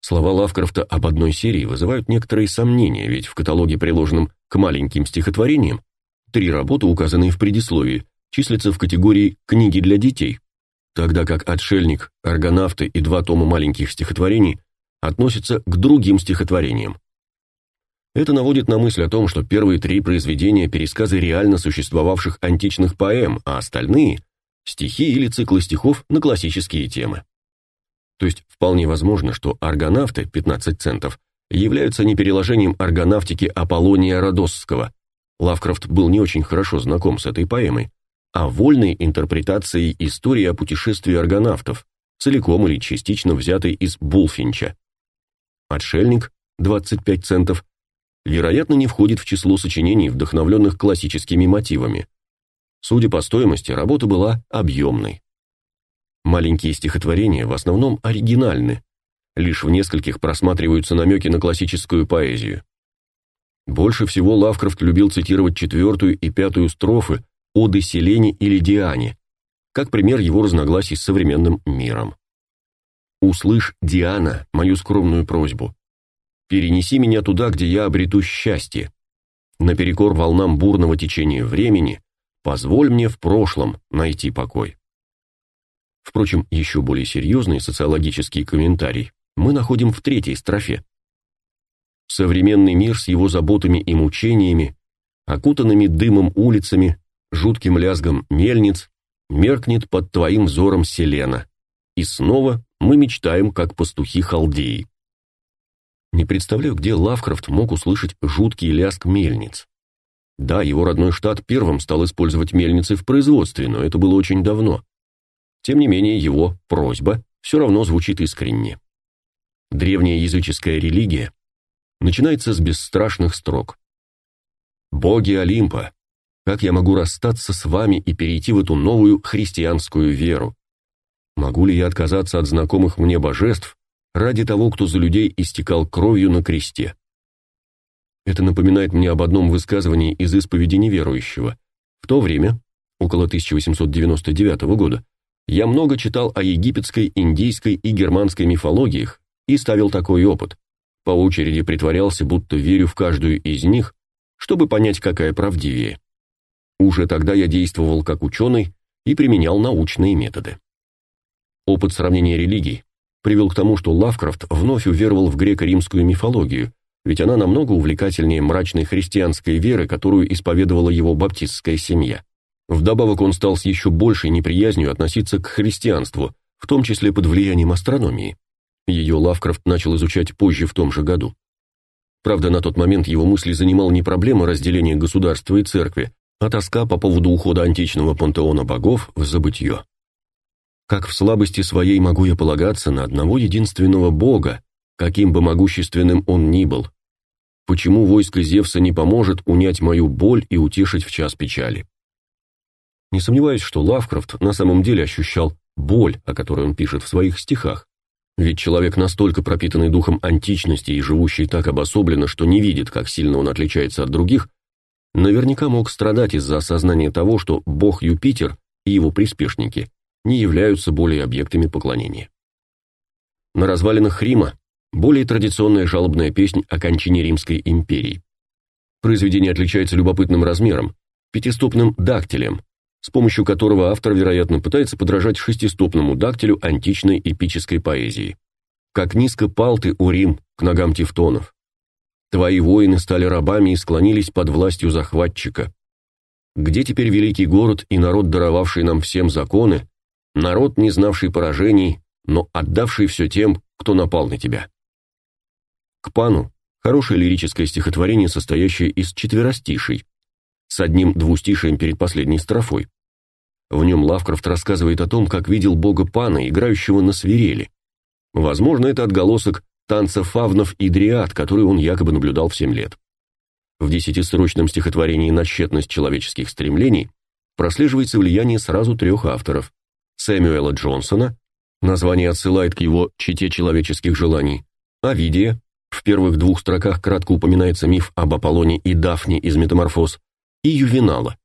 Слова Лавкрафта об одной серии вызывают некоторые сомнения, ведь в каталоге, приложенном к маленьким стихотворениям, три работы, указанные в предисловии, числятся в категории «книги для детей», тогда как «Отшельник», «Аргонавты» и два тома маленьких стихотворений относятся к другим стихотворениям. Это наводит на мысль о том, что первые три произведения – пересказы реально существовавших античных поэм, а остальные – стихи или циклы стихов на классические темы. То есть вполне возможно, что аргонавты, 15 центов, являются не переложением аргонавтики Аполлония Родосского. Лавкрафт был не очень хорошо знаком с этой поэмой, а вольной интерпретацией истории о путешествии аргонавтов, целиком или частично взятой из Булфинча. Отшельник, 25 центов, вероятно, не входит в число сочинений, вдохновленных классическими мотивами. Судя по стоимости, работа была объемной. Маленькие стихотворения в основном оригинальны, лишь в нескольких просматриваются намеки на классическую поэзию. Больше всего Лавкрафт любил цитировать четвертую и пятую строфы оды Селене или Диане, как пример его разногласий с современным миром. «Услышь, Диана, мою скромную просьбу. Перенеси меня туда, где я обрету счастье. Наперекор волнам бурного течения времени, позволь мне в прошлом найти покой». Впрочем, еще более серьезный социологический комментарий мы находим в третьей строфе. Современный мир с его заботами и мучениями, окутанными дымом улицами, жутким лязгом мельниц, меркнет под твоим взором селена. И снова мы мечтаем, как пастухи халдеи. Не представляю, где Лавкрафт мог услышать жуткий лязг мельниц. Да, его родной штат первым стал использовать мельницы в производстве, но это было очень давно. Тем не менее, его просьба все равно звучит искренне. Древняя языческая религия начинается с бесстрашных строк. «Боги Олимпа, как я могу расстаться с вами и перейти в эту новую христианскую веру? Могу ли я отказаться от знакомых мне божеств ради того, кто за людей истекал кровью на кресте?» Это напоминает мне об одном высказывании из исповеди неверующего. В то время, около 1899 года, я много читал о египетской, индийской и германской мифологиях и ставил такой опыт. По очереди притворялся, будто верю в каждую из них, чтобы понять, какая правдивее. Уже тогда я действовал как ученый и применял научные методы. Опыт сравнения религий привел к тому, что Лавкрафт вновь уверовал в греко-римскую мифологию, ведь она намного увлекательнее мрачной христианской веры, которую исповедовала его баптистская семья. Вдобавок он стал с еще большей неприязнью относиться к христианству, в том числе под влиянием астрономии. Ее Лавкрафт начал изучать позже в том же году. Правда, на тот момент его мысли занимала не проблема разделения государства и церкви, а тоска по поводу ухода античного пантеона богов в забытье. Как в слабости своей могу я полагаться на одного единственного бога, каким бы могущественным он ни был? Почему войско Зевса не поможет унять мою боль и утешить в час печали? Не сомневаюсь, что Лавкрафт на самом деле ощущал боль, о которой он пишет в своих стихах. Ведь человек настолько пропитанный духом античности и живущий так обособленно, что не видит, как сильно он отличается от других, наверняка мог страдать из-за осознания того, что бог Юпитер и его приспешники не являются более объектами поклонения. На развалинах Рима более традиционная жалобная песнь о кончине Римской империи. Произведение отличается любопытным размером, пятистопным дактилем, с помощью которого автор, вероятно, пытается подражать шестистопному дактилю античной эпической поэзии. Как низко пал ты, у Рим, к ногам тевтонов. Твои воины стали рабами и склонились под властью захватчика. Где теперь великий город и народ, даровавший нам всем законы, народ, не знавший поражений, но отдавший все тем, кто напал на тебя? К пану хорошее лирическое стихотворение, состоящее из четверостишей, с одним двустишием перед последней строфой. В нем Лавкрафт рассказывает о том, как видел бога Пана, играющего на свирели. Возможно, это отголосок танца фавнов и дриад, который он якобы наблюдал в семь лет. В десятистрочном стихотворении «На тщетность человеческих стремлений» прослеживается влияние сразу трех авторов – Сэмюэла Джонсона, название отсылает к его «Чите человеческих желаний», Овидия, в первых двух строках кратко упоминается миф об Аполлоне и Дафне из «Метаморфоз», и Ювенала,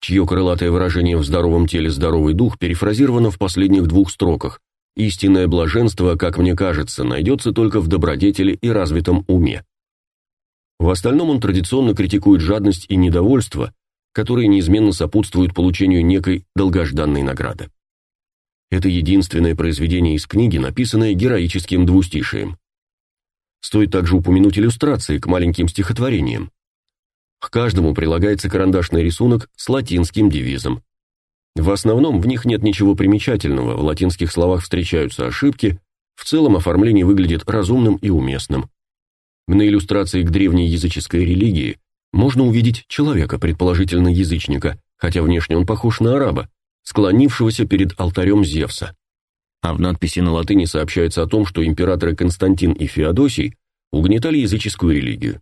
чье крылатое выражение «в здоровом теле здоровый дух» перефразировано в последних двух строках. Истинное блаженство, как мне кажется, найдется только в добродетели и развитом уме. В остальном он традиционно критикует жадность и недовольство, которые неизменно сопутствуют получению некой долгожданной награды. Это единственное произведение из книги, написанное героическим двустишием. Стоит также упомянуть иллюстрации к маленьким стихотворениям. К каждому прилагается карандашный рисунок с латинским девизом. В основном в них нет ничего примечательного, в латинских словах встречаются ошибки, в целом оформление выглядит разумным и уместным. На иллюстрации к древней языческой религии можно увидеть человека, предположительно язычника, хотя внешне он похож на араба, склонившегося перед алтарем Зевса. А в надписи на латыни сообщается о том, что императоры Константин и Феодосий угнетали языческую религию.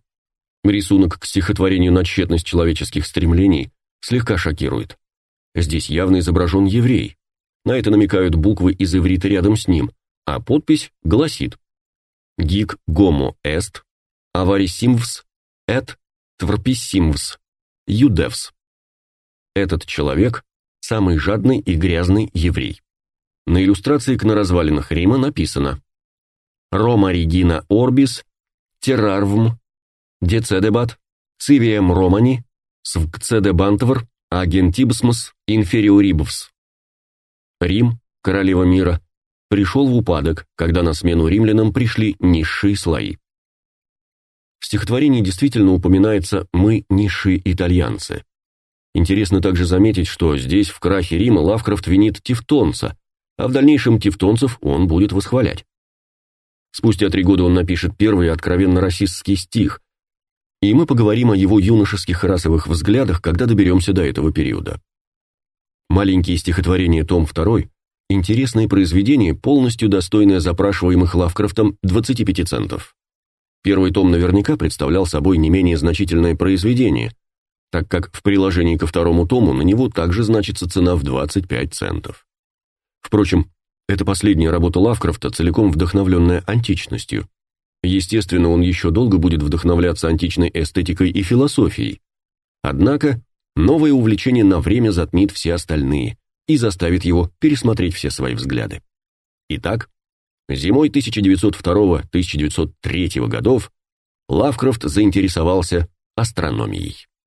Рисунок к стихотворению на тщетность человеческих стремлений слегка шокирует. Здесь явно изображен еврей. На это намекают буквы из иврита рядом с ним, а подпись гласит «Гик гомо эст, аварисимвс, эт творписимвс, юдевс». Этот человек – самый жадный и грязный еврей. На иллюстрации к на развалинах Рима написано «Рома регина орбис, террарвм Децедебат, Цивием Романи, Свкцедебантвр, Агентибсмос, Инфериорибвс. Рим, королева мира, пришел в упадок, когда на смену римлянам пришли низшие слои. В стихотворении действительно упоминается «мы низшие итальянцы». Интересно также заметить, что здесь в крахе Рима Лавкрафт винит тевтонца, а в дальнейшем тевтонцев он будет восхвалять. Спустя три года он напишет первый откровенно расистский стих, и мы поговорим о его юношеских расовых взглядах, когда доберемся до этого периода. Маленькие стихотворения том 2 интересное произведение, полностью достойное запрашиваемых Лавкрафтом 25 центов. Первый том наверняка представлял собой не менее значительное произведение, так как в приложении ко второму тому на него также значится цена в 25 центов. Впрочем, это последняя работа Лавкрафта, целиком вдохновленная античностью. Естественно, он еще долго будет вдохновляться античной эстетикой и философией. Однако, новое увлечение на время затмит все остальные и заставит его пересмотреть все свои взгляды. Итак, зимой 1902-1903 годов Лавкрафт заинтересовался астрономией.